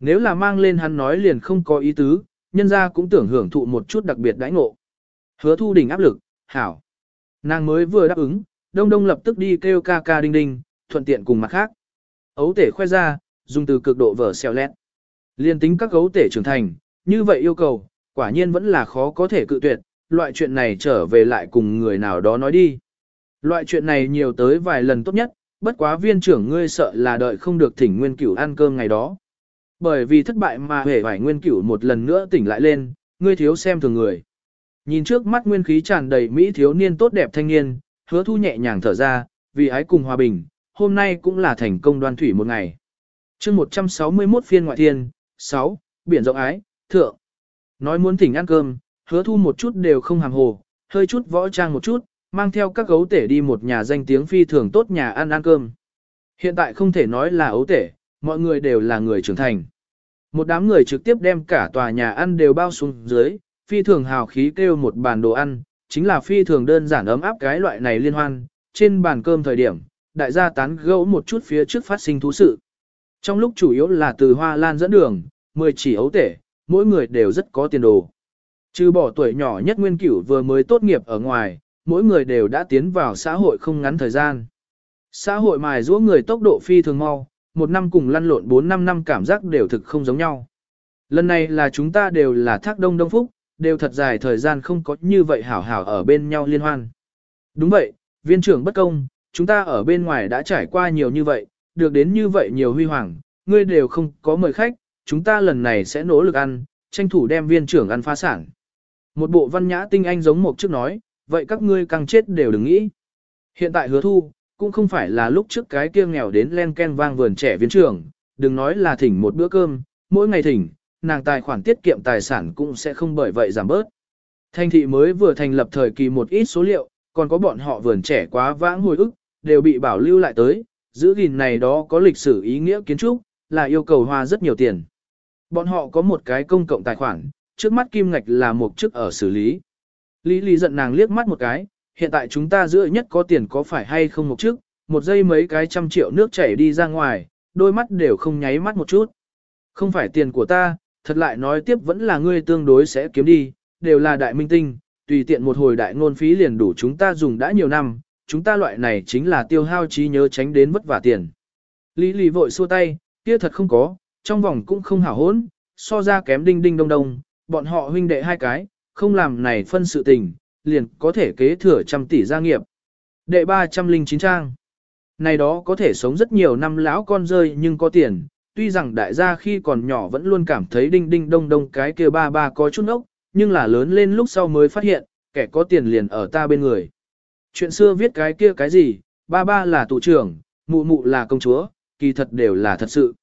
Nếu là mang lên hắn nói liền không có ý tứ, nhân gia cũng tưởng hưởng thụ một chút đặc biệt đãi ngộ. Hứa thu đỉnh áp lực, hảo. Nàng mới vừa đáp ứng, đông đông lập tức đi kêu ca ca đinh đinh, thuận tiện cùng mặt khác. Ấu tể khoe ra, dùng từ cực độ vở xèo lét. Liên tính các gấu tể trưởng thành, như vậy yêu cầu, quả nhiên vẫn là khó có thể cự tuyệt, loại chuyện này trở về lại cùng người nào đó nói đi. Loại chuyện này nhiều tới vài lần tốt nhất, bất quá viên trưởng ngươi sợ là đợi không được thỉnh nguyên cửu ăn cơm ngày đó. Bởi vì thất bại mà hề phải nguyên cửu một lần nữa tỉnh lại lên, ngươi thiếu xem thường người. Nhìn trước mắt nguyên khí tràn đầy Mỹ thiếu niên tốt đẹp thanh niên, hứa thu nhẹ nhàng thở ra, vì ái cùng hòa bình, hôm nay cũng là thành công đoan thủy một ngày. chương 161 phiên ngoại thiên, 6, biển rộng ái, thượng. Nói muốn thỉnh ăn cơm, hứa thu một chút đều không hàm hồ, hơi chút võ trang một chút, mang theo các gấu tể đi một nhà danh tiếng phi thường tốt nhà ăn ăn cơm. Hiện tại không thể nói là ấu tể, mọi người đều là người trưởng thành. Một đám người trực tiếp đem cả tòa nhà ăn đều bao xuống dưới, phi thường hào khí kêu một bàn đồ ăn, chính là phi thường đơn giản ấm áp cái loại này liên hoan, trên bàn cơm thời điểm, đại gia tán gẫu một chút phía trước phát sinh thú sự. Trong lúc chủ yếu là từ hoa lan dẫn đường, 10 chỉ ấu tể, mỗi người đều rất có tiền đồ. Trừ bỏ tuổi nhỏ nhất nguyên cửu vừa mới tốt nghiệp ở ngoài, mỗi người đều đã tiến vào xã hội không ngắn thời gian. Xã hội mài giũa người tốc độ phi thường mau, một năm cùng lăn lộn 4-5 năm cảm giác đều thực không giống nhau. Lần này là chúng ta đều là thác đông đông phúc, đều thật dài thời gian không có như vậy hảo hảo ở bên nhau liên hoan. Đúng vậy, viên trưởng bất công, chúng ta ở bên ngoài đã trải qua nhiều như vậy, được đến như vậy nhiều huy hoàng, ngươi đều không có mời khách, chúng ta lần này sẽ nỗ lực ăn, tranh thủ đem viên trưởng ăn phá sản. Một bộ văn nhã tinh anh giống một trước nói, vậy các ngươi càng chết đều đừng nghĩ. Hiện tại hứa thu, cũng không phải là lúc trước cái kia nghèo đến len ken vang vườn trẻ viên trưởng, đừng nói là thỉnh một bữa cơm, mỗi ngày thỉnh, nàng tài khoản tiết kiệm tài sản cũng sẽ không bởi vậy giảm bớt. Thành thị mới vừa thành lập thời kỳ một ít số liệu, còn có bọn họ vườn trẻ quá vãng hồi ức, đều bị bảo lưu lại tới, giữ gìn này đó có lịch sử ý nghĩa kiến trúc, là yêu cầu hoa rất nhiều tiền. Bọn họ có một cái công cộng tài khoản, trước mắt kim ngạch là một chức ở xử lý. Lý Lý giận nàng liếc mắt một cái, hiện tại chúng ta giữa nhất có tiền có phải hay không một chức, một giây mấy cái trăm triệu nước chảy đi ra ngoài, đôi mắt đều không nháy mắt một chút. Không phải tiền của ta, thật lại nói tiếp vẫn là ngươi tương đối sẽ kiếm đi, đều là đại minh tinh, tùy tiện một hồi đại ngôn phí liền đủ chúng ta dùng đã nhiều năm, chúng ta loại này chính là tiêu hao trí nhớ tránh đến vất vả tiền. Lý Lý vội xua tay, kia thật không có, trong vòng cũng không hảo hốn, so ra kém đinh đinh đông đông, bọn họ huynh đệ hai cái, không làm này phân sự tình, liền có thể kế thừa trăm tỷ gia nghiệp. Đệ 309 trang. Này đó có thể sống rất nhiều năm lão con rơi nhưng có tiền, tuy rằng đại gia khi còn nhỏ vẫn luôn cảm thấy đinh đinh đông đông cái kia ba ba có chút ốc, nhưng là lớn lên lúc sau mới phát hiện, kẻ có tiền liền ở ta bên người. Chuyện xưa viết cái kia cái gì, ba ba là tụ trưởng, mụ mụ là công chúa, kỳ thật đều là thật sự.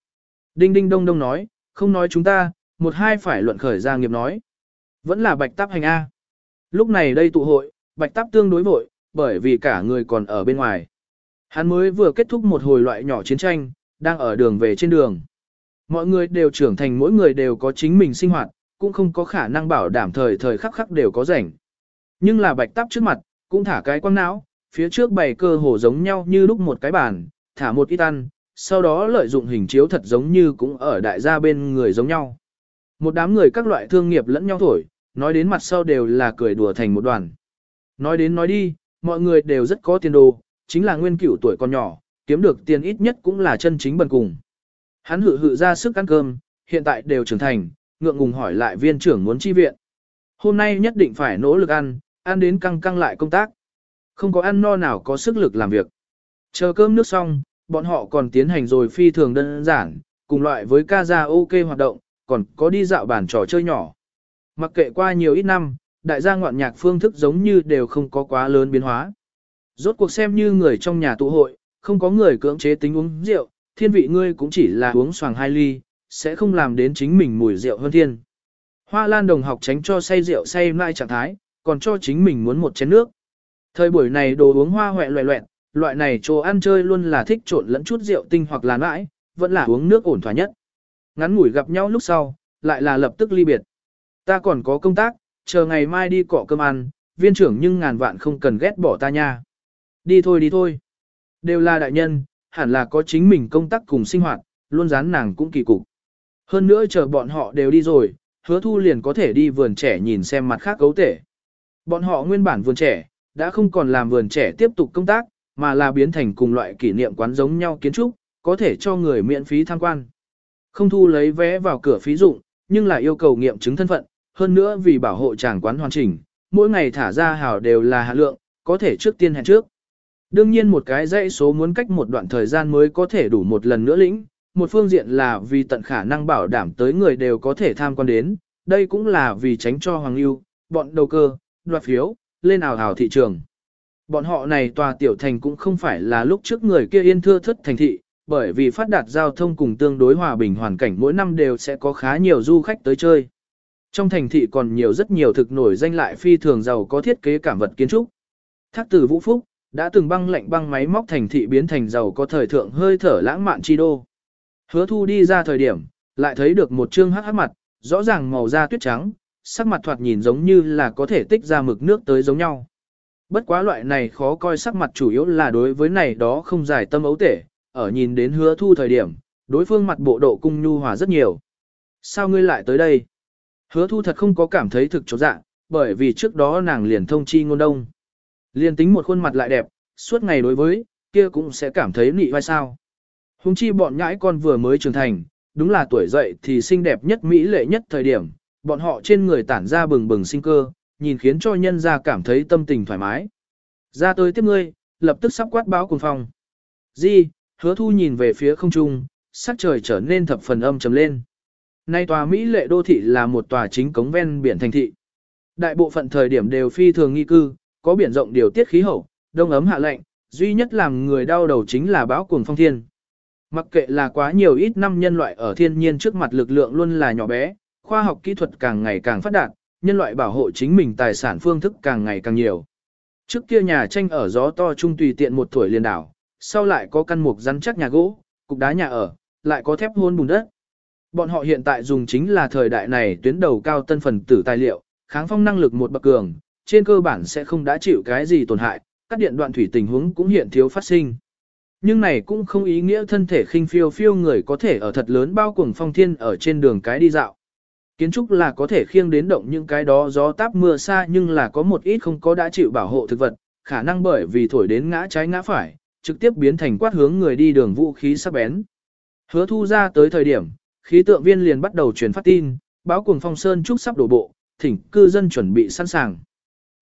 Đinh đinh đông đông nói, không nói chúng ta, một hai phải luận khởi ra nghiệp nói. Vẫn là bạch táp hành A. Lúc này đây tụ hội, bạch táp tương đối vội, bởi vì cả người còn ở bên ngoài. Hắn mới vừa kết thúc một hồi loại nhỏ chiến tranh, đang ở đường về trên đường. Mọi người đều trưởng thành mỗi người đều có chính mình sinh hoạt, cũng không có khả năng bảo đảm thời thời khắc khắc đều có rảnh. Nhưng là bạch táp trước mặt, cũng thả cái quăng não, phía trước bày cơ hồ giống nhau như lúc một cái bàn, thả một ít ăn, sau đó lợi dụng hình chiếu thật giống như cũng ở đại gia bên người giống nhau. Một đám người các loại thương nghiệp lẫn nhau thổi, nói đến mặt sau đều là cười đùa thành một đoàn. Nói đến nói đi, mọi người đều rất có tiền đồ, chính là nguyên cửu tuổi còn nhỏ, kiếm được tiền ít nhất cũng là chân chính bần cùng. Hắn hự hự ra sức ăn cơm, hiện tại đều trưởng thành, ngượng ngùng hỏi lại viên trưởng muốn chi viện. Hôm nay nhất định phải nỗ lực ăn, ăn đến căng căng lại công tác. Không có ăn no nào có sức lực làm việc. Chờ cơm nước xong, bọn họ còn tiến hành rồi phi thường đơn giản, cùng loại với ca ra ok hoạt động, còn có đi dạo bản trò chơi nhỏ. Mặc kệ qua nhiều ít năm, đại gia ngoạn nhạc phương thức giống như đều không có quá lớn biến hóa. Rốt cuộc xem như người trong nhà tụ hội, không có người cưỡng chế tính uống rượu, thiên vị ngươi cũng chỉ là uống xoàng hai ly, sẽ không làm đến chính mình mùi rượu hơn thiên. Hoa lan đồng học tránh cho say rượu say mai trạng thái, còn cho chính mình muốn một chén nước. Thời buổi này đồ uống hoa hoẹ loẹ loẹn, loại này chỗ ăn chơi luôn là thích trộn lẫn chút rượu tinh hoặc là mãi, vẫn là uống nước ổn thỏa nhất. Ngắn ngủi gặp nhau lúc sau, lại là lập tức ly biệt. Ta còn có công tác, chờ ngày mai đi cọ cơm ăn, viên trưởng nhưng ngàn vạn không cần ghét bỏ ta nha. Đi thôi đi thôi. Đều là đại nhân, hẳn là có chính mình công tác cùng sinh hoạt, luôn dán nàng cũng kỳ cục. Hơn nữa chờ bọn họ đều đi rồi, hứa thu liền có thể đi vườn trẻ nhìn xem mặt khác cấu tể. Bọn họ nguyên bản vườn trẻ, đã không còn làm vườn trẻ tiếp tục công tác, mà là biến thành cùng loại kỷ niệm quán giống nhau kiến trúc, có thể cho người miễn phí tham quan. Không thu lấy vé vào cửa phí dụng, nhưng lại yêu cầu nghiệm chứng thân phận, hơn nữa vì bảo hộ tràng quán hoàn chỉnh, mỗi ngày thả ra hào đều là hạ lượng, có thể trước tiên hẹn trước. Đương nhiên một cái dãy số muốn cách một đoạn thời gian mới có thể đủ một lần nữa lĩnh, một phương diện là vì tận khả năng bảo đảm tới người đều có thể tham quan đến, đây cũng là vì tránh cho Hoàng Lưu, bọn đầu cơ, đoạt phiếu, lên ảo ảo thị trường. Bọn họ này tòa tiểu thành cũng không phải là lúc trước người kia yên thưa thất thành thị, bởi vì phát đạt giao thông cùng tương đối hòa bình hoàn cảnh mỗi năm đều sẽ có khá nhiều du khách tới chơi. Trong thành thị còn nhiều rất nhiều thực nổi danh lại phi thường giàu có thiết kế cảm vật kiến trúc. Thác tử Vũ Phúc, đã từng băng lệnh băng máy móc thành thị biến thành giàu có thời thượng hơi thở lãng mạn chi đô. Hứa thu đi ra thời điểm, lại thấy được một trương hắc hắc mặt, rõ ràng màu da tuyết trắng, sắc mặt thoạt nhìn giống như là có thể tích ra mực nước tới giống nhau. Bất quá loại này khó coi sắc mặt chủ yếu là đối với này đó không giải tâm ấu tể, ở nhìn đến hứa thu thời điểm, đối phương mặt bộ độ cung nhu hòa rất nhiều. Sao ngươi lại tới đây? Hứa thu thật không có cảm thấy thực chỗ dạ, bởi vì trước đó nàng liền thông chi ngôn đông. Liên tính một khuôn mặt lại đẹp, suốt ngày đối với, kia cũng sẽ cảm thấy nị vai sao. Hùng chi bọn nhãi con vừa mới trưởng thành, đúng là tuổi dậy thì xinh đẹp nhất mỹ lệ nhất thời điểm, bọn họ trên người tản ra bừng bừng sinh cơ, nhìn khiến cho nhân ra cảm thấy tâm tình thoải mái. Ra tới tiếp ngươi, lập tức sắp quát báo cùng phòng. Di, hứa thu nhìn về phía không trung, sắc trời trở nên thập phần âm trầm lên. Nay tòa Mỹ lệ đô thị là một tòa chính cống ven biển thành thị. Đại bộ phận thời điểm đều phi thường nghi cư, có biển rộng điều tiết khí hậu, đông ấm hạ lạnh, duy nhất làm người đau đầu chính là bão cuồng phong thiên. Mặc kệ là quá nhiều ít năm nhân loại ở thiên nhiên trước mặt lực lượng luôn là nhỏ bé, khoa học kỹ thuật càng ngày càng phát đạt, nhân loại bảo hộ chính mình tài sản phương thức càng ngày càng nhiều. Trước kia nhà tranh ở gió to trung tùy tiện một tuổi liền đảo, sau lại có căn mục rắn chắc nhà gỗ, cục đá nhà ở, lại có thép hôn bùn đất. Bọn họ hiện tại dùng chính là thời đại này tuyến đầu cao tân phần tử tài liệu, kháng phong năng lực một bậc cường, trên cơ bản sẽ không đã chịu cái gì tổn hại, các điện đoạn thủy tình huống cũng hiện thiếu phát sinh. Nhưng này cũng không ý nghĩa thân thể khinh phiêu phiêu người có thể ở thật lớn bao cuồng phong thiên ở trên đường cái đi dạo. Kiến trúc là có thể khiêng đến động những cái đó gió táp mưa xa nhưng là có một ít không có đã chịu bảo hộ thực vật, khả năng bởi vì thổi đến ngã trái ngã phải, trực tiếp biến thành quát hướng người đi đường vũ khí sắc bén. Hứa thu ra tới thời điểm, khí tượng viên liền bắt đầu truyền phát tin, báo cùng phong sơn trúc sắp đổ bộ, thỉnh cư dân chuẩn bị sẵn sàng.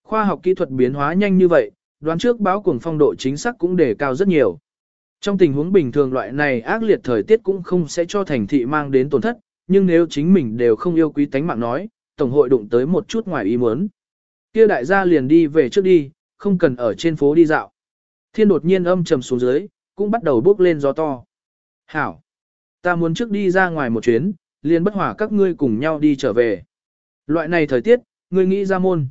Khoa học kỹ thuật biến hóa nhanh như vậy, đoán trước báo cuồng phong độ chính xác cũng đề cao rất nhiều. Trong tình huống bình thường loại này ác liệt thời tiết cũng không sẽ cho thành thị mang đến tổn thất, nhưng nếu chính mình đều không yêu quý tánh mạng nói, Tổng hội đụng tới một chút ngoài ý muốn. kia đại gia liền đi về trước đi, không cần ở trên phố đi dạo. Thiên đột nhiên âm trầm xuống dưới, cũng bắt đầu bốc lên gió to. Hảo! Ta muốn trước đi ra ngoài một chuyến, liền bất hỏa các ngươi cùng nhau đi trở về. Loại này thời tiết, ngươi nghĩ ra môn.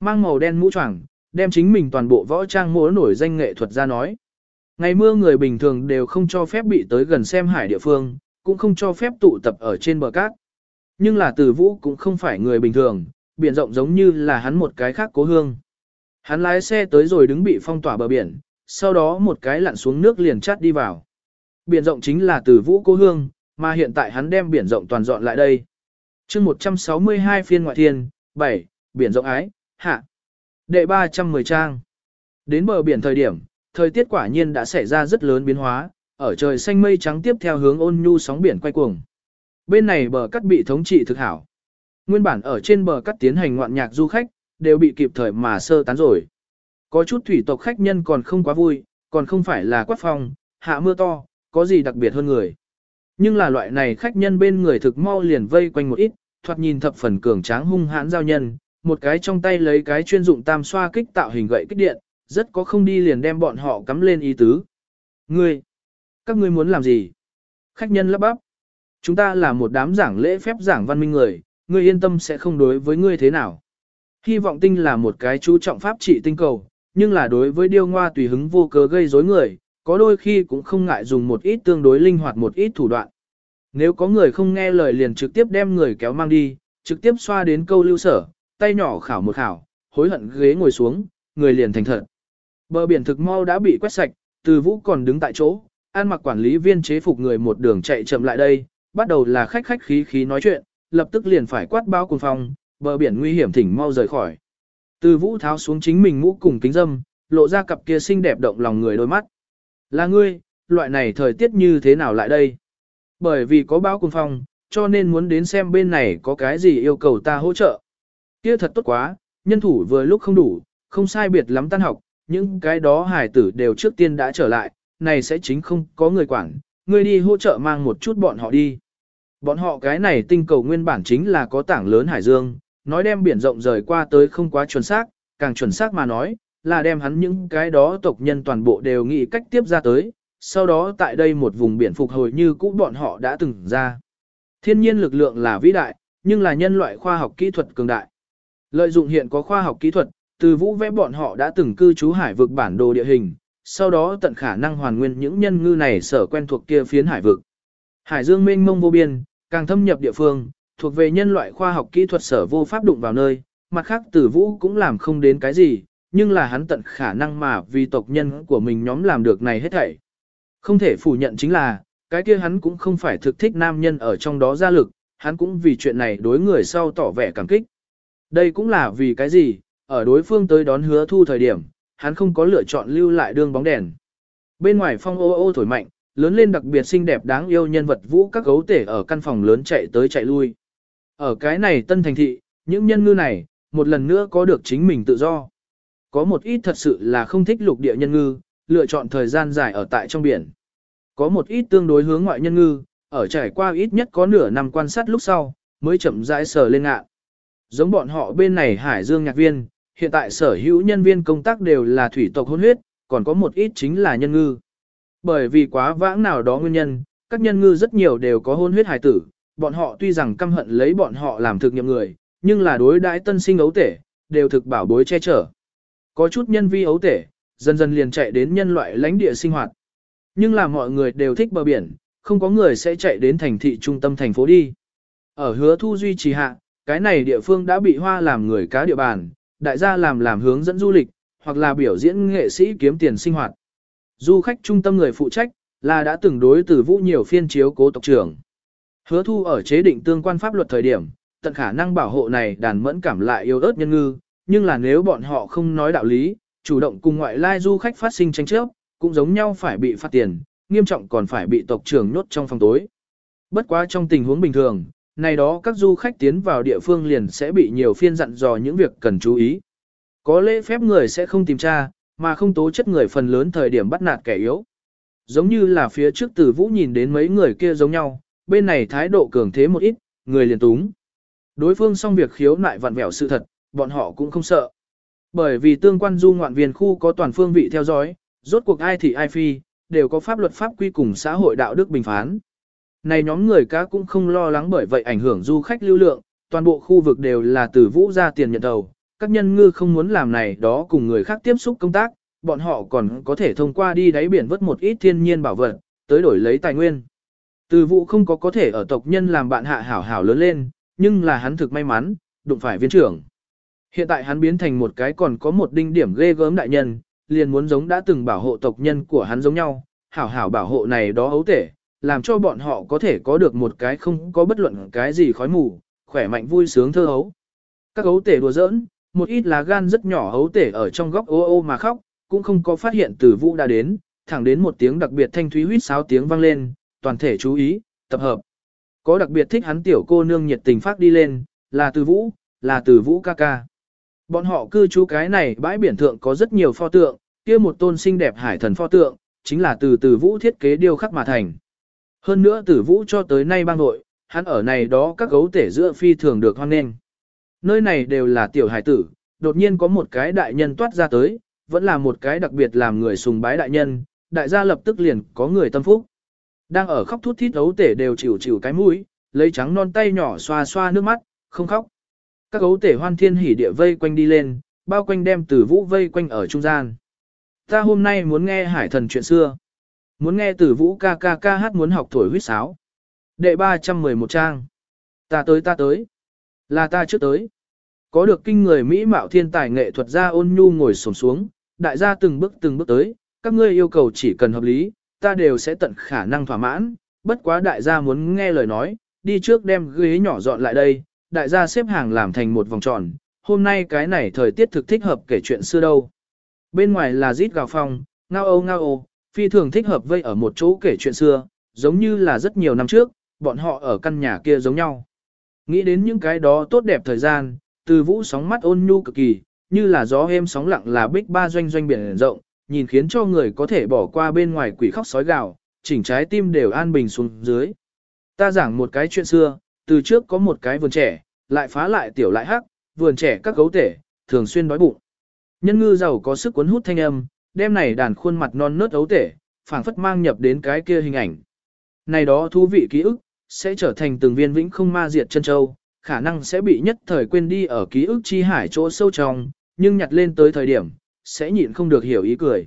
Mang màu đen mũ choàng, đem chính mình toàn bộ võ trang múa nổi danh nghệ thuật ra nói. Ngày mưa người bình thường đều không cho phép bị tới gần xem hải địa phương, cũng không cho phép tụ tập ở trên bờ cát. Nhưng là từ vũ cũng không phải người bình thường, biển rộng giống như là hắn một cái khác cố hương. Hắn lái xe tới rồi đứng bị phong tỏa bờ biển, sau đó một cái lặn xuống nước liền chát đi vào. Biển rộng chính là từ vũ cố hương, mà hiện tại hắn đem biển rộng toàn dọn lại đây. chương 162 phiên ngoại thiên, 7, biển rộng ái, hạ. Đệ 310 trang. Đến bờ biển thời điểm, thời tiết quả nhiên đã xảy ra rất lớn biến hóa, ở trời xanh mây trắng tiếp theo hướng ôn nhu sóng biển quay cuồng. Bên này bờ cắt bị thống trị thực hảo. Nguyên bản ở trên bờ cắt tiến hành ngoạn nhạc du khách, đều bị kịp thời mà sơ tán rồi. Có chút thủy tộc khách nhân còn không quá vui, còn không phải là quát phong, hạ mưa to, có gì đặc biệt hơn người. Nhưng là loại này khách nhân bên người thực mau liền vây quanh một ít, thoạt nhìn thập phần cường tráng hung hãn giao nhân, một cái trong tay lấy cái chuyên dụng tam xoa kích tạo hình gậy kích điện, rất có không đi liền đem bọn họ cắm lên ý tứ. Ngươi, các ngươi muốn làm gì? Khách nhân lắp bắp. Chúng ta là một đám giảng lễ phép giảng văn minh người, ngươi yên tâm sẽ không đối với ngươi thế nào. Hy vọng tinh là một cái chú trọng pháp trị tinh cầu, nhưng là đối với điêu ngoa tùy hứng vô cớ gây rối người, có đôi khi cũng không ngại dùng một ít tương đối linh hoạt một ít thủ đoạn. Nếu có người không nghe lời liền trực tiếp đem người kéo mang đi, trực tiếp xoa đến câu lưu sở, tay nhỏ khảo một khảo, hối hận ghế ngồi xuống, người liền thành thật. Bờ biển thực mau đã bị quét sạch, từ vũ còn đứng tại chỗ, an mặc quản lý viên chế phục người một đường chạy chậm lại đây, bắt đầu là khách khách khí khí nói chuyện, lập tức liền phải quát báo cùng phòng, bờ biển nguy hiểm thỉnh mau rời khỏi. Từ vũ tháo xuống chính mình mũ cùng kính dâm, lộ ra cặp kia xinh đẹp động lòng người đôi mắt. Là ngươi, loại này thời tiết như thế nào lại đây? Bởi vì có báo cùng phong, cho nên muốn đến xem bên này có cái gì yêu cầu ta hỗ trợ. Kia thật tốt quá, nhân thủ vừa lúc không đủ, không sai biệt lắm tan học, những cái đó hải tử đều trước tiên đã trở lại, này sẽ chính không có người quản, ngươi đi hỗ trợ mang một chút bọn họ đi. Bọn họ cái này tinh cầu nguyên bản chính là có tảng lớn hải dương, nói đem biển rộng rời qua tới không quá chuẩn xác, càng chuẩn xác mà nói, là đem hắn những cái đó tộc nhân toàn bộ đều nghĩ cách tiếp ra tới, sau đó tại đây một vùng biển phục hồi như cũ bọn họ đã từng ra. Thiên nhiên lực lượng là vĩ đại, nhưng là nhân loại khoa học kỹ thuật cường đại. Lợi dụng hiện có khoa học kỹ thuật, từ vũ vẽ bọn họ đã từng cư trú hải vực bản đồ địa hình, sau đó tận khả năng hoàn nguyên những nhân ngư này sở quen thuộc kia phiến hải vực. Hải dương mênh mông vô biên, càng thâm nhập địa phương, thuộc về nhân loại khoa học kỹ thuật sở vô pháp đụng vào nơi, mặt khác tử vũ cũng làm không đến cái gì, nhưng là hắn tận khả năng mà vì tộc nhân của mình nhóm làm được này hết thảy. Không thể phủ nhận chính là, cái kia hắn cũng không phải thực thích nam nhân ở trong đó ra lực, hắn cũng vì chuyện này đối người sau tỏ vẻ cảm kích. Đây cũng là vì cái gì, ở đối phương tới đón hứa thu thời điểm, hắn không có lựa chọn lưu lại đường bóng đèn. Bên ngoài phong ô ô thổi mạnh, lớn lên đặc biệt xinh đẹp đáng yêu nhân vật vũ các gấu tể ở căn phòng lớn chạy tới chạy lui. Ở cái này tân thành thị, những nhân ngư này, một lần nữa có được chính mình tự do. Có một ít thật sự là không thích lục địa nhân ngư, lựa chọn thời gian dài ở tại trong biển. Có một ít tương đối hướng ngoại nhân ngư, ở trải qua ít nhất có nửa năm quan sát lúc sau, mới chậm rãi sờ lên ngạ. Giống bọn họ bên này Hải Dương nhạc viên, hiện tại sở hữu nhân viên công tác đều là thủy tộc hôn huyết, còn có một ít chính là nhân ngư. Bởi vì quá vãng nào đó nguyên nhân, các nhân ngư rất nhiều đều có hôn huyết hải tử, bọn họ tuy rằng căm hận lấy bọn họ làm thực nghiệm người, nhưng là đối đãi tân sinh ấu tể, đều thực bảo bối che chở. Có chút nhân vi ấu tể, dần dần liền chạy đến nhân loại lãnh địa sinh hoạt. Nhưng là mọi người đều thích bờ biển, không có người sẽ chạy đến thành thị trung tâm thành phố đi. Ở hứa thu duy trì hạ, cái này địa phương đã bị hoa làm người cá địa bàn, đại gia làm làm hướng dẫn du lịch, hoặc là biểu diễn nghệ sĩ kiếm tiền sinh hoạt. Du khách trung tâm người phụ trách, là đã từng đối từ vũ nhiều phiên chiếu cố tộc trưởng. Hứa thu ở chế định tương quan pháp luật thời điểm, tận khả năng bảo hộ này đàn mẫn cảm lại yêu ớt nhân ngư, nhưng là nếu bọn họ không nói đạo lý, chủ động cùng ngoại lai du khách phát sinh tranh chấp, cũng giống nhau phải bị phạt tiền, nghiêm trọng còn phải bị tộc trưởng nhốt trong phòng tối. Bất quá trong tình huống bình thường, này đó các du khách tiến vào địa phương liền sẽ bị nhiều phiên dặn dò những việc cần chú ý. Có lễ phép người sẽ không tìm tra, mà không tố chất người phần lớn thời điểm bắt nạt kẻ yếu. Giống như là phía trước tử vũ nhìn đến mấy người kia giống nhau, bên này thái độ cường thế một ít, người liền túng. Đối phương xong việc khiếu nại vặn vẹo sự thật, bọn họ cũng không sợ. Bởi vì tương quan du ngoạn viên khu có toàn phương vị theo dõi, rốt cuộc ai thì ai phi, đều có pháp luật pháp quy cùng xã hội đạo đức bình phán. Này nhóm người cá cũng không lo lắng bởi vậy ảnh hưởng du khách lưu lượng, toàn bộ khu vực đều là từ vũ ra tiền nhận đầu. Các nhân ngư không muốn làm này đó cùng người khác tiếp xúc công tác, bọn họ còn có thể thông qua đi đáy biển vớt một ít thiên nhiên bảo vật, tới đổi lấy tài nguyên. Từ vũ không có có thể ở tộc nhân làm bạn hạ hảo hảo lớn lên, nhưng là hắn thực may mắn, đụng phải viên trưởng. Hiện tại hắn biến thành một cái còn có một đinh điểm ghê gớm đại nhân, liền muốn giống đã từng bảo hộ tộc nhân của hắn giống nhau, hảo hảo bảo hộ này đó ấu tể, làm cho bọn họ có thể có được một cái không có bất luận cái gì khói mù, khỏe mạnh vui sướng thơ hấu. Các ấu tể đùa giỡn, một ít lá gan rất nhỏ ấu tể ở trong góc ô ô mà khóc, cũng không có phát hiện từ vũ đã đến, thẳng đến một tiếng đặc biệt thanh thúy huýt sáo tiếng vang lên, toàn thể chú ý, tập hợp. Có đặc biệt thích hắn tiểu cô nương nhiệt tình phát đi lên, là từ vũ, là từ vũ ca ca. Bọn họ cư trú cái này bãi biển thượng có rất nhiều pho tượng, kia một tôn xinh đẹp hải thần pho tượng, chính là từ từ vũ thiết kế điêu khắc mà thành. Hơn nữa tử vũ cho tới nay bang nội, hắn ở này đó các gấu tể giữa phi thường được hoan nghênh. Nơi này đều là tiểu hải tử, đột nhiên có một cái đại nhân toát ra tới, vẫn là một cái đặc biệt làm người sùng bái đại nhân, đại gia lập tức liền có người tâm phúc. Đang ở khóc thút thít gấu tể đều chịu chịu cái mũi, lấy trắng non tay nhỏ xoa xoa nước mắt, không khóc. Các gấu tể hoan thiên hỉ địa vây quanh đi lên, bao quanh đem tử vũ vây quanh ở trung gian. Ta hôm nay muốn nghe hải thần chuyện xưa. Muốn nghe tử vũ ca ca ca hát muốn học thổi huýt sáo. Đệ 311 trang. Ta tới ta tới. Là ta trước tới. Có được kinh người Mỹ mạo thiên tài nghệ thuật gia ôn nhu ngồi sổm xuống, đại gia từng bước từng bước tới, các ngươi yêu cầu chỉ cần hợp lý, ta đều sẽ tận khả năng thỏa mãn, bất quá đại gia muốn nghe lời nói, đi trước đem ghế nhỏ dọn lại đây, đại gia xếp hàng làm thành một vòng tròn, hôm nay cái này thời tiết thực thích hợp kể chuyện xưa đâu. Bên ngoài là rít gào phong, ngao ô ngao ô, phi thường thích hợp vây ở một chỗ kể chuyện xưa, giống như là rất nhiều năm trước, bọn họ ở căn nhà kia giống nhau. Nghĩ đến những cái đó tốt đẹp thời gian, từ vũ sóng mắt ôn nhu cực kỳ, như là gió êm sóng lặng là bích ba doanh doanh biển rộng, nhìn khiến cho người có thể bỏ qua bên ngoài quỷ khóc sói gào, chỉnh trái tim đều an bình xuống dưới. Ta giảng một cái chuyện xưa, từ trước có một cái vườn trẻ, lại phá lại tiểu lại hắc, vườn trẻ các gấu tể, thường xuyên đói bụng. Nhân ngư giàu có sức cuốn hút thanh âm, đem này đàn khuôn mặt non nớt ấu tể, phảng phất mang nhập đến cái kia hình ảnh. Này đó thú vị ký ức, sẽ trở thành từng viên vĩnh không ma diệt chân châu, khả năng sẽ bị nhất thời quên đi ở ký ức chi hải chỗ sâu trong, nhưng nhặt lên tới thời điểm, sẽ nhịn không được hiểu ý cười.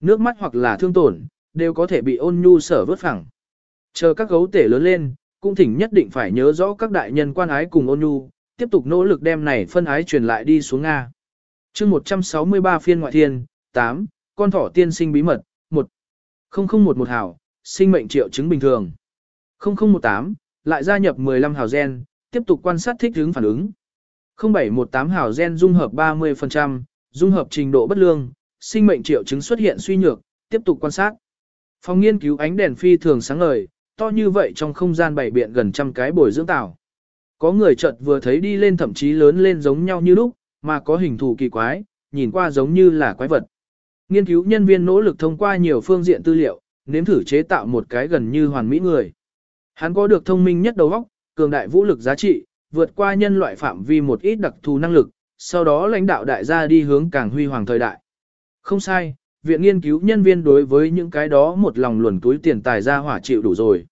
Nước mắt hoặc là thương tổn, đều có thể bị ôn nhu sở vớt phẳng. Chờ các gấu tể lớn lên, cũng thỉnh nhất định phải nhớ rõ các đại nhân quan ái cùng ôn nhu, tiếp tục nỗ lực đem này phân ái truyền lại đi xuống Nga. chương 163 phiên ngoại thiên, 8, con thỏ tiên sinh bí mật, 1. 0011 hảo, sinh mệnh triệu chứng bình thường. 0018, lại gia nhập 15 hào gen, tiếp tục quan sát thích ứng phản ứng. 0718 hào gen dung hợp 30%, dung hợp trình độ bất lương, sinh mệnh triệu chứng xuất hiện suy nhược, tiếp tục quan sát. Phòng nghiên cứu ánh đèn phi thường sáng ngời, to như vậy trong không gian bảy biện gần trăm cái bồi dưỡng tạo. Có người chợt vừa thấy đi lên thậm chí lớn lên giống nhau như lúc, mà có hình thù kỳ quái, nhìn qua giống như là quái vật. Nghiên cứu nhân viên nỗ lực thông qua nhiều phương diện tư liệu, nếm thử chế tạo một cái gần như hoàn mỹ người. Hắn có được thông minh nhất đầu óc, cường đại vũ lực giá trị, vượt qua nhân loại phạm vi một ít đặc thù năng lực, sau đó lãnh đạo đại gia đi hướng càng huy hoàng thời đại. Không sai, viện nghiên cứu nhân viên đối với những cái đó một lòng luồn túi tiền tài ra hỏa chịu đủ rồi.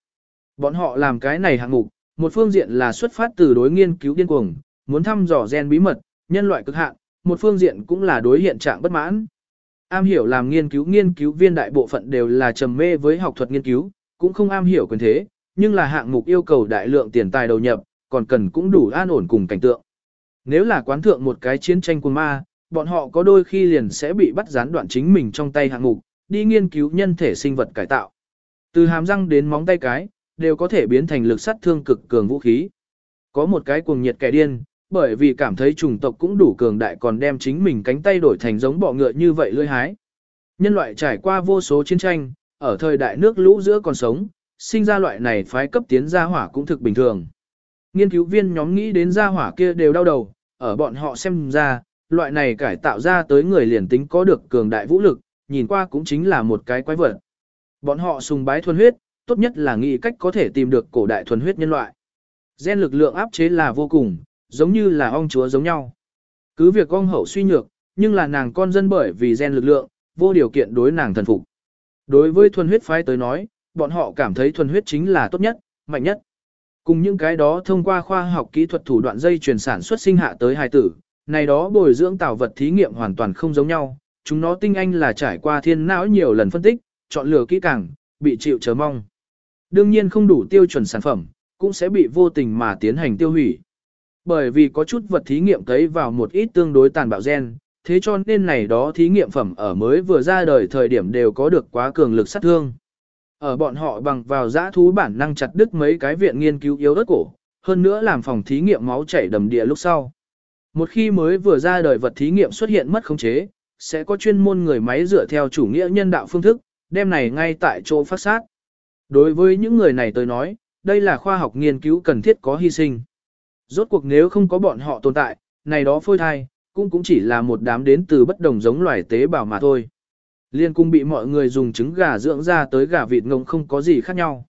Bọn họ làm cái này hạng mục, một phương diện là xuất phát từ đối nghiên cứu điên cuồng, muốn thăm dò gen bí mật, nhân loại cực hạn, một phương diện cũng là đối hiện trạng bất mãn. Am hiểu làm nghiên cứu nghiên cứu viên đại bộ phận đều là trầm mê với học thuật nghiên cứu, cũng không am hiểu quyền thế, nhưng là hạng mục yêu cầu đại lượng tiền tài đầu nhập, còn cần cũng đủ an ổn cùng cảnh tượng. Nếu là quán thượng một cái chiến tranh quân ma, bọn họ có đôi khi liền sẽ bị bắt gián đoạn chính mình trong tay hạng mục, đi nghiên cứu nhân thể sinh vật cải tạo. Từ hàm răng đến móng tay cái, đều có thể biến thành lực sát thương cực cường vũ khí. Có một cái cuồng nhiệt kẻ điên, bởi vì cảm thấy chủng tộc cũng đủ cường đại còn đem chính mình cánh tay đổi thành giống bọ ngựa như vậy lưỡi hái. Nhân loại trải qua vô số chiến tranh, ở thời đại nước lũ giữa còn sống, sinh ra loại này phái cấp tiến gia hỏa cũng thực bình thường. Nghiên cứu viên nhóm nghĩ đến gia hỏa kia đều đau đầu, ở bọn họ xem ra, loại này cải tạo ra tới người liền tính có được cường đại vũ lực, nhìn qua cũng chính là một cái quái vật. Bọn họ sùng bái thuần huyết, tốt nhất là nghĩ cách có thể tìm được cổ đại thuần huyết nhân loại. Gen lực lượng áp chế là vô cùng, giống như là ong chúa giống nhau. Cứ việc ong hậu suy nhược, nhưng là nàng con dân bởi vì gen lực lượng, vô điều kiện đối nàng thần phục. Đối với thuần huyết phái tới nói, bọn họ cảm thấy thuần huyết chính là tốt nhất, mạnh nhất. Cùng những cái đó thông qua khoa học kỹ thuật thủ đoạn dây chuyển sản xuất sinh hạ tới hài tử, này đó bồi dưỡng tạo vật thí nghiệm hoàn toàn không giống nhau, chúng nó tinh anh là trải qua thiên não nhiều lần phân tích, chọn lựa kỹ càng, bị chịu chờ mong. Đương nhiên không đủ tiêu chuẩn sản phẩm, cũng sẽ bị vô tình mà tiến hành tiêu hủy. Bởi vì có chút vật thí nghiệm cấy vào một ít tương đối tàn bạo gen, thế cho nên này đó thí nghiệm phẩm ở mới vừa ra đời thời điểm đều có được quá cường lực sát thương. Ở bọn họ bằng vào giã thú bản năng chặt đứt mấy cái viện nghiên cứu yếu đất cổ, hơn nữa làm phòng thí nghiệm máu chảy đầm địa lúc sau. Một khi mới vừa ra đời vật thí nghiệm xuất hiện mất khống chế, sẽ có chuyên môn người máy dựa theo chủ nghĩa nhân đạo phương thức, đem này ngay tại chỗ phát sát. Đối với những người này tôi nói, đây là khoa học nghiên cứu cần thiết có hy sinh. Rốt cuộc nếu không có bọn họ tồn tại, này đó phôi thai, cũng cũng chỉ là một đám đến từ bất đồng giống loài tế bào mà thôi. Liên cung bị mọi người dùng trứng gà dưỡng ra tới gà vịt ngông không có gì khác nhau.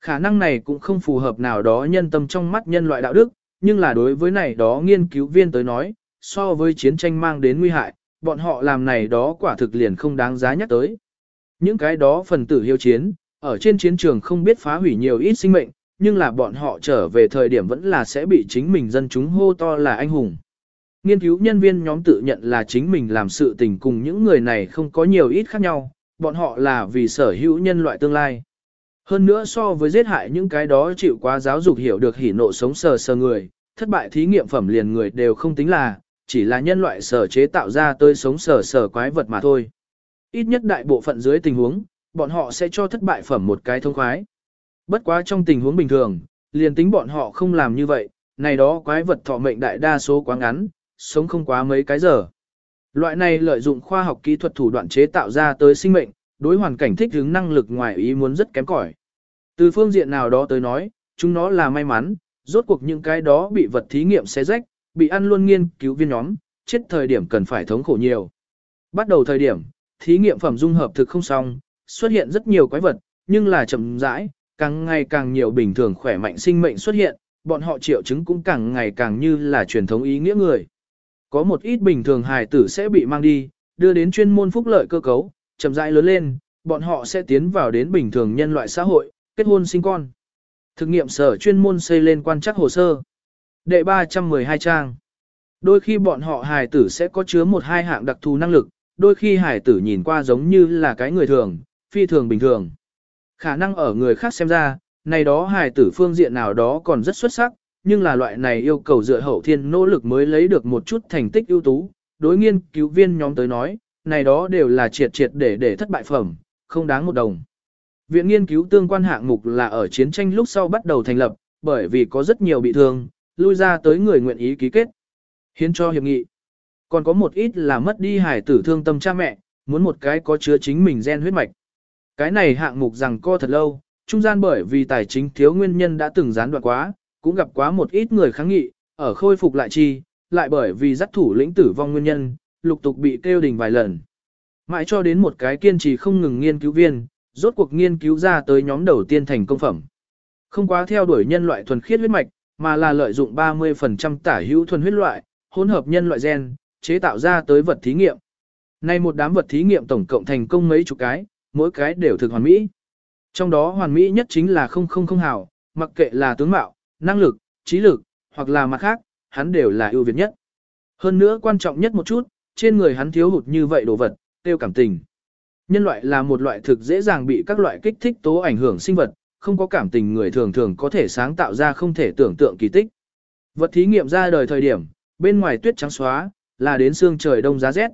Khả năng này cũng không phù hợp nào đó nhân tâm trong mắt nhân loại đạo đức, nhưng là đối với này đó nghiên cứu viên tới nói, so với chiến tranh mang đến nguy hại, bọn họ làm này đó quả thực liền không đáng giá nhắc tới. Những cái đó phần tử hiếu chiến, ở trên chiến trường không biết phá hủy nhiều ít sinh mệnh, nhưng là bọn họ trở về thời điểm vẫn là sẽ bị chính mình dân chúng hô to là anh hùng. Nghiên cứu nhân viên nhóm tự nhận là chính mình làm sự tình cùng những người này không có nhiều ít khác nhau, bọn họ là vì sở hữu nhân loại tương lai. Hơn nữa so với giết hại những cái đó chịu quá giáo dục hiểu được hỉ nộ sống sờ sờ người, thất bại thí nghiệm phẩm liền người đều không tính là, chỉ là nhân loại sở chế tạo ra tới sống sờ sờ quái vật mà thôi. Ít nhất đại bộ phận dưới tình huống, bọn họ sẽ cho thất bại phẩm một cái thông khoái. Bất quá trong tình huống bình thường, liền tính bọn họ không làm như vậy, này đó quái vật thọ mệnh đại đa số quá ngắn, sống không quá mấy cái giờ. Loại này lợi dụng khoa học kỹ thuật thủ đoạn chế tạo ra tới sinh mệnh, đối hoàn cảnh thích ứng năng lực ngoài ý muốn rất kém cỏi. Từ phương diện nào đó tới nói, chúng nó là may mắn, rốt cuộc những cái đó bị vật thí nghiệm xé rách, bị ăn luôn nghiên cứu viên nhóm, chết thời điểm cần phải thống khổ nhiều. Bắt đầu thời điểm, thí nghiệm phẩm dung hợp thực không xong, xuất hiện rất nhiều quái vật, nhưng là chậm rãi, càng ngày càng nhiều bình thường khỏe mạnh sinh mệnh xuất hiện, bọn họ triệu chứng cũng càng ngày càng như là truyền thống ý nghĩa người. Có một ít bình thường hài tử sẽ bị mang đi, đưa đến chuyên môn phúc lợi cơ cấu, chậm rãi lớn lên, bọn họ sẽ tiến vào đến bình thường nhân loại xã hội, kết hôn sinh con. Thực nghiệm sở chuyên môn xây lên quan trắc hồ sơ. Đệ 312 trang. Đôi khi bọn họ hài tử sẽ có chứa một hai hạng đặc thù năng lực, đôi khi hài tử nhìn qua giống như là cái người thường, phi thường bình thường. Khả năng ở người khác xem ra, này đó hài tử phương diện nào đó còn rất xuất sắc, nhưng là loại này yêu cầu dựa hậu thiên nỗ lực mới lấy được một chút thành tích ưu tú. Đối nghiên cứu viên nhóm tới nói, này đó đều là triệt triệt để để thất bại phẩm, không đáng một đồng. Viện nghiên cứu tương quan hạng mục là ở chiến tranh lúc sau bắt đầu thành lập, bởi vì có rất nhiều bị thương, lui ra tới người nguyện ý ký kết. Hiến cho hiệp nghị. Còn có một ít là mất đi hải tử thương tâm cha mẹ, muốn một cái có chứa chính mình gen huyết mạch. Cái này hạng mục rằng co thật lâu, trung gian bởi vì tài chính thiếu nguyên nhân đã từng gián đoạn quá, cũng gặp quá một ít người kháng nghị, ở khôi phục lại chi, lại bởi vì dắt thủ lĩnh tử vong nguyên nhân, lục tục bị kêu đình vài lần. Mãi cho đến một cái kiên trì không ngừng nghiên cứu viên, rốt cuộc nghiên cứu ra tới nhóm đầu tiên thành công phẩm. Không quá theo đuổi nhân loại thuần khiết huyết mạch, mà là lợi dụng 30% tả hữu thuần huyết loại, hỗn hợp nhân loại gen, chế tạo ra tới vật thí nghiệm. Nay một đám vật thí nghiệm tổng cộng thành công mấy chục cái, mỗi cái đều thực hoàn mỹ. Trong đó hoàn mỹ nhất chính là không không không hảo, mặc kệ là tướng mạo, năng lực, trí lực, hoặc là mặt khác, hắn đều là ưu việt nhất. Hơn nữa quan trọng nhất một chút, trên người hắn thiếu hụt như vậy đồ vật, tiêu cảm tình. Nhân loại là một loại thực dễ dàng bị các loại kích thích tố ảnh hưởng sinh vật, không có cảm tình người thường thường có thể sáng tạo ra không thể tưởng tượng kỳ tích. Vật thí nghiệm ra đời thời điểm, bên ngoài tuyết trắng xóa, là đến xương trời đông giá rét.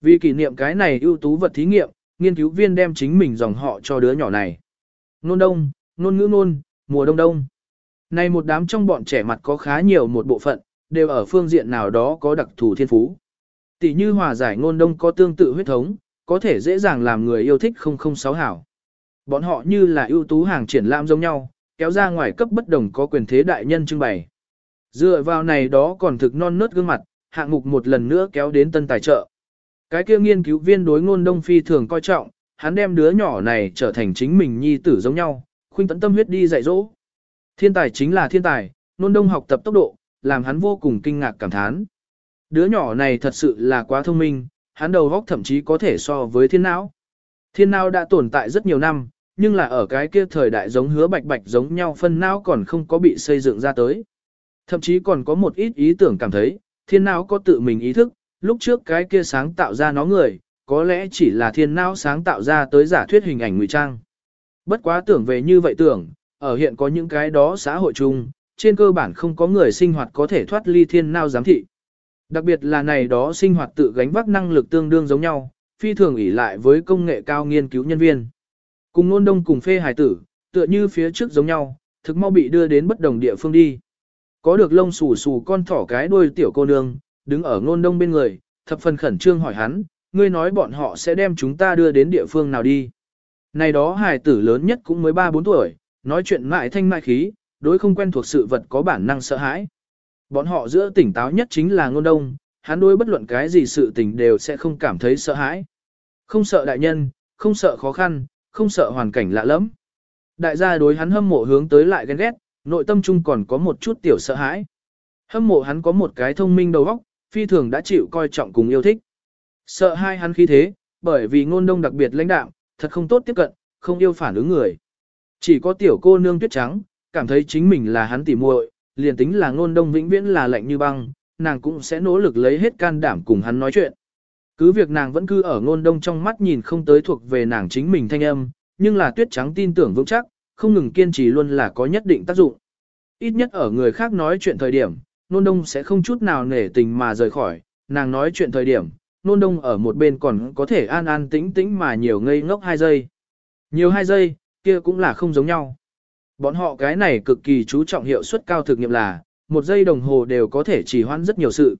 Vì kỷ niệm cái này ưu tú vật thí nghiệm, nghiên cứu viên đem chính mình dòng họ cho đứa nhỏ này. Nôn đông, nôn ngữ nôn, mùa đông đông. Này một đám trong bọn trẻ mặt có khá nhiều một bộ phận, đều ở phương diện nào đó có đặc thù thiên phú. Tỷ như hòa giải ngôn đông có tương tự huyết thống, có thể dễ dàng làm người yêu thích 006 hảo. Bọn họ như là ưu tú hàng triển lãm giống nhau, kéo ra ngoài cấp bất đồng có quyền thế đại nhân trưng bày. Dựa vào này đó còn thực non nớt gương mặt, hạng mục một lần nữa kéo đến tân tài trợ. Cái kia nghiên cứu viên đối ngôn đông phi thường coi trọng, hắn đem đứa nhỏ này trở thành chính mình nhi tử giống nhau, khuynh tận tâm huyết đi dạy dỗ. Thiên tài chính là thiên tài, ngôn đông học tập tốc độ, làm hắn vô cùng kinh ngạc cảm thán. Đứa nhỏ này thật sự là quá thông minh, hắn đầu óc thậm chí có thể so với thiên não. Thiên não đã tồn tại rất nhiều năm, nhưng là ở cái kia thời đại giống hứa bạch bạch giống nhau phân não còn không có bị xây dựng ra tới. Thậm chí còn có một ít ý tưởng cảm thấy, thiên não có tự mình ý thức, lúc trước cái kia sáng tạo ra nó người, có lẽ chỉ là thiên não sáng tạo ra tới giả thuyết hình ảnh ngụy trang. Bất quá tưởng về như vậy tưởng, ở hiện có những cái đó xã hội chung, trên cơ bản không có người sinh hoạt có thể thoát ly thiên não giám thị. Đặc biệt là này đó sinh hoạt tự gánh vác năng lực tương đương giống nhau, phi thường ỷ lại với công nghệ cao nghiên cứu nhân viên. Cùng nôn đông cùng phê hải tử, tựa như phía trước giống nhau, thực mau bị đưa đến bất đồng địa phương đi. Có được lông xù xù con thỏ cái đuôi tiểu cô nương, đứng ở ngôn đông bên người, thập phần khẩn trương hỏi hắn, ngươi nói bọn họ sẽ đem chúng ta đưa đến địa phương nào đi. Này đó hài tử lớn nhất cũng mới 3-4 tuổi, nói chuyện mại thanh mại khí, đối không quen thuộc sự vật có bản năng sợ hãi. Bọn họ giữa tỉnh táo nhất chính là ngôn đông, hắn đối bất luận cái gì sự tình đều sẽ không cảm thấy sợ hãi. Không sợ đại nhân, không sợ khó khăn, không sợ hoàn cảnh lạ lẫm. Đại gia đối hắn hâm mộ hướng tới lại ghen ghét, nội tâm chung còn có một chút tiểu sợ hãi. Hâm mộ hắn có một cái thông minh đầu óc, phi thường đã chịu coi trọng cùng yêu thích. Sợ hai hắn khí thế, bởi vì ngôn đông đặc biệt lãnh đạo, thật không tốt tiếp cận, không yêu phản ứng người. Chỉ có tiểu cô nương tuyết trắng, cảm thấy chính mình là hắn tỉ muội, liền tính là ngôn đông vĩnh viễn là lạnh như băng, nàng cũng sẽ nỗ lực lấy hết can đảm cùng hắn nói chuyện. Cứ việc nàng vẫn cứ ở ngôn đông trong mắt nhìn không tới thuộc về nàng chính mình thanh âm, nhưng là tuyết trắng tin tưởng vững chắc, không ngừng kiên trì luôn là có nhất định tác dụng. Ít nhất ở người khác nói chuyện thời điểm, nôn đông sẽ không chút nào nể tình mà rời khỏi, nàng nói chuyện thời điểm, nôn đông ở một bên còn có thể an an tĩnh tĩnh mà nhiều ngây ngốc hai giây. Nhiều hai giây, kia cũng là không giống nhau. Bọn họ cái này cực kỳ chú trọng hiệu suất cao thực nghiệm là, một giây đồng hồ đều có thể chỉ hoãn rất nhiều sự.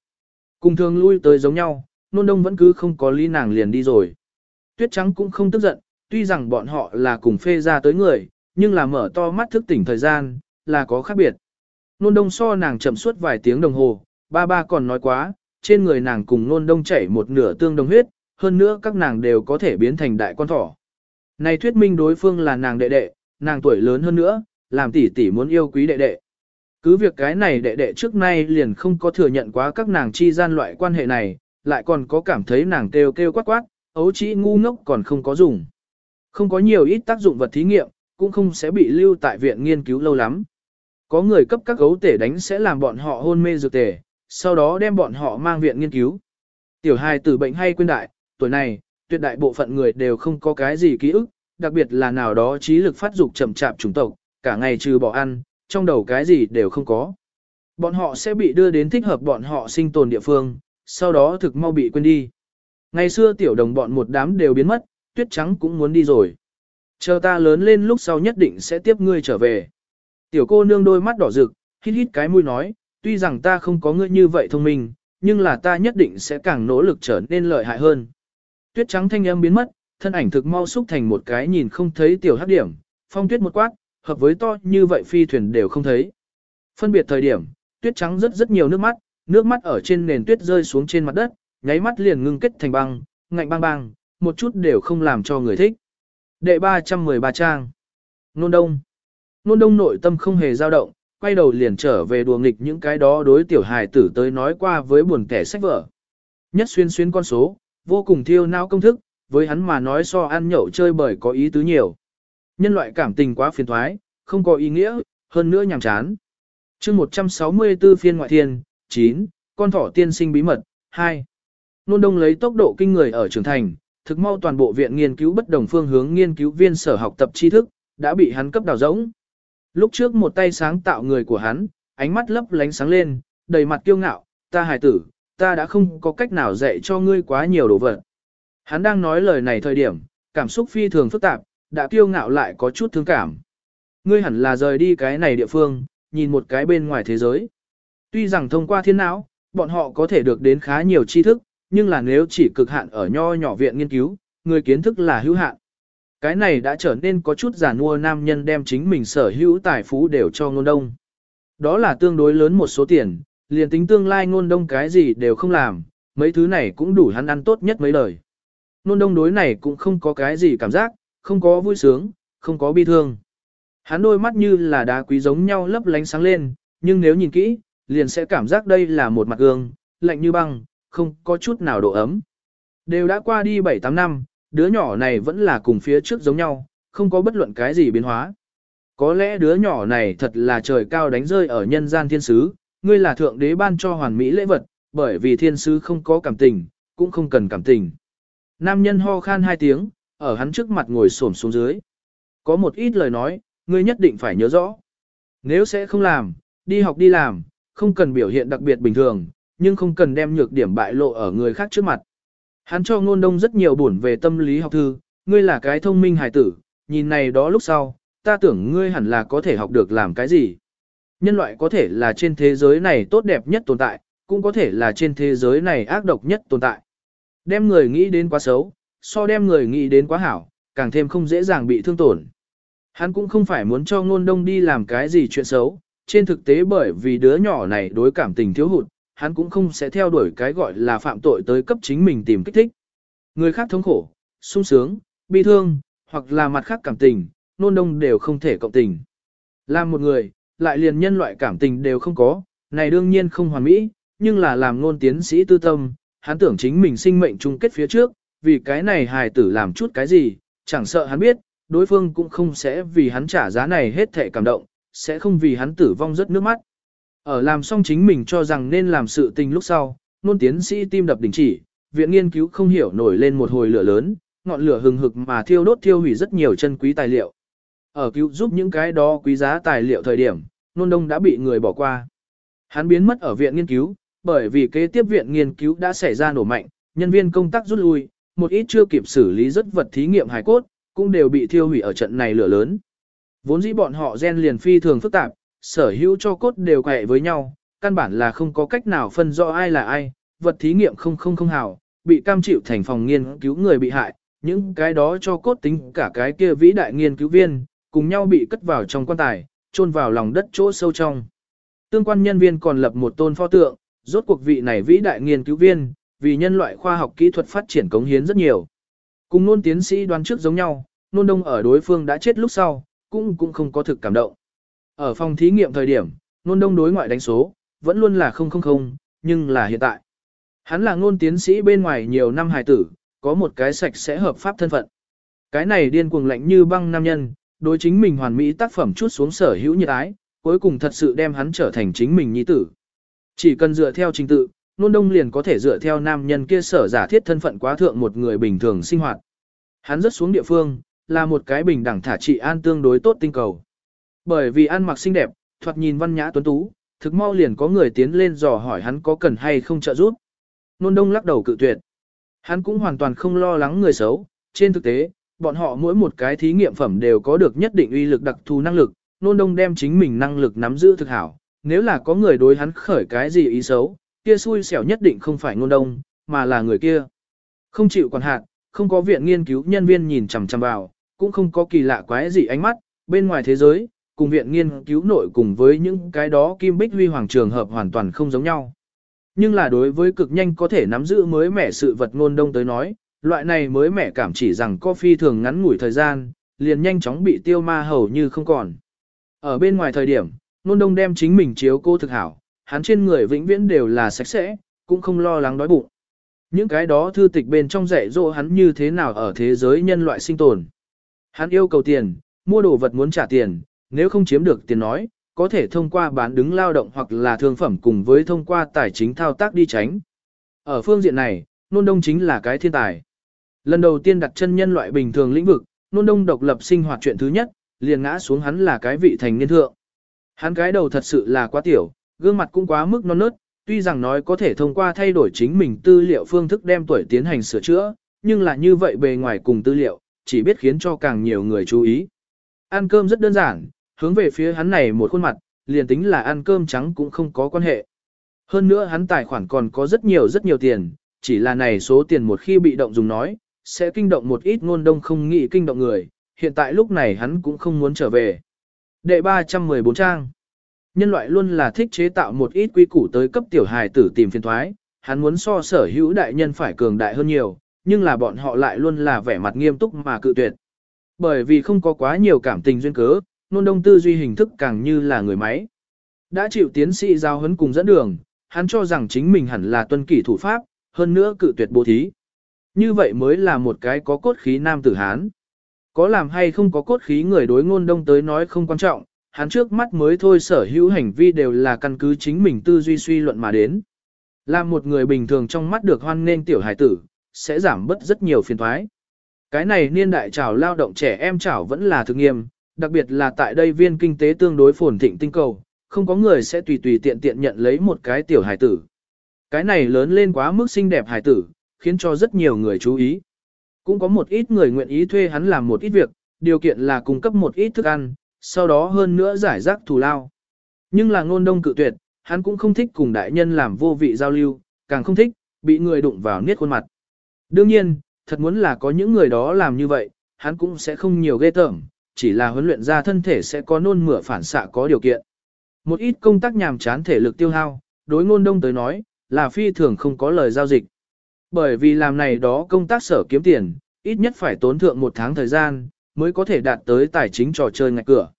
Cùng thường lui tới giống nhau, nôn đông vẫn cứ không có lý nàng liền đi rồi. Tuyết trắng cũng không tức giận, tuy rằng bọn họ là cùng phê ra tới người, nhưng là mở to mắt thức tỉnh thời gian, là có khác biệt. Nôn đông so nàng chậm suốt vài tiếng đồng hồ, ba ba còn nói quá, trên người nàng cùng nôn đông chảy một nửa tương đồng huyết, hơn nữa các nàng đều có thể biến thành đại con thỏ. Này thuyết minh đối phương là nàng đệ đệ, nàng tuổi lớn hơn nữa, làm tỷ tỷ muốn yêu quý đệ đệ. Cứ việc cái này đệ đệ trước nay liền không có thừa nhận quá các nàng chi gian loại quan hệ này, lại còn có cảm thấy nàng kêu kêu quát quát, ấu trĩ ngu ngốc còn không có dùng. Không có nhiều ít tác dụng vật thí nghiệm, cũng không sẽ bị lưu tại viện nghiên cứu lâu lắm. Có người cấp các gấu tể đánh sẽ làm bọn họ hôn mê dược tể, sau đó đem bọn họ mang viện nghiên cứu. Tiểu hài tử bệnh hay quên đại, tuổi này, tuyệt đại bộ phận người đều không có cái gì ký ức, đặc biệt là nào đó trí lực phát dục chậm chạp chủng tộc, cả ngày trừ bỏ ăn, trong đầu cái gì đều không có. Bọn họ sẽ bị đưa đến thích hợp bọn họ sinh tồn địa phương, sau đó thực mau bị quên đi. Ngày xưa tiểu đồng bọn một đám đều biến mất, tuyết trắng cũng muốn đi rồi. Chờ ta lớn lên lúc sau nhất định sẽ tiếp ngươi trở về. Tiểu cô nương đôi mắt đỏ rực, hít hít cái mũi nói, tuy rằng ta không có ngươi như vậy thông minh, nhưng là ta nhất định sẽ càng nỗ lực trở nên lợi hại hơn. Tuyết trắng thanh âm biến mất, thân ảnh thực mau xúc thành một cái nhìn không thấy tiểu hắc điểm, phong tuyết một quát, hợp với to như vậy phi thuyền đều không thấy. Phân biệt thời điểm, tuyết trắng rất rất nhiều nước mắt, nước mắt ở trên nền tuyết rơi xuống trên mặt đất, nháy mắt liền ngưng kết thành băng, ngạnh băng băng, một chút đều không làm cho người thích. Đệ 313 trang. Nôn đông. Nôn đông nội tâm không hề dao động, quay đầu liền trở về đùa nghịch những cái đó đối tiểu hài tử tới nói qua với buồn kẻ sách vở. Nhất xuyên xuyên con số, vô cùng thiêu não công thức, với hắn mà nói so ăn nhậu chơi bời có ý tứ nhiều. Nhân loại cảm tình quá phiền thoái, không có ý nghĩa, hơn nữa nhàm chán. chương 164 phiên ngoại thiên, 9, con thỏ tiên sinh bí mật, 2. Nôn đông lấy tốc độ kinh người ở trưởng thành, thực mau toàn bộ viện nghiên cứu bất đồng phương hướng nghiên cứu viên sở học tập tri thức, đã bị hắn cấp đào rỗng. Lúc trước một tay sáng tạo người của hắn, ánh mắt lấp lánh sáng lên, đầy mặt kiêu ngạo, ta hài tử, ta đã không có cách nào dạy cho ngươi quá nhiều đồ vật. Hắn đang nói lời này thời điểm, cảm xúc phi thường phức tạp, đã kiêu ngạo lại có chút thương cảm. Ngươi hẳn là rời đi cái này địa phương, nhìn một cái bên ngoài thế giới. Tuy rằng thông qua thiên não, bọn họ có thể được đến khá nhiều tri thức, nhưng là nếu chỉ cực hạn ở nho nhỏ viện nghiên cứu, người kiến thức là hữu hạn. Cái này đã trở nên có chút giả mua nam nhân đem chính mình sở hữu tài phú đều cho ngôn đông. Đó là tương đối lớn một số tiền, liền tính tương lai ngôn đông cái gì đều không làm, mấy thứ này cũng đủ hắn ăn tốt nhất mấy đời. Ngôn đông đối này cũng không có cái gì cảm giác, không có vui sướng, không có bi thương. Hắn đôi mắt như là đá quý giống nhau lấp lánh sáng lên, nhưng nếu nhìn kỹ, liền sẽ cảm giác đây là một mặt gương, lạnh như băng, không có chút nào độ ấm. Đều đã qua đi 7-8 năm, đứa nhỏ này vẫn là cùng phía trước giống nhau, không có bất luận cái gì biến hóa. Có lẽ đứa nhỏ này thật là trời cao đánh rơi ở nhân gian thiên sứ, ngươi là thượng đế ban cho hoàn mỹ lễ vật, bởi vì thiên sứ không có cảm tình, cũng không cần cảm tình. Nam nhân ho khan hai tiếng, ở hắn trước mặt ngồi xổm xuống dưới. Có một ít lời nói, ngươi nhất định phải nhớ rõ. Nếu sẽ không làm, đi học đi làm, không cần biểu hiện đặc biệt bình thường, nhưng không cần đem nhược điểm bại lộ ở người khác trước mặt. Hắn cho ngôn đông rất nhiều buồn về tâm lý học thư, ngươi là cái thông minh hài tử, nhìn này đó lúc sau, ta tưởng ngươi hẳn là có thể học được làm cái gì. Nhân loại có thể là trên thế giới này tốt đẹp nhất tồn tại, cũng có thể là trên thế giới này ác độc nhất tồn tại. Đem người nghĩ đến quá xấu, so đem người nghĩ đến quá hảo, càng thêm không dễ dàng bị thương tổn. Hắn cũng không phải muốn cho ngôn đông đi làm cái gì chuyện xấu, trên thực tế bởi vì đứa nhỏ này đối cảm tình thiếu hụt, hắn cũng không sẽ theo đuổi cái gọi là phạm tội tới cấp chính mình tìm kích thích. Người khác thống khổ, sung sướng, bi thương, hoặc là mặt khác cảm tình, nôn đông đều không thể cộng tình. Làm một người, lại liền nhân loại cảm tình đều không có, này đương nhiên không hoàn mỹ, nhưng là làm nôn tiến sĩ tư tâm, hắn tưởng chính mình sinh mệnh chung kết phía trước, vì cái này hài tử làm chút cái gì, chẳng sợ hắn biết, đối phương cũng không sẽ vì hắn trả giá này hết thể cảm động, sẽ không vì hắn tử vong rất nước mắt. Ở làm xong chính mình cho rằng nên làm sự tình lúc sau, nôn tiến sĩ tim đập đình chỉ, viện nghiên cứu không hiểu nổi lên một hồi lửa lớn, ngọn lửa hừng hực mà thiêu đốt thiêu hủy rất nhiều chân quý tài liệu. Ở cứu giúp những cái đó quý giá tài liệu thời điểm, nôn đông đã bị người bỏ qua. Hắn biến mất ở viện nghiên cứu, bởi vì kế tiếp viện nghiên cứu đã xảy ra nổ mạnh, nhân viên công tác rút lui, một ít chưa kịp xử lý rất vật thí nghiệm hài cốt, cũng đều bị thiêu hủy ở trận này lửa lớn. Vốn dĩ bọn họ gen liền phi thường phức tạp, sở hữu cho cốt đều quẹ với nhau, căn bản là không có cách nào phân rõ ai là ai, vật thí nghiệm không không không hảo, bị cam chịu thành phòng nghiên cứu người bị hại, những cái đó cho cốt tính cả cái kia vĩ đại nghiên cứu viên, cùng nhau bị cất vào trong quan tài, chôn vào lòng đất chỗ sâu trong. Tương quan nhân viên còn lập một tôn pho tượng, rốt cuộc vị này vĩ đại nghiên cứu viên, vì nhân loại khoa học kỹ thuật phát triển cống hiến rất nhiều. Cùng nôn tiến sĩ đoán trước giống nhau, nôn đông ở đối phương đã chết lúc sau, cũng cũng không có thực cảm động. Ở phòng thí nghiệm thời điểm, nôn đông đối ngoại đánh số, vẫn luôn là 000, nhưng là hiện tại. Hắn là ngôn tiến sĩ bên ngoài nhiều năm hài tử, có một cái sạch sẽ hợp pháp thân phận. Cái này điên cuồng lạnh như băng nam nhân, đối chính mình hoàn mỹ tác phẩm chút xuống sở hữu nhiệt ái, cuối cùng thật sự đem hắn trở thành chính mình nhi tử. Chỉ cần dựa theo trình tự, nôn đông liền có thể dựa theo nam nhân kia sở giả thiết thân phận quá thượng một người bình thường sinh hoạt. Hắn rất xuống địa phương, là một cái bình đẳng thả trị an tương đối tốt tinh cầu. Bởi vì ăn mặc xinh đẹp, thoạt nhìn văn nhã tuấn tú, thực mau liền có người tiến lên dò hỏi hắn có cần hay không trợ giúp. Nôn đông lắc đầu cự tuyệt. Hắn cũng hoàn toàn không lo lắng người xấu, trên thực tế, bọn họ mỗi một cái thí nghiệm phẩm đều có được nhất định uy lực đặc thù năng lực, nôn đông đem chính mình năng lực nắm giữ thực hảo. Nếu là có người đối hắn khởi cái gì ý xấu, kia xui xẻo nhất định không phải nôn đông, mà là người kia. Không chịu quản hạn, không có viện nghiên cứu nhân viên nhìn chằm chằm vào, cũng không có kỳ lạ quái gì ánh mắt, bên ngoài thế giới, cùng viện nghiên cứu nội cùng với những cái đó kim bích huy hoàng trường hợp hoàn toàn không giống nhau. Nhưng là đối với cực nhanh có thể nắm giữ mới mẻ sự vật ngôn đông tới nói, loại này mới mẻ cảm chỉ rằng coffee thường ngắn ngủi thời gian, liền nhanh chóng bị tiêu ma hầu như không còn. Ở bên ngoài thời điểm, ngôn đông đem chính mình chiếu cô thực hảo, hắn trên người vĩnh viễn đều là sạch sẽ, cũng không lo lắng đói bụng. Những cái đó thư tịch bên trong dạy dỗ hắn như thế nào ở thế giới nhân loại sinh tồn. Hắn yêu cầu tiền, mua đồ vật muốn trả tiền, nếu không chiếm được tiền nói, có thể thông qua bán đứng lao động hoặc là thương phẩm cùng với thông qua tài chính thao tác đi tránh. Ở phương diện này, nôn đông chính là cái thiên tài. Lần đầu tiên đặt chân nhân loại bình thường lĩnh vực, nôn đông độc lập sinh hoạt chuyện thứ nhất, liền ngã xuống hắn là cái vị thành niên thượng. Hắn cái đầu thật sự là quá tiểu, gương mặt cũng quá mức non nớt, tuy rằng nói có thể thông qua thay đổi chính mình tư liệu phương thức đem tuổi tiến hành sửa chữa, nhưng là như vậy bề ngoài cùng tư liệu, chỉ biết khiến cho càng nhiều người chú ý. Ăn cơm rất đơn giản, hướng về phía hắn này một khuôn mặt, liền tính là ăn cơm trắng cũng không có quan hệ. Hơn nữa hắn tài khoản còn có rất nhiều rất nhiều tiền, chỉ là này số tiền một khi bị động dùng nói, sẽ kinh động một ít ngôn đông không nghĩ kinh động người, hiện tại lúc này hắn cũng không muốn trở về. Đệ 314 trang Nhân loại luôn là thích chế tạo một ít quy củ tới cấp tiểu hài tử tìm phiền thoái, hắn muốn so sở hữu đại nhân phải cường đại hơn nhiều, nhưng là bọn họ lại luôn là vẻ mặt nghiêm túc mà cự tuyệt. Bởi vì không có quá nhiều cảm tình duyên cớ, nôn đông tư duy hình thức càng như là người máy. Đã chịu tiến sĩ giao huấn cùng dẫn đường, hắn cho rằng chính mình hẳn là tuân kỷ thủ pháp, hơn nữa cự tuyệt bố thí. Như vậy mới là một cái có cốt khí nam tử Hán. Có làm hay không có cốt khí người đối ngôn đông tới nói không quan trọng, hắn trước mắt mới thôi sở hữu hành vi đều là căn cứ chính mình tư duy suy luận mà đến. Làm một người bình thường trong mắt được hoan nên tiểu hải tử, sẽ giảm bớt rất nhiều phiền thoái. Cái này niên đại trào lao động trẻ em trào vẫn là thực nghiêm, đặc biệt là tại đây viên kinh tế tương đối phồn thịnh tinh cầu, không có người sẽ tùy tùy tiện tiện nhận lấy một cái tiểu hải tử. Cái này lớn lên quá mức xinh đẹp hải tử, khiến cho rất nhiều người chú ý. Cũng có một ít người nguyện ý thuê hắn làm một ít việc, điều kiện là cung cấp một ít thức ăn, sau đó hơn nữa giải rác thù lao. Nhưng là ngôn đông cự tuyệt, hắn cũng không thích cùng đại nhân làm vô vị giao lưu, càng không thích, bị người đụng vào niết khuôn mặt. Đương nhiên, thật muốn là có những người đó làm như vậy, hắn cũng sẽ không nhiều ghê tởm, chỉ là huấn luyện ra thân thể sẽ có nôn mửa phản xạ có điều kiện. Một ít công tác nhàm chán thể lực tiêu hao, đối ngôn đông tới nói, là phi thường không có lời giao dịch. Bởi vì làm này đó công tác sở kiếm tiền, ít nhất phải tốn thượng một tháng thời gian, mới có thể đạt tới tài chính trò chơi ngạch cửa.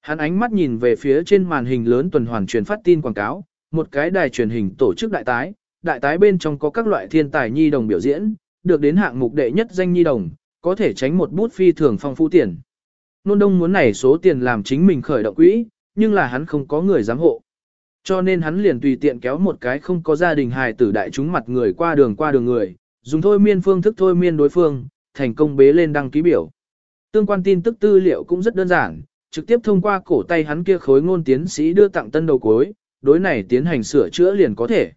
Hắn ánh mắt nhìn về phía trên màn hình lớn tuần hoàn truyền phát tin quảng cáo, một cái đài truyền hình tổ chức đại tái, đại tái bên trong có các loại thiên tài nhi đồng biểu diễn, được đến hạng mục đệ nhất danh nhi đồng, có thể tránh một bút phi thường phong phú tiền. Nôn đông muốn này số tiền làm chính mình khởi động quỹ, nhưng là hắn không có người giám hộ. Cho nên hắn liền tùy tiện kéo một cái không có gia đình hài tử đại chúng mặt người qua đường qua đường người, dùng thôi miên phương thức thôi miên đối phương, thành công bế lên đăng ký biểu. Tương quan tin tức tư liệu cũng rất đơn giản, trực tiếp thông qua cổ tay hắn kia khối ngôn tiến sĩ đưa tặng tân đầu cuối, đối này tiến hành sửa chữa liền có thể.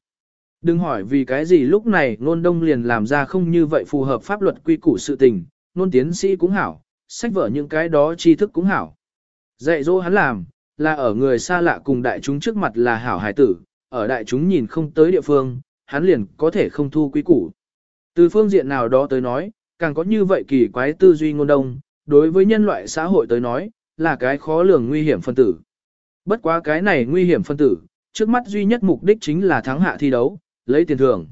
Đừng hỏi vì cái gì lúc này ngôn đông liền làm ra không như vậy phù hợp pháp luật quy củ sự tình, ngôn tiến sĩ cũng hảo, sách vở những cái đó tri thức cũng hảo. Dạy dỗ hắn làm, là ở người xa lạ cùng đại chúng trước mặt là hảo hải tử, ở đại chúng nhìn không tới địa phương, hắn liền có thể không thu quý củ. Từ phương diện nào đó tới nói, càng có như vậy kỳ quái tư duy ngôn đông, đối với nhân loại xã hội tới nói, là cái khó lường nguy hiểm phân tử. Bất quá cái này nguy hiểm phân tử, trước mắt duy nhất mục đích chính là thắng hạ thi đấu, lấy tiền thưởng.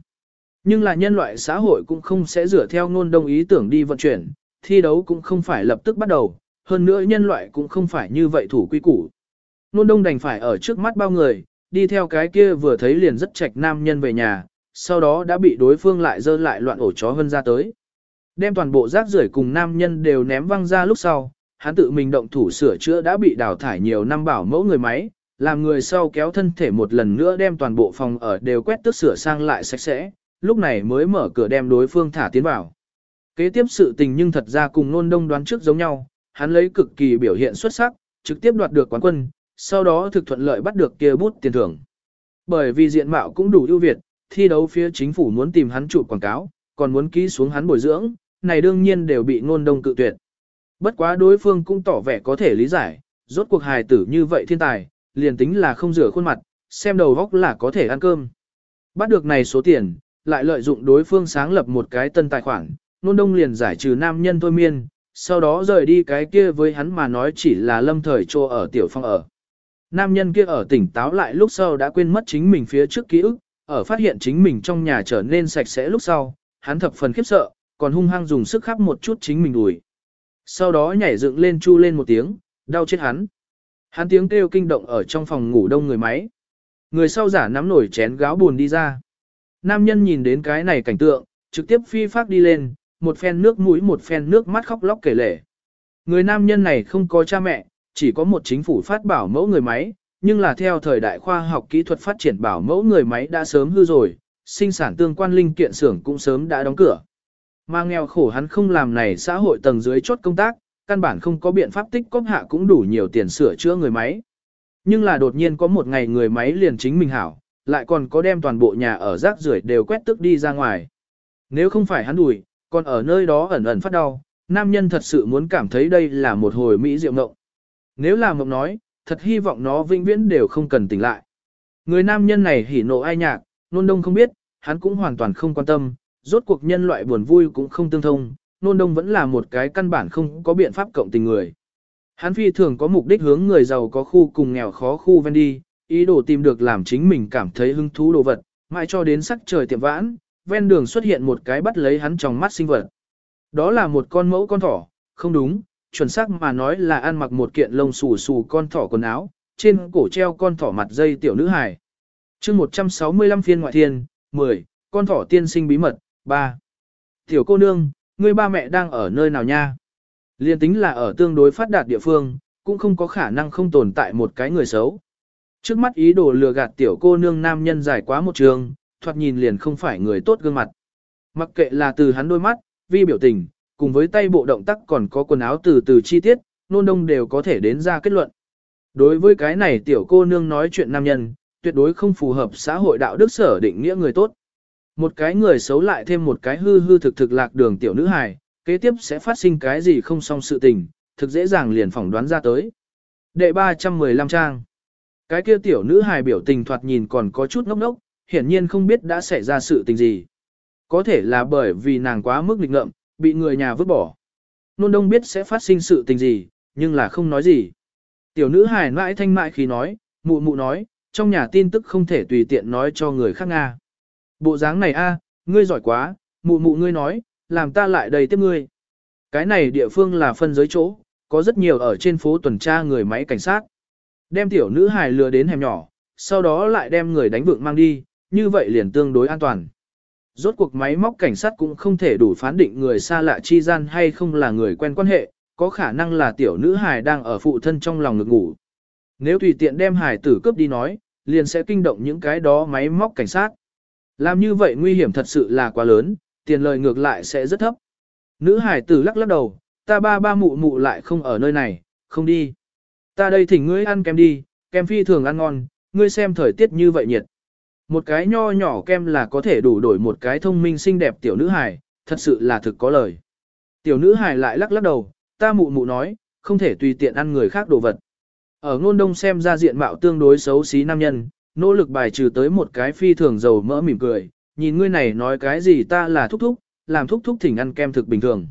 Nhưng là nhân loại xã hội cũng không sẽ dựa theo ngôn đông ý tưởng đi vận chuyển, thi đấu cũng không phải lập tức bắt đầu, hơn nữa nhân loại cũng không phải như vậy thủ quy củ. Nôn đông đành phải ở trước mắt bao người, đi theo cái kia vừa thấy liền rất trạch nam nhân về nhà, sau đó đã bị đối phương lại dơ lại loạn ổ chó hơn ra tới. Đem toàn bộ rác rưởi cùng nam nhân đều ném văng ra lúc sau, hắn tự mình động thủ sửa chữa đã bị đào thải nhiều năm bảo mẫu người máy, làm người sau kéo thân thể một lần nữa đem toàn bộ phòng ở đều quét tước sửa sang lại sạch sẽ, lúc này mới mở cửa đem đối phương thả tiến vào. Kế tiếp sự tình nhưng thật ra cùng nôn đông đoán trước giống nhau, hắn lấy cực kỳ biểu hiện xuất sắc, trực tiếp đoạt được quán quân, sau đó thực thuận lợi bắt được kia bút tiền thưởng. Bởi vì diện mạo cũng đủ ưu việt, thi đấu phía chính phủ muốn tìm hắn chụp quảng cáo, còn muốn ký xuống hắn bồi dưỡng, này đương nhiên đều bị nôn đông cự tuyệt. Bất quá đối phương cũng tỏ vẻ có thể lý giải, rốt cuộc hài tử như vậy thiên tài, liền tính là không rửa khuôn mặt, xem đầu góc là có thể ăn cơm. Bắt được này số tiền, lại lợi dụng đối phương sáng lập một cái tân tài khoản, nôn đông liền giải trừ nam nhân thôi miên, sau đó rời đi cái kia với hắn mà nói chỉ là lâm thời trô ở tiểu phong ở. Nam nhân kia ở tỉnh táo lại lúc sau đã quên mất chính mình phía trước ký ức, ở phát hiện chính mình trong nhà trở nên sạch sẽ lúc sau, hắn thập phần khiếp sợ, còn hung hăng dùng sức khắp một chút chính mình đùi. Sau đó nhảy dựng lên chu lên một tiếng, đau chết hắn. Hắn tiếng kêu kinh động ở trong phòng ngủ đông người máy. Người sau giả nắm nổi chén gáo buồn đi ra. Nam nhân nhìn đến cái này cảnh tượng, trực tiếp phi phát đi lên, một phen nước mũi một phen nước mắt khóc lóc kể lể. Người nam nhân này không có cha mẹ, chỉ có một chính phủ phát bảo mẫu người máy, nhưng là theo thời đại khoa học kỹ thuật phát triển bảo mẫu người máy đã sớm hư rồi, sinh sản tương quan linh kiện xưởng cũng sớm đã đóng cửa. Mà nghèo khổ hắn không làm này xã hội tầng dưới chốt công tác, căn bản không có biện pháp tích cóp hạ cũng đủ nhiều tiền sửa chữa người máy. Nhưng là đột nhiên có một ngày người máy liền chính mình hảo, lại còn có đem toàn bộ nhà ở rác rưởi đều quét tức đi ra ngoài. Nếu không phải hắn đùi, còn ở nơi đó ẩn ẩn phát đau, nam nhân thật sự muốn cảm thấy đây là một hồi mỹ diệu ngộng. Nếu là mộng nói, thật hy vọng nó vĩnh viễn đều không cần tỉnh lại. Người nam nhân này hỉ nộ ai nhạc, nôn đông không biết, hắn cũng hoàn toàn không quan tâm, rốt cuộc nhân loại buồn vui cũng không tương thông, nôn đông vẫn là một cái căn bản không có biện pháp cộng tình người. Hắn phi thường có mục đích hướng người giàu có khu cùng nghèo khó khu ven đi, ý đồ tìm được làm chính mình cảm thấy hứng thú đồ vật, mãi cho đến sắc trời tiệm vãn, ven đường xuất hiện một cái bắt lấy hắn trong mắt sinh vật. Đó là một con mẫu con thỏ, không đúng, chuẩn xác mà nói là ăn mặc một kiện lông xù xù con thỏ quần áo, trên cổ treo con thỏ mặt dây tiểu nữ hài. chương 165 phiên ngoại thiên, 10, con thỏ tiên sinh bí mật, 3. Tiểu cô nương, ngươi ba mẹ đang ở nơi nào nha? Liên tính là ở tương đối phát đạt địa phương, cũng không có khả năng không tồn tại một cái người xấu. Trước mắt ý đồ lừa gạt tiểu cô nương nam nhân dài quá một trường, thoạt nhìn liền không phải người tốt gương mặt. Mặc kệ là từ hắn đôi mắt, vi biểu tình, cùng với tay bộ động tác còn có quần áo từ từ chi tiết, nôn đông đều có thể đến ra kết luận. Đối với cái này tiểu cô nương nói chuyện nam nhân, tuyệt đối không phù hợp xã hội đạo đức sở định nghĩa người tốt. Một cái người xấu lại thêm một cái hư hư thực thực lạc đường tiểu nữ hài, kế tiếp sẽ phát sinh cái gì không xong sự tình, thực dễ dàng liền phỏng đoán ra tới. Đệ 315 trang. Cái kia tiểu nữ hài biểu tình thoạt nhìn còn có chút ngốc ngốc, hiển nhiên không biết đã xảy ra sự tình gì. Có thể là bởi vì nàng quá mức lịch ngợm, bị người nhà vứt bỏ. Nôn đông biết sẽ phát sinh sự tình gì, nhưng là không nói gì. Tiểu nữ hài mãi thanh mại khi nói, mụ mụ nói, trong nhà tin tức không thể tùy tiện nói cho người khác Nga. Bộ dáng này a, ngươi giỏi quá, mụ mụ ngươi nói, làm ta lại đầy tiếp ngươi. Cái này địa phương là phân giới chỗ, có rất nhiều ở trên phố tuần tra người máy cảnh sát. Đem tiểu nữ hài lừa đến hẻm nhỏ, sau đó lại đem người đánh vượng mang đi, như vậy liền tương đối an toàn. Rốt cuộc máy móc cảnh sát cũng không thể đủ phán định người xa lạ chi gian hay không là người quen quan hệ, có khả năng là tiểu nữ hài đang ở phụ thân trong lòng ngực ngủ. Nếu tùy tiện đem hài tử cướp đi nói, liền sẽ kinh động những cái đó máy móc cảnh sát. Làm như vậy nguy hiểm thật sự là quá lớn, tiền lời ngược lại sẽ rất thấp. Nữ hài tử lắc lắc đầu, ta ba ba mụ mụ lại không ở nơi này, không đi. Ta đây thỉnh ngươi ăn kem đi, kem phi thường ăn ngon, ngươi xem thời tiết như vậy nhiệt. Một cái nho nhỏ kem là có thể đủ đổi một cái thông minh xinh đẹp tiểu nữ hài, thật sự là thực có lời. Tiểu nữ hài lại lắc lắc đầu, ta mụ mụ nói, không thể tùy tiện ăn người khác đồ vật. Ở ngôn đông xem ra diện mạo tương đối xấu xí nam nhân, nỗ lực bài trừ tới một cái phi thường giàu mỡ mỉm cười, nhìn ngươi này nói cái gì ta là thúc thúc, làm thúc thúc thỉnh ăn kem thực bình thường.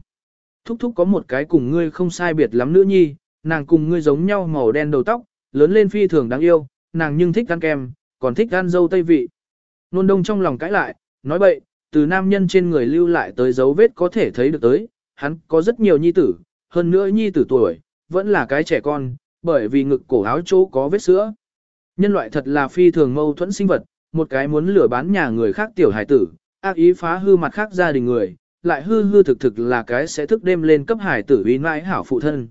Thúc thúc có một cái cùng ngươi không sai biệt lắm nữ nhi, nàng cùng ngươi giống nhau màu đen đầu tóc, lớn lên phi thường đáng yêu, nàng nhưng thích ăn kem, còn thích ăn dâu tây vị. Nôn đông trong lòng cãi lại, nói bậy, từ nam nhân trên người lưu lại tới dấu vết có thể thấy được tới, hắn có rất nhiều nhi tử, hơn nữa nhi tử tuổi, vẫn là cái trẻ con, bởi vì ngực cổ áo chỗ có vết sữa. Nhân loại thật là phi thường mâu thuẫn sinh vật, một cái muốn lừa bán nhà người khác tiểu hải tử, ác ý phá hư mặt khác gia đình người, lại hư hư thực thực là cái sẽ thức đêm lên cấp hải tử uy nãi hảo phụ thân.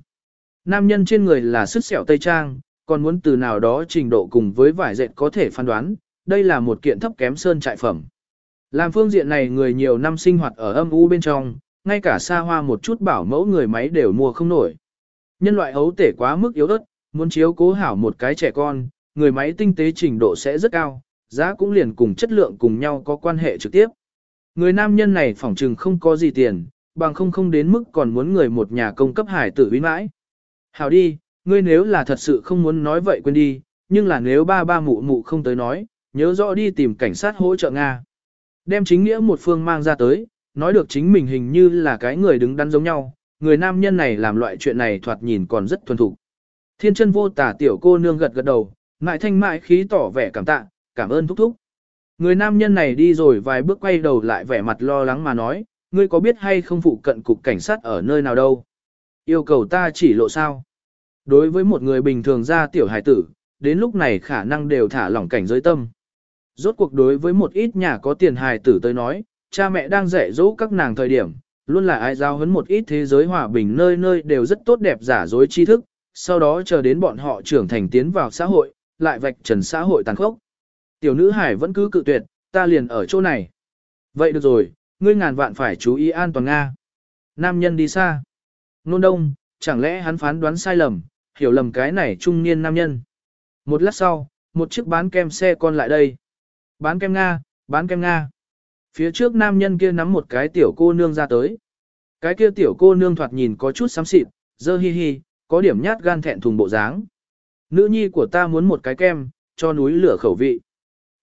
Nam nhân trên người là sức sẹo tây trang, còn muốn từ nào đó trình độ cùng với vải dệt có thể phán đoán, đây là một kiện thấp kém sơn trại phẩm. Làm phương diện này người nhiều năm sinh hoạt ở âm u bên trong, ngay cả xa hoa một chút bảo mẫu người máy đều mua không nổi. Nhân loại ấu tể quá mức yếu ớt, muốn chiếu cố hảo một cái trẻ con, người máy tinh tế trình độ sẽ rất cao, giá cũng liền cùng chất lượng cùng nhau có quan hệ trực tiếp. Người nam nhân này phỏng trừng không có gì tiền, bằng không không đến mức còn muốn người một nhà công cấp hải tử uy mãi. Hảo đi, ngươi nếu là thật sự không muốn nói vậy quên đi, nhưng là nếu ba ba mụ mụ không tới nói, nhớ rõ đi tìm cảnh sát hỗ trợ Nga. Đem chính nghĩa một phương mang ra tới, nói được chính mình hình như là cái người đứng đắn giống nhau, người nam nhân này làm loại chuyện này thoạt nhìn còn rất thuần thục. Thiên chân vô tả tiểu cô nương gật gật đầu, mại thanh mại khí tỏ vẻ cảm tạ, cảm ơn thúc thúc. Người nam nhân này đi rồi vài bước quay đầu lại vẻ mặt lo lắng mà nói, ngươi có biết hay không phụ cận cục cảnh sát ở nơi nào đâu? Yêu cầu ta chỉ lộ sao? Đối với một người bình thường ra tiểu hải tử, đến lúc này khả năng đều thả lỏng cảnh giới tâm. Rốt cuộc đối với một ít nhà có tiền hài tử tới nói, cha mẹ đang dạy dỗ các nàng thời điểm, luôn là ai giao hấn một ít thế giới hòa bình nơi nơi đều rất tốt đẹp giả dối tri thức, sau đó chờ đến bọn họ trưởng thành tiến vào xã hội, lại vạch trần xã hội tàn khốc. Tiểu nữ hải vẫn cứ cự tuyệt, ta liền ở chỗ này. Vậy được rồi, ngươi ngàn vạn phải chú ý an toàn Nga. Nam nhân đi xa. Nôn đông, chẳng lẽ hắn phán đoán sai lầm, hiểu lầm cái này trung niên nam nhân. Một lát sau, một chiếc bán kem xe con lại đây. Bán kem Nga, bán kem Nga. Phía trước nam nhân kia nắm một cái tiểu cô nương ra tới. Cái kia tiểu cô nương thoạt nhìn có chút xám xịt, dơ hi hi, có điểm nhát gan thẹn thùng bộ dáng. nữ nhi của ta muốn một cái kem, cho núi lửa khẩu vị.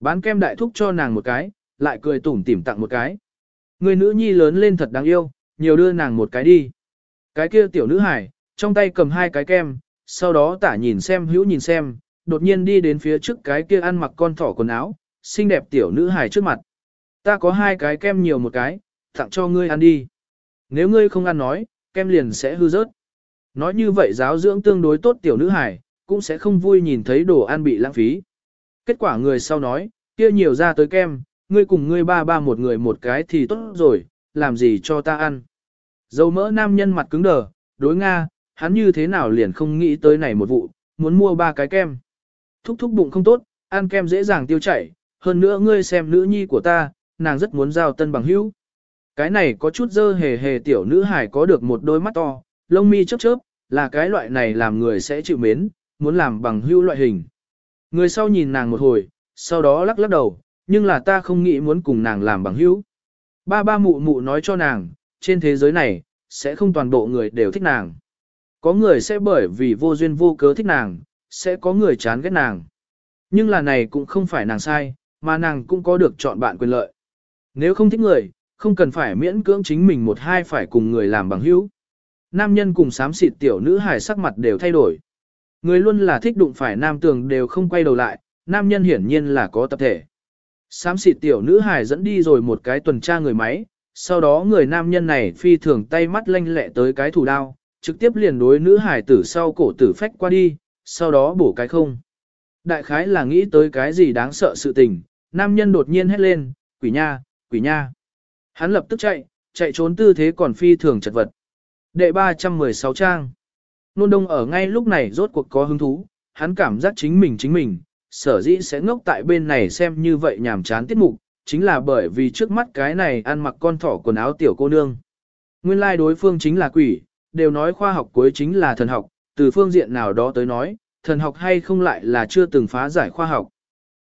Bán kem đại thúc cho nàng một cái, lại cười tủm tỉm tặng một cái. Người nữ nhi lớn lên thật đáng yêu, nhiều đưa nàng một cái đi. Cái kia tiểu nữ hải, trong tay cầm hai cái kem, sau đó tả nhìn xem hữu nhìn xem, đột nhiên đi đến phía trước cái kia ăn mặc con thỏ quần áo, xinh đẹp tiểu nữ hài trước mặt. Ta có hai cái kem nhiều một cái, tặng cho ngươi ăn đi. Nếu ngươi không ăn nói, kem liền sẽ hư rớt. Nói như vậy giáo dưỡng tương đối tốt tiểu nữ hài cũng sẽ không vui nhìn thấy đồ ăn bị lãng phí. Kết quả người sau nói, kia nhiều ra tới kem, ngươi cùng ngươi ba ba một người một cái thì tốt rồi, làm gì cho ta ăn. Dầu mỡ nam nhân mặt cứng đờ, đối Nga, hắn như thế nào liền không nghĩ tới này một vụ, muốn mua ba cái kem. Thúc thúc bụng không tốt, ăn kem dễ dàng tiêu chảy, hơn nữa ngươi xem nữ nhi của ta, nàng rất muốn giao tân bằng hữu. Cái này có chút dơ hề hề tiểu nữ hải có được một đôi mắt to, lông mi chớp chớp, là cái loại này làm người sẽ chịu mến, muốn làm bằng hữu loại hình. Người sau nhìn nàng một hồi, sau đó lắc lắc đầu, nhưng là ta không nghĩ muốn cùng nàng làm bằng hữu. Ba ba mụ mụ nói cho nàng, trên thế giới này, sẽ không toàn bộ người đều thích nàng. Có người sẽ bởi vì vô duyên vô cớ thích nàng, sẽ có người chán ghét nàng. Nhưng là này cũng không phải nàng sai, mà nàng cũng có được chọn bạn quyền lợi. Nếu không thích người, không cần phải miễn cưỡng chính mình một hai phải cùng người làm bằng hữu. Nam nhân cùng sám xịt tiểu nữ hài sắc mặt đều thay đổi. Người luôn là thích đụng phải nam tường đều không quay đầu lại, nam nhân hiển nhiên là có tập thể. Sám xịt tiểu nữ hài dẫn đi rồi một cái tuần tra người máy, sau đó người nam nhân này phi thường tay mắt lanh lẹ tới cái thủ đao, trực tiếp liền đối nữ hài tử sau cổ tử phách qua đi, sau đó bổ cái không. Đại khái là nghĩ tới cái gì đáng sợ sự tình, nam nhân đột nhiên hét lên, quỷ nha, quỷ nha. Hắn lập tức chạy, chạy trốn tư thế còn phi thường chật vật. Đệ 316 trang. Nôn đông ở ngay lúc này rốt cuộc có hứng thú, hắn cảm giác chính mình chính mình, sở dĩ sẽ ngốc tại bên này xem như vậy nhảm chán tiết mục, chính là bởi vì trước mắt cái này ăn mặc con thỏ quần áo tiểu cô nương. Nguyên lai like đối phương chính là quỷ, đều nói khoa học cuối chính là thần học, từ phương diện nào đó tới nói, thần học hay không lại là chưa từng phá giải khoa học.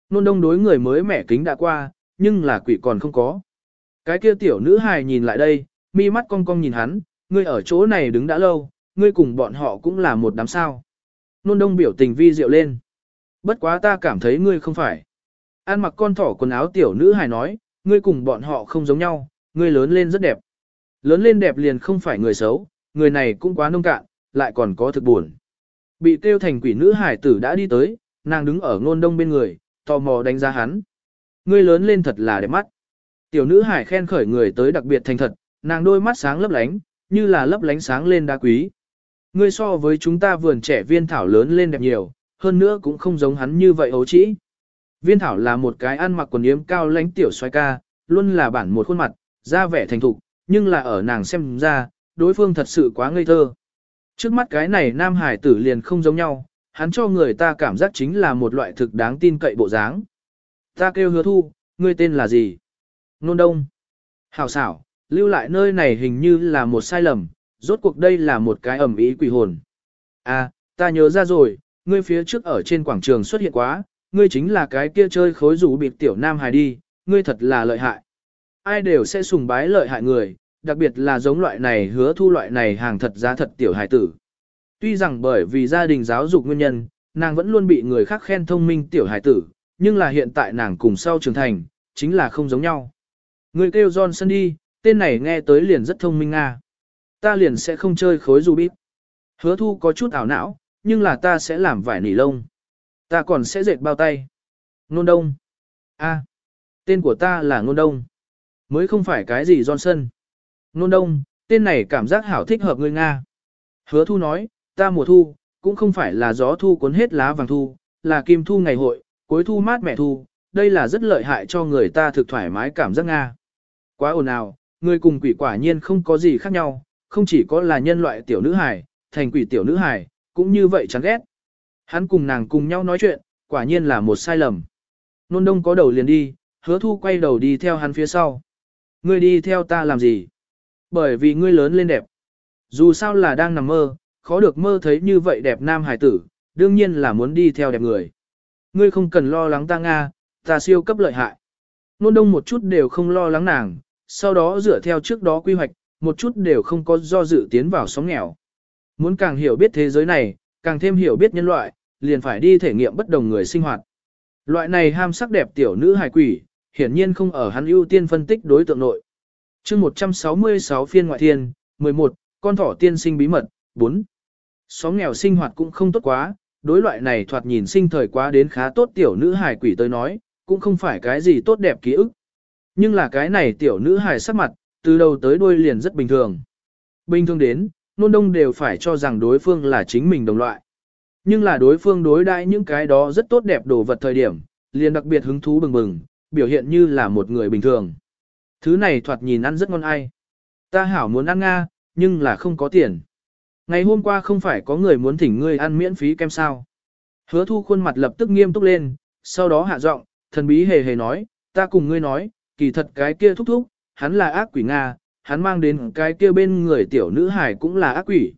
Nôn đông đối người mới mẻ kính đã qua, nhưng là quỷ còn không có. Cái kia tiểu nữ hài nhìn lại đây, mi mắt cong cong nhìn hắn, ngươi ở chỗ này đứng đã lâu, ngươi cùng bọn họ cũng là một đám sao. Nôn đông biểu tình vi diệu lên. Bất quá ta cảm thấy ngươi không phải. An mặc con thỏ quần áo tiểu nữ hài nói, ngươi cùng bọn họ không giống nhau, ngươi lớn lên rất đẹp. Lớn lên đẹp liền không phải người xấu, người này cũng quá nông cạn, lại còn có thực buồn. Bị tiêu thành quỷ nữ hải tử đã đi tới, nàng đứng ở ngôn đông bên người, tò mò đánh giá hắn. Ngươi lớn lên thật là đẹp mắt. Tiểu nữ hải khen khởi người tới đặc biệt thành thật, nàng đôi mắt sáng lấp lánh, như là lấp lánh sáng lên đá quý. Ngươi so với chúng ta vườn trẻ viên thảo lớn lên đẹp nhiều, hơn nữa cũng không giống hắn như vậy ấu trĩ. Viên thảo là một cái ăn mặc quần yếm cao lãnh tiểu xoay ca, luôn là bản một khuôn mặt, da vẻ thành thục, nhưng là ở nàng xem ra, đối phương thật sự quá ngây thơ. Trước mắt cái này nam hải tử liền không giống nhau, hắn cho người ta cảm giác chính là một loại thực đáng tin cậy bộ dáng. Ta kêu hứa thu, ngươi tên là gì? Nôn đông. Hảo xảo, lưu lại nơi này hình như là một sai lầm, rốt cuộc đây là một cái ẩm ý quỷ hồn. À, ta nhớ ra rồi, ngươi phía trước ở trên quảng trường xuất hiện quá, ngươi chính là cái kia chơi khối rủ bịt tiểu nam hài đi, ngươi thật là lợi hại. Ai đều sẽ sùng bái lợi hại người, đặc biệt là giống loại này hứa thu loại này hàng thật giá thật tiểu hài tử. Tuy rằng bởi vì gia đình giáo dục nguyên nhân, nàng vẫn luôn bị người khác khen thông minh tiểu hài tử, nhưng là hiện tại nàng cùng sau trưởng thành, chính là không giống nhau. Người kêu Johnson đi, tên này nghe tới liền rất thông minh nga. Ta liền sẽ không chơi khối dù bíp. Hứa thu có chút ảo não, nhưng là ta sẽ làm vải nỉ lông. Ta còn sẽ dệt bao tay. Nôn đông. a tên của ta là Nôn đông. Mới không phải cái gì Johnson. Nôn đông, tên này cảm giác hảo thích hợp người Nga. Hứa thu nói, ta mùa thu, cũng không phải là gió thu cuốn hết lá vàng thu, là kim thu ngày hội, cuối thu mát mẻ thu, đây là rất lợi hại cho người ta thực thoải mái cảm giác Nga. Quá ồn ào, người cùng quỷ quả nhiên không có gì khác nhau, không chỉ có là nhân loại tiểu nữ hài, thành quỷ tiểu nữ hài, cũng như vậy chán ghét. Hắn cùng nàng cùng nhau nói chuyện, quả nhiên là một sai lầm. Nôn đông có đầu liền đi, hứa thu quay đầu đi theo hắn phía sau. Ngươi đi theo ta làm gì? Bởi vì ngươi lớn lên đẹp. Dù sao là đang nằm mơ, khó được mơ thấy như vậy đẹp nam hải tử, đương nhiên là muốn đi theo đẹp người. Ngươi không cần lo lắng ta Nga, ta siêu cấp lợi hại. Nôn đông một chút đều không lo lắng nàng, sau đó dựa theo trước đó quy hoạch, một chút đều không có do dự tiến vào sóng nghèo. Muốn càng hiểu biết thế giới này, càng thêm hiểu biết nhân loại, liền phải đi thể nghiệm bất đồng người sinh hoạt. Loại này ham sắc đẹp tiểu nữ hài quỷ, hiển nhiên không ở hắn ưu tiên phân tích đối tượng nội chương 166 phiên ngoại thiên, 11, con thỏ tiên sinh bí mật, 4. Xóm nghèo sinh hoạt cũng không tốt quá, đối loại này thoạt nhìn sinh thời quá đến khá tốt tiểu nữ hài quỷ tới nói, cũng không phải cái gì tốt đẹp ký ức. Nhưng là cái này tiểu nữ hài sắc mặt, từ đầu tới đuôi liền rất bình thường. Bình thường đến, nôn đông đều phải cho rằng đối phương là chính mình đồng loại. Nhưng là đối phương đối đãi những cái đó rất tốt đẹp đồ vật thời điểm, liền đặc biệt hứng thú bừng bừng, biểu hiện như là một người bình thường. Thứ này thoạt nhìn ăn rất ngon ai. Ta hảo muốn ăn Nga, nhưng là không có tiền. Ngày hôm qua không phải có người muốn thỉnh ngươi ăn miễn phí kem sao. Hứa thu khuôn mặt lập tức nghiêm túc lên, sau đó hạ giọng, thần bí hề hề nói, ta cùng ngươi nói, kỳ thật cái kia thúc thúc, hắn là ác quỷ Nga, hắn mang đến cái kia bên người tiểu nữ hải cũng là ác quỷ.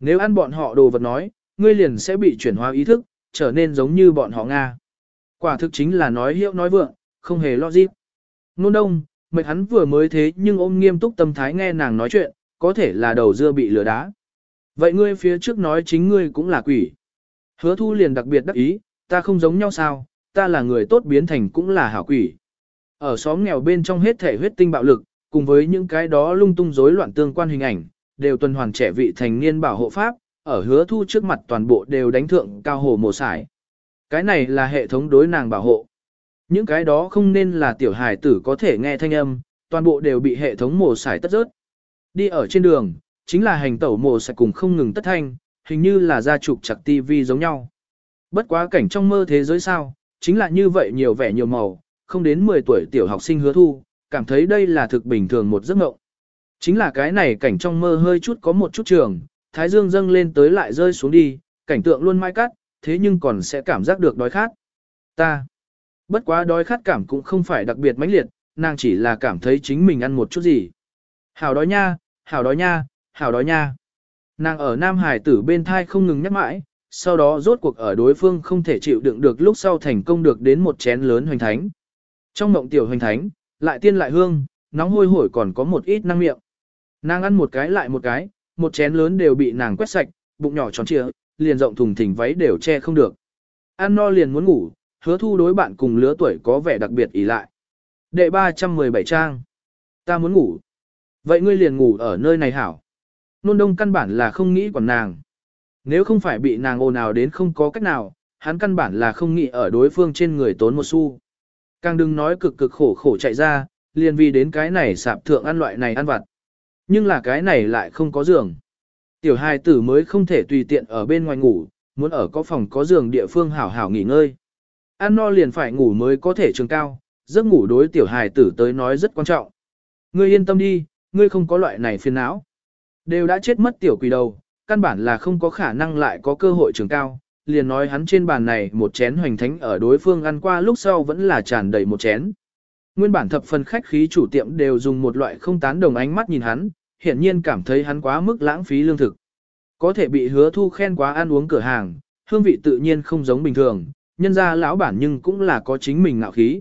Nếu ăn bọn họ đồ vật nói, ngươi liền sẽ bị chuyển hóa ý thức, trở nên giống như bọn họ Nga. Quả thực chính là nói hiệu nói vượng, không hề logic. Nôn đông, mệt hắn vừa mới thế nhưng ôm nghiêm túc tâm thái nghe nàng nói chuyện, có thể là đầu dưa bị lửa đá. Vậy ngươi phía trước nói chính ngươi cũng là quỷ. Hứa thu liền đặc biệt đắc ý, ta không giống nhau sao, ta là người tốt biến thành cũng là hảo quỷ. Ở xóm nghèo bên trong hết thể huyết tinh bạo lực, cùng với những cái đó lung tung rối loạn tương quan hình ảnh, đều tuần hoàn trẻ vị thành niên bảo hộ pháp, ở hứa thu trước mặt toàn bộ đều đánh thượng cao hồ mồ sải. Cái này là hệ thống đối nàng bảo hộ. Những cái đó không nên là tiểu hài tử có thể nghe thanh âm, toàn bộ đều bị hệ thống mồ sải tất rớt. Đi ở trên đường, chính là hành tẩu mồ sải cùng không ngừng tất thanh, hình như là ra trục chặt tivi giống nhau. Bất quá cảnh trong mơ thế giới sao, chính là như vậy nhiều vẻ nhiều màu, không đến 10 tuổi tiểu học sinh hứa thu, cảm thấy đây là thực bình thường một giấc mộng. Chính là cái này cảnh trong mơ hơi chút có một chút trường, thái dương dâng lên tới lại rơi xuống đi, cảnh tượng luôn mai cắt, thế nhưng còn sẽ cảm giác được đói khát. Ta, bất quá đói khát cảm cũng không phải đặc biệt mãnh liệt, nàng chỉ là cảm thấy chính mình ăn một chút gì. Hảo đói nha, hảo đói nha, hảo đói nha. Nàng ở Nam Hải tử bên thai không ngừng nhắc mãi, sau đó rốt cuộc ở đối phương không thể chịu đựng được lúc sau thành công được đến một chén lớn hoành thánh. Trong mộng tiểu hoành thánh, lại tiên lại hương, nóng hôi hổi còn có một ít năng miệng. Nàng ăn một cái lại một cái, một chén lớn đều bị nàng quét sạch, bụng nhỏ tròn trịa, liền rộng thùng thình váy đều che không được. Ăn no liền muốn ngủ, hứa thu đối bạn cùng lứa tuổi có vẻ đặc biệt ý lại. Đệ 317 trang. Ta muốn ngủ. Vậy ngươi liền ngủ ở nơi này hảo. Nôn đông căn bản là không nghĩ quản nàng. Nếu không phải bị nàng ồn ào đến không có cách nào, hắn căn bản là không nghĩ ở đối phương trên người tốn một xu. Càng đừng nói cực cực khổ khổ chạy ra, liền vì đến cái này sạp thượng ăn loại này ăn vặt. Nhưng là cái này lại không có giường. Tiểu hài tử mới không thể tùy tiện ở bên ngoài ngủ, muốn ở có phòng có giường địa phương hảo hảo nghỉ ngơi. Ăn no liền phải ngủ mới có thể trường cao, giấc ngủ đối tiểu hài tử tới nói rất quan trọng. Ngươi yên tâm đi, ngươi không có loại này phiền não. Đều đã chết mất tiểu quỷ đầu, căn bản là không có khả năng lại có cơ hội trường cao, liền nói hắn trên bàn này một chén hoành thánh ở đối phương ăn qua lúc sau vẫn là tràn đầy một chén. Nguyên bản thập phần khách khí chủ tiệm đều dùng một loại không tán đồng ánh mắt nhìn hắn, hiển nhiên cảm thấy hắn quá mức lãng phí lương thực. Có thể bị hứa thu khen quá ăn uống cửa hàng, hương vị tự nhiên không giống bình thường, nhân ra lão bản nhưng cũng là có chính mình ngạo khí.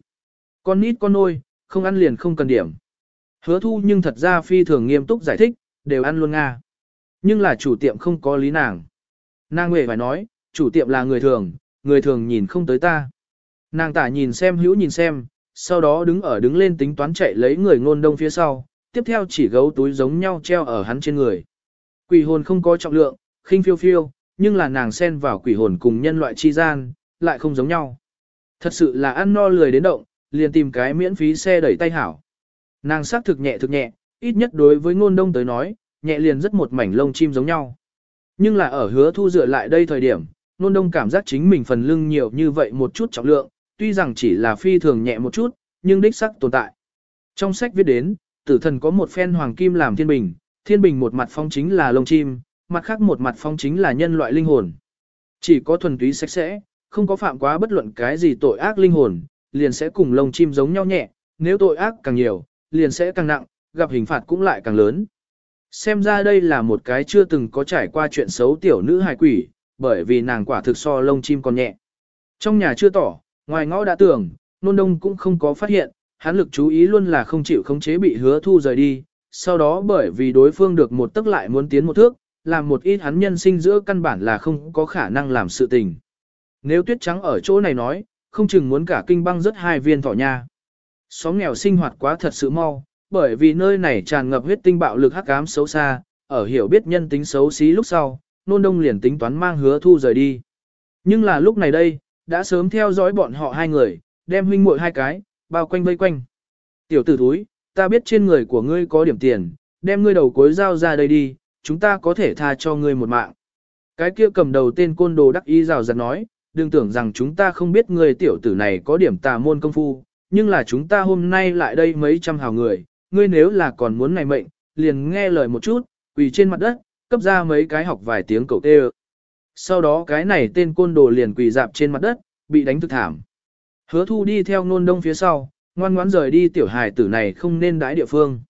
Con nít con nôi, không ăn liền không cần điểm. Hứa thu nhưng thật ra phi thường nghiêm túc giải thích, đều ăn luôn Nga. Nhưng là chủ tiệm không có lý nàng. Nàng Huệ phải nói, chủ tiệm là người thường, người thường nhìn không tới ta. Nàng tả nhìn xem hữu nhìn xem, sau đó đứng ở đứng lên tính toán chạy lấy người ngôn đông phía sau, tiếp theo chỉ gấu túi giống nhau treo ở hắn trên người. Quỷ hồn không có trọng lượng, khinh phiêu phiêu, nhưng là nàng xen vào quỷ hồn cùng nhân loại chi gian, lại không giống nhau. Thật sự là ăn no lười đến động, liền tìm cái miễn phí xe đẩy tay hảo. Nàng xác thực nhẹ thực nhẹ, ít nhất đối với ngôn đông tới nói, nhẹ liền rất một mảnh lông chim giống nhau. Nhưng là ở hứa thu dựa lại đây thời điểm, ngôn đông cảm giác chính mình phần lưng nhiều như vậy một chút trọng lượng, tuy rằng chỉ là phi thường nhẹ một chút, nhưng đích sắc tồn tại. Trong sách viết đến, tử thần có một phen hoàng kim làm thiên bình, thiên bình một mặt phong chính là lông chim, mặt khác một mặt phong chính là nhân loại linh hồn. Chỉ có thuần túy sạch sẽ, không có phạm quá bất luận cái gì tội ác linh hồn, liền sẽ cùng lông chim giống nhau nhẹ, nếu tội ác càng nhiều, liền sẽ càng nặng, gặp hình phạt cũng lại càng lớn. Xem ra đây là một cái chưa từng có trải qua chuyện xấu tiểu nữ hài quỷ, bởi vì nàng quả thực so lông chim còn nhẹ. Trong nhà chưa tỏ, ngoài ngõ đã tưởng, nôn đông cũng không có phát hiện, hắn lực chú ý luôn là không chịu khống chế bị hứa thu rời đi, sau đó bởi vì đối phương được một tức lại muốn tiến một thước, làm một ít hắn nhân sinh giữa căn bản là không có khả năng làm sự tình. Nếu tuyết trắng ở chỗ này nói, không chừng muốn cả kinh băng rất hai viên thỏ nha. Xóm nghèo sinh hoạt quá thật sự mau, bởi vì nơi này tràn ngập huyết tinh bạo lực hắc ám xấu xa, ở hiểu biết nhân tính xấu xí lúc sau, nôn đông liền tính toán mang hứa thu rời đi. Nhưng là lúc này đây, đã sớm theo dõi bọn họ hai người, đem huynh muội hai cái, bao quanh vây quanh. Tiểu tử thúi, ta biết trên người của ngươi có điểm tiền, đem ngươi đầu cuối giao ra đây đi, chúng ta có thể tha cho ngươi một mạng. Cái kia cầm đầu tên côn đồ đắc ý rào rạt nói, đừng tưởng rằng chúng ta không biết người tiểu tử này có điểm tà môn công phu, nhưng là chúng ta hôm nay lại đây mấy trăm hào người, ngươi nếu là còn muốn này mệnh, liền nghe lời một chút, quỳ trên mặt đất, cấp ra mấy cái học vài tiếng cầu tê Sau đó cái này tên côn đồ liền quỳ dạp trên mặt đất, bị đánh thực thảm. Hứa thu đi theo nôn đông phía sau, ngoan ngoãn rời đi tiểu hài tử này không nên đãi địa phương.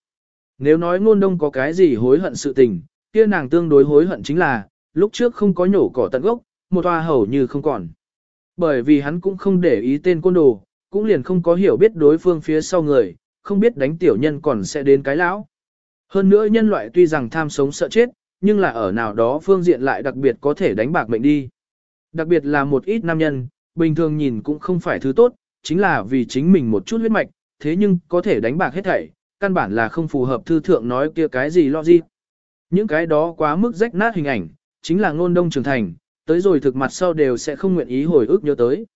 Nếu nói nôn đông có cái gì hối hận sự tình, kia nàng tương đối hối hận chính là, lúc trước không có nhổ cỏ tận gốc, một hoa hầu như không còn. Bởi vì hắn cũng không để ý tên côn đồ, cũng liền không có hiểu biết đối phương phía sau người, không biết đánh tiểu nhân còn sẽ đến cái lão. Hơn nữa nhân loại tuy rằng tham sống sợ chết, nhưng là ở nào đó phương diện lại đặc biệt có thể đánh bạc mệnh đi. Đặc biệt là một ít nam nhân, bình thường nhìn cũng không phải thứ tốt, chính là vì chính mình một chút huyết mạch, thế nhưng có thể đánh bạc hết thảy, căn bản là không phù hợp thư thượng nói kia cái gì lo gì. Những cái đó quá mức rách nát hình ảnh, chính là ngôn đông trưởng thành, tới rồi thực mặt sau đều sẽ không nguyện ý hồi ức nhớ tới.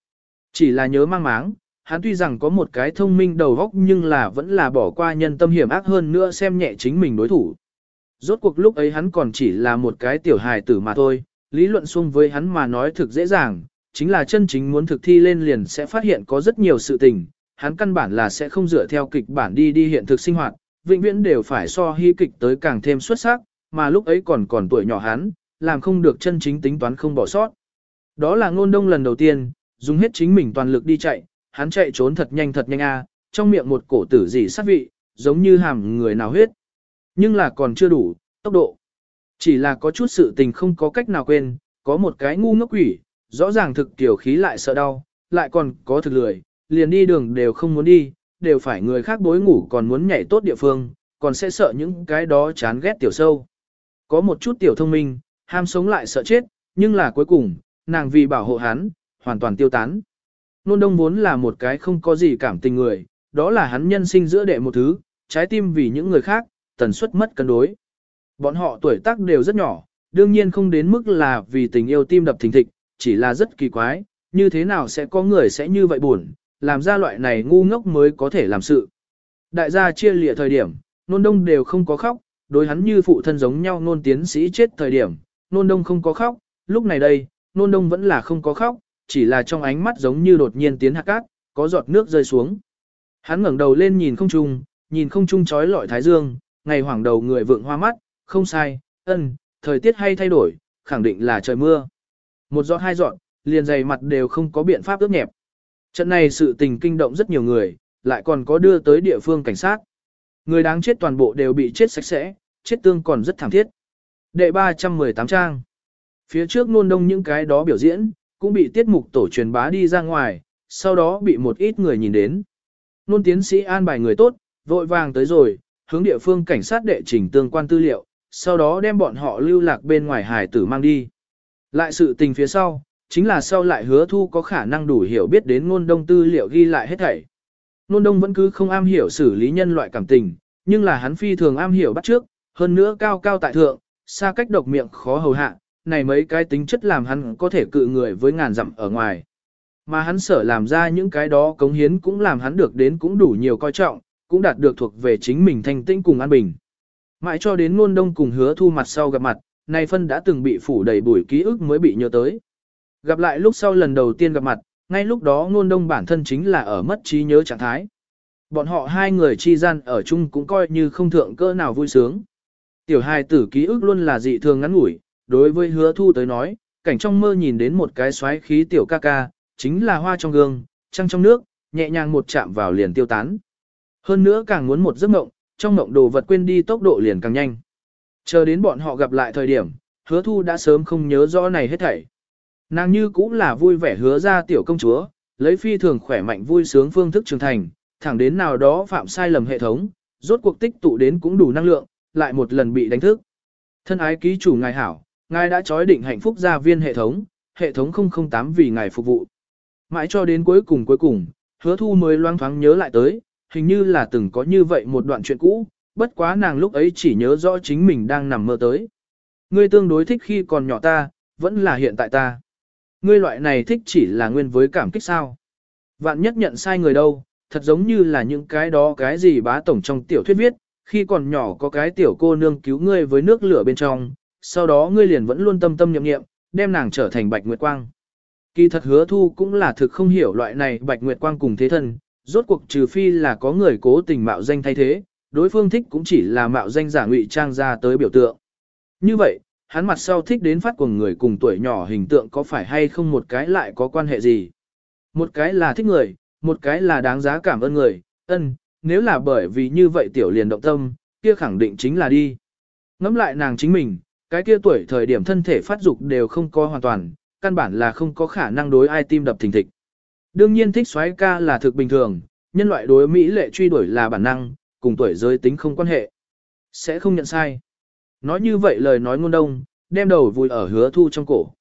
Chỉ là nhớ mang máng, hắn tuy rằng có một cái thông minh đầu góc nhưng là vẫn là bỏ qua nhân tâm hiểm ác hơn nữa xem nhẹ chính mình đối thủ. Rốt cuộc lúc ấy hắn còn chỉ là một cái tiểu hài tử mà thôi, lý luận xung với hắn mà nói thực dễ dàng, chính là chân chính muốn thực thi lên liền sẽ phát hiện có rất nhiều sự tình, hắn căn bản là sẽ không dựa theo kịch bản đi đi hiện thực sinh hoạt, vĩnh viễn đều phải so hy kịch tới càng thêm xuất sắc, mà lúc ấy còn còn tuổi nhỏ hắn, làm không được chân chính tính toán không bỏ sót. Đó là ngôn đông lần đầu tiên, dùng hết chính mình toàn lực đi chạy, hắn chạy trốn thật nhanh thật nhanh a, trong miệng một cổ tử dị sát vị, giống như hàm người nào huyết. Nhưng là còn chưa đủ, tốc độ. Chỉ là có chút sự tình không có cách nào quên, có một cái ngu ngốc quỷ, rõ ràng thực tiểu khí lại sợ đau, lại còn có thực lười, liền đi đường đều không muốn đi, đều phải người khác bối ngủ còn muốn nhảy tốt địa phương, còn sẽ sợ những cái đó chán ghét tiểu sâu. Có một chút tiểu thông minh, ham sống lại sợ chết, nhưng là cuối cùng, nàng vì bảo hộ hắn, hoàn toàn tiêu tán. Nôn đông vốn là một cái không có gì cảm tình người, đó là hắn nhân sinh giữa đệ một thứ, trái tim vì những người khác, tần suất mất cân đối. Bọn họ tuổi tác đều rất nhỏ, đương nhiên không đến mức là vì tình yêu tim đập thình thịch, chỉ là rất kỳ quái, như thế nào sẽ có người sẽ như vậy buồn, làm ra loại này ngu ngốc mới có thể làm sự. Đại gia chia lịa thời điểm, nôn đông đều không có khóc, đối hắn như phụ thân giống nhau nôn tiến sĩ chết thời điểm, nôn đông không có khóc, lúc này đây, nôn đông vẫn là không có khóc, chỉ là trong ánh mắt giống như đột nhiên tiến hạt cát, có giọt nước rơi xuống. Hắn ngẩng đầu lên nhìn không trung, nhìn không trung trói lọi thái dương, ngày hoảng đầu người vượng hoa mắt, không sai, ân, thời tiết hay thay đổi, khẳng định là trời mưa. Một giọt hai giọt, liền dày mặt đều không có biện pháp ướt nhẹp. Trận này sự tình kinh động rất nhiều người, lại còn có đưa tới địa phương cảnh sát. Người đáng chết toàn bộ đều bị chết sạch sẽ, chết tương còn rất thảm thiết. Đệ 318 trang. Phía trước nôn đông những cái đó biểu diễn, cũng bị tiết mục tổ truyền bá đi ra ngoài, sau đó bị một ít người nhìn đến. Nôn tiến sĩ an bài người tốt, vội vàng tới rồi, hướng địa phương cảnh sát đệ trình tương quan tư liệu, sau đó đem bọn họ lưu lạc bên ngoài hải tử mang đi. Lại sự tình phía sau, chính là sau lại hứa thu có khả năng đủ hiểu biết đến ngôn đông tư liệu ghi lại hết thảy. Ngôn đông vẫn cứ không am hiểu xử lý nhân loại cảm tình, nhưng là hắn phi thường am hiểu bắt trước, hơn nữa cao cao tại thượng, xa cách độc miệng khó hầu hạ, này mấy cái tính chất làm hắn có thể cự người với ngàn dặm ở ngoài. Mà hắn sở làm ra những cái đó cống hiến cũng làm hắn được đến cũng đủ nhiều coi trọng, cũng đạt được thuộc về chính mình thanh tĩnh cùng an bình. Mãi cho đến ngôn đông cùng hứa thu mặt sau gặp mặt, này phân đã từng bị phủ đầy bụi ký ức mới bị nhớ tới. Gặp lại lúc sau lần đầu tiên gặp mặt, ngay lúc đó ngôn đông bản thân chính là ở mất trí nhớ trạng thái. Bọn họ hai người chi gian ở chung cũng coi như không thượng cơ nào vui sướng. Tiểu hài tử ký ức luôn là dị thường ngắn ngủi, đối với hứa thu tới nói, cảnh trong mơ nhìn đến một cái xoáy khí tiểu ca ca, chính là hoa trong gương, trăng trong nước, nhẹ nhàng một chạm vào liền tiêu tán. Hơn nữa càng muốn một giấc mộng, trong mộng đồ vật quên đi tốc độ liền càng nhanh. Chờ đến bọn họ gặp lại thời điểm, hứa thu đã sớm không nhớ rõ này hết thảy. Nàng như cũng là vui vẻ hứa ra tiểu công chúa, lấy phi thường khỏe mạnh vui sướng phương thức trưởng thành, thẳng đến nào đó phạm sai lầm hệ thống, rốt cuộc tích tụ đến cũng đủ năng lượng, lại một lần bị đánh thức. Thân ái ký chủ ngài hảo, ngài đã chói định hạnh phúc gia viên hệ thống, hệ thống 008 vì ngài phục vụ. Mãi cho đến cuối cùng cuối cùng, hứa thu mới loang thoáng nhớ lại tới, hình như là từng có như vậy một đoạn chuyện cũ, bất quá nàng lúc ấy chỉ nhớ rõ chính mình đang nằm mơ tới. Ngươi tương đối thích khi còn nhỏ ta, vẫn là hiện tại ta. Ngươi loại này thích chỉ là nguyên với cảm kích sao. Vạn nhất nhận sai người đâu, thật giống như là những cái đó cái gì bá tổng trong tiểu thuyết viết, khi còn nhỏ có cái tiểu cô nương cứu ngươi với nước lửa bên trong, sau đó ngươi liền vẫn luôn tâm tâm nhậm nghiệm, đem nàng trở thành bạch nguyệt quang. Kỳ thật hứa thu cũng là thực không hiểu loại này bạch nguyệt quang cùng thế thân, rốt cuộc trừ phi là có người cố tình mạo danh thay thế, đối phương thích cũng chỉ là mạo danh giả ngụy trang ra tới biểu tượng. Như vậy, hắn mặt sau thích đến phát cuồng người cùng tuổi nhỏ hình tượng có phải hay không một cái lại có quan hệ gì. Một cái là thích người, một cái là đáng giá cảm ơn người, ân, nếu là bởi vì như vậy tiểu liền động tâm, kia khẳng định chính là đi. Ngắm lại nàng chính mình, cái kia tuổi thời điểm thân thể phát dục đều không có hoàn toàn, căn bản là không có khả năng đối ai tim đập thình thịch. Đương nhiên thích xoáy ca là thực bình thường, nhân loại đối Mỹ lệ truy đuổi là bản năng, cùng tuổi giới tính không quan hệ. Sẽ không nhận sai. Nói như vậy lời nói ngôn đông, đem đầu vùi ở hứa thu trong cổ.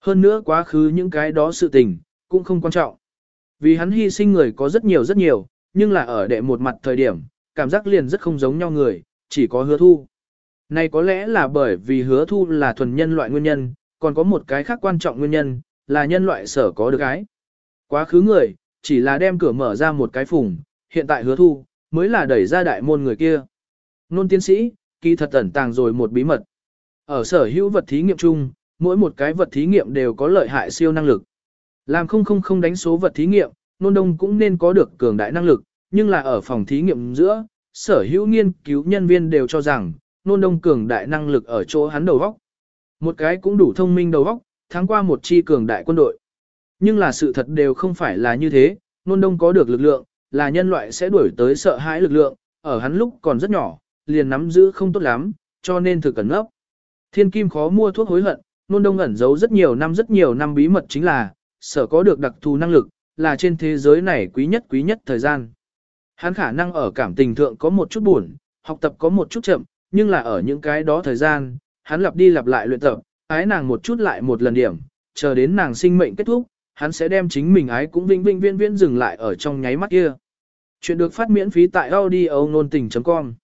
Hơn nữa quá khứ những cái đó sự tình, cũng không quan trọng. Vì hắn hy sinh người có rất nhiều rất nhiều, nhưng là ở đệ một mặt thời điểm, cảm giác liền rất không giống nhau người, chỉ có hứa thu. Này có lẽ là bởi vì hứa thu là thuần nhân loại nguyên nhân, còn có một cái khác quan trọng nguyên nhân, là nhân loại sở có được ái. Quá khứ người, chỉ là đem cửa mở ra một cái phùng, hiện tại hứa thu, mới là đẩy ra đại môn người kia. Nôn tiến sĩ, kỳ thật ẩn tàng rồi một bí mật. Ở sở hữu vật thí nghiệm chung, mỗi một cái vật thí nghiệm đều có lợi hại siêu năng lực. Làm không không không đánh số vật thí nghiệm, nôn đông cũng nên có được cường đại năng lực, nhưng là ở phòng thí nghiệm giữa, sở hữu nghiên cứu nhân viên đều cho rằng, nôn đông cường đại năng lực ở chỗ hắn đầu vóc. Một cái cũng đủ thông minh đầu vóc, thắng qua một chi cường đại quân đội. Nhưng là sự thật đều không phải là như thế, nôn đông có được lực lượng, là nhân loại sẽ đuổi tới sợ hãi lực lượng, ở hắn lúc còn rất nhỏ, liền nắm giữ không tốt lắm, cho nên thực cẩn ngốc. Thiên kim khó mua thuốc hối hận, nôn đông ẩn giấu rất nhiều năm rất nhiều năm bí mật chính là, sở có được đặc thù năng lực, là trên thế giới này quý nhất quý nhất thời gian. Hắn khả năng ở cảm tình thượng có một chút buồn, học tập có một chút chậm, nhưng là ở những cái đó thời gian, hắn lặp đi lặp lại luyện tập, ái nàng một chút lại một lần điểm, chờ đến nàng sinh mệnh kết thúc, hắn sẽ đem chính mình ái cũng vinh vinh viên viên dừng lại ở trong nháy mắt kia. Chuyện được phát miễn phí tại audio nôn tình.com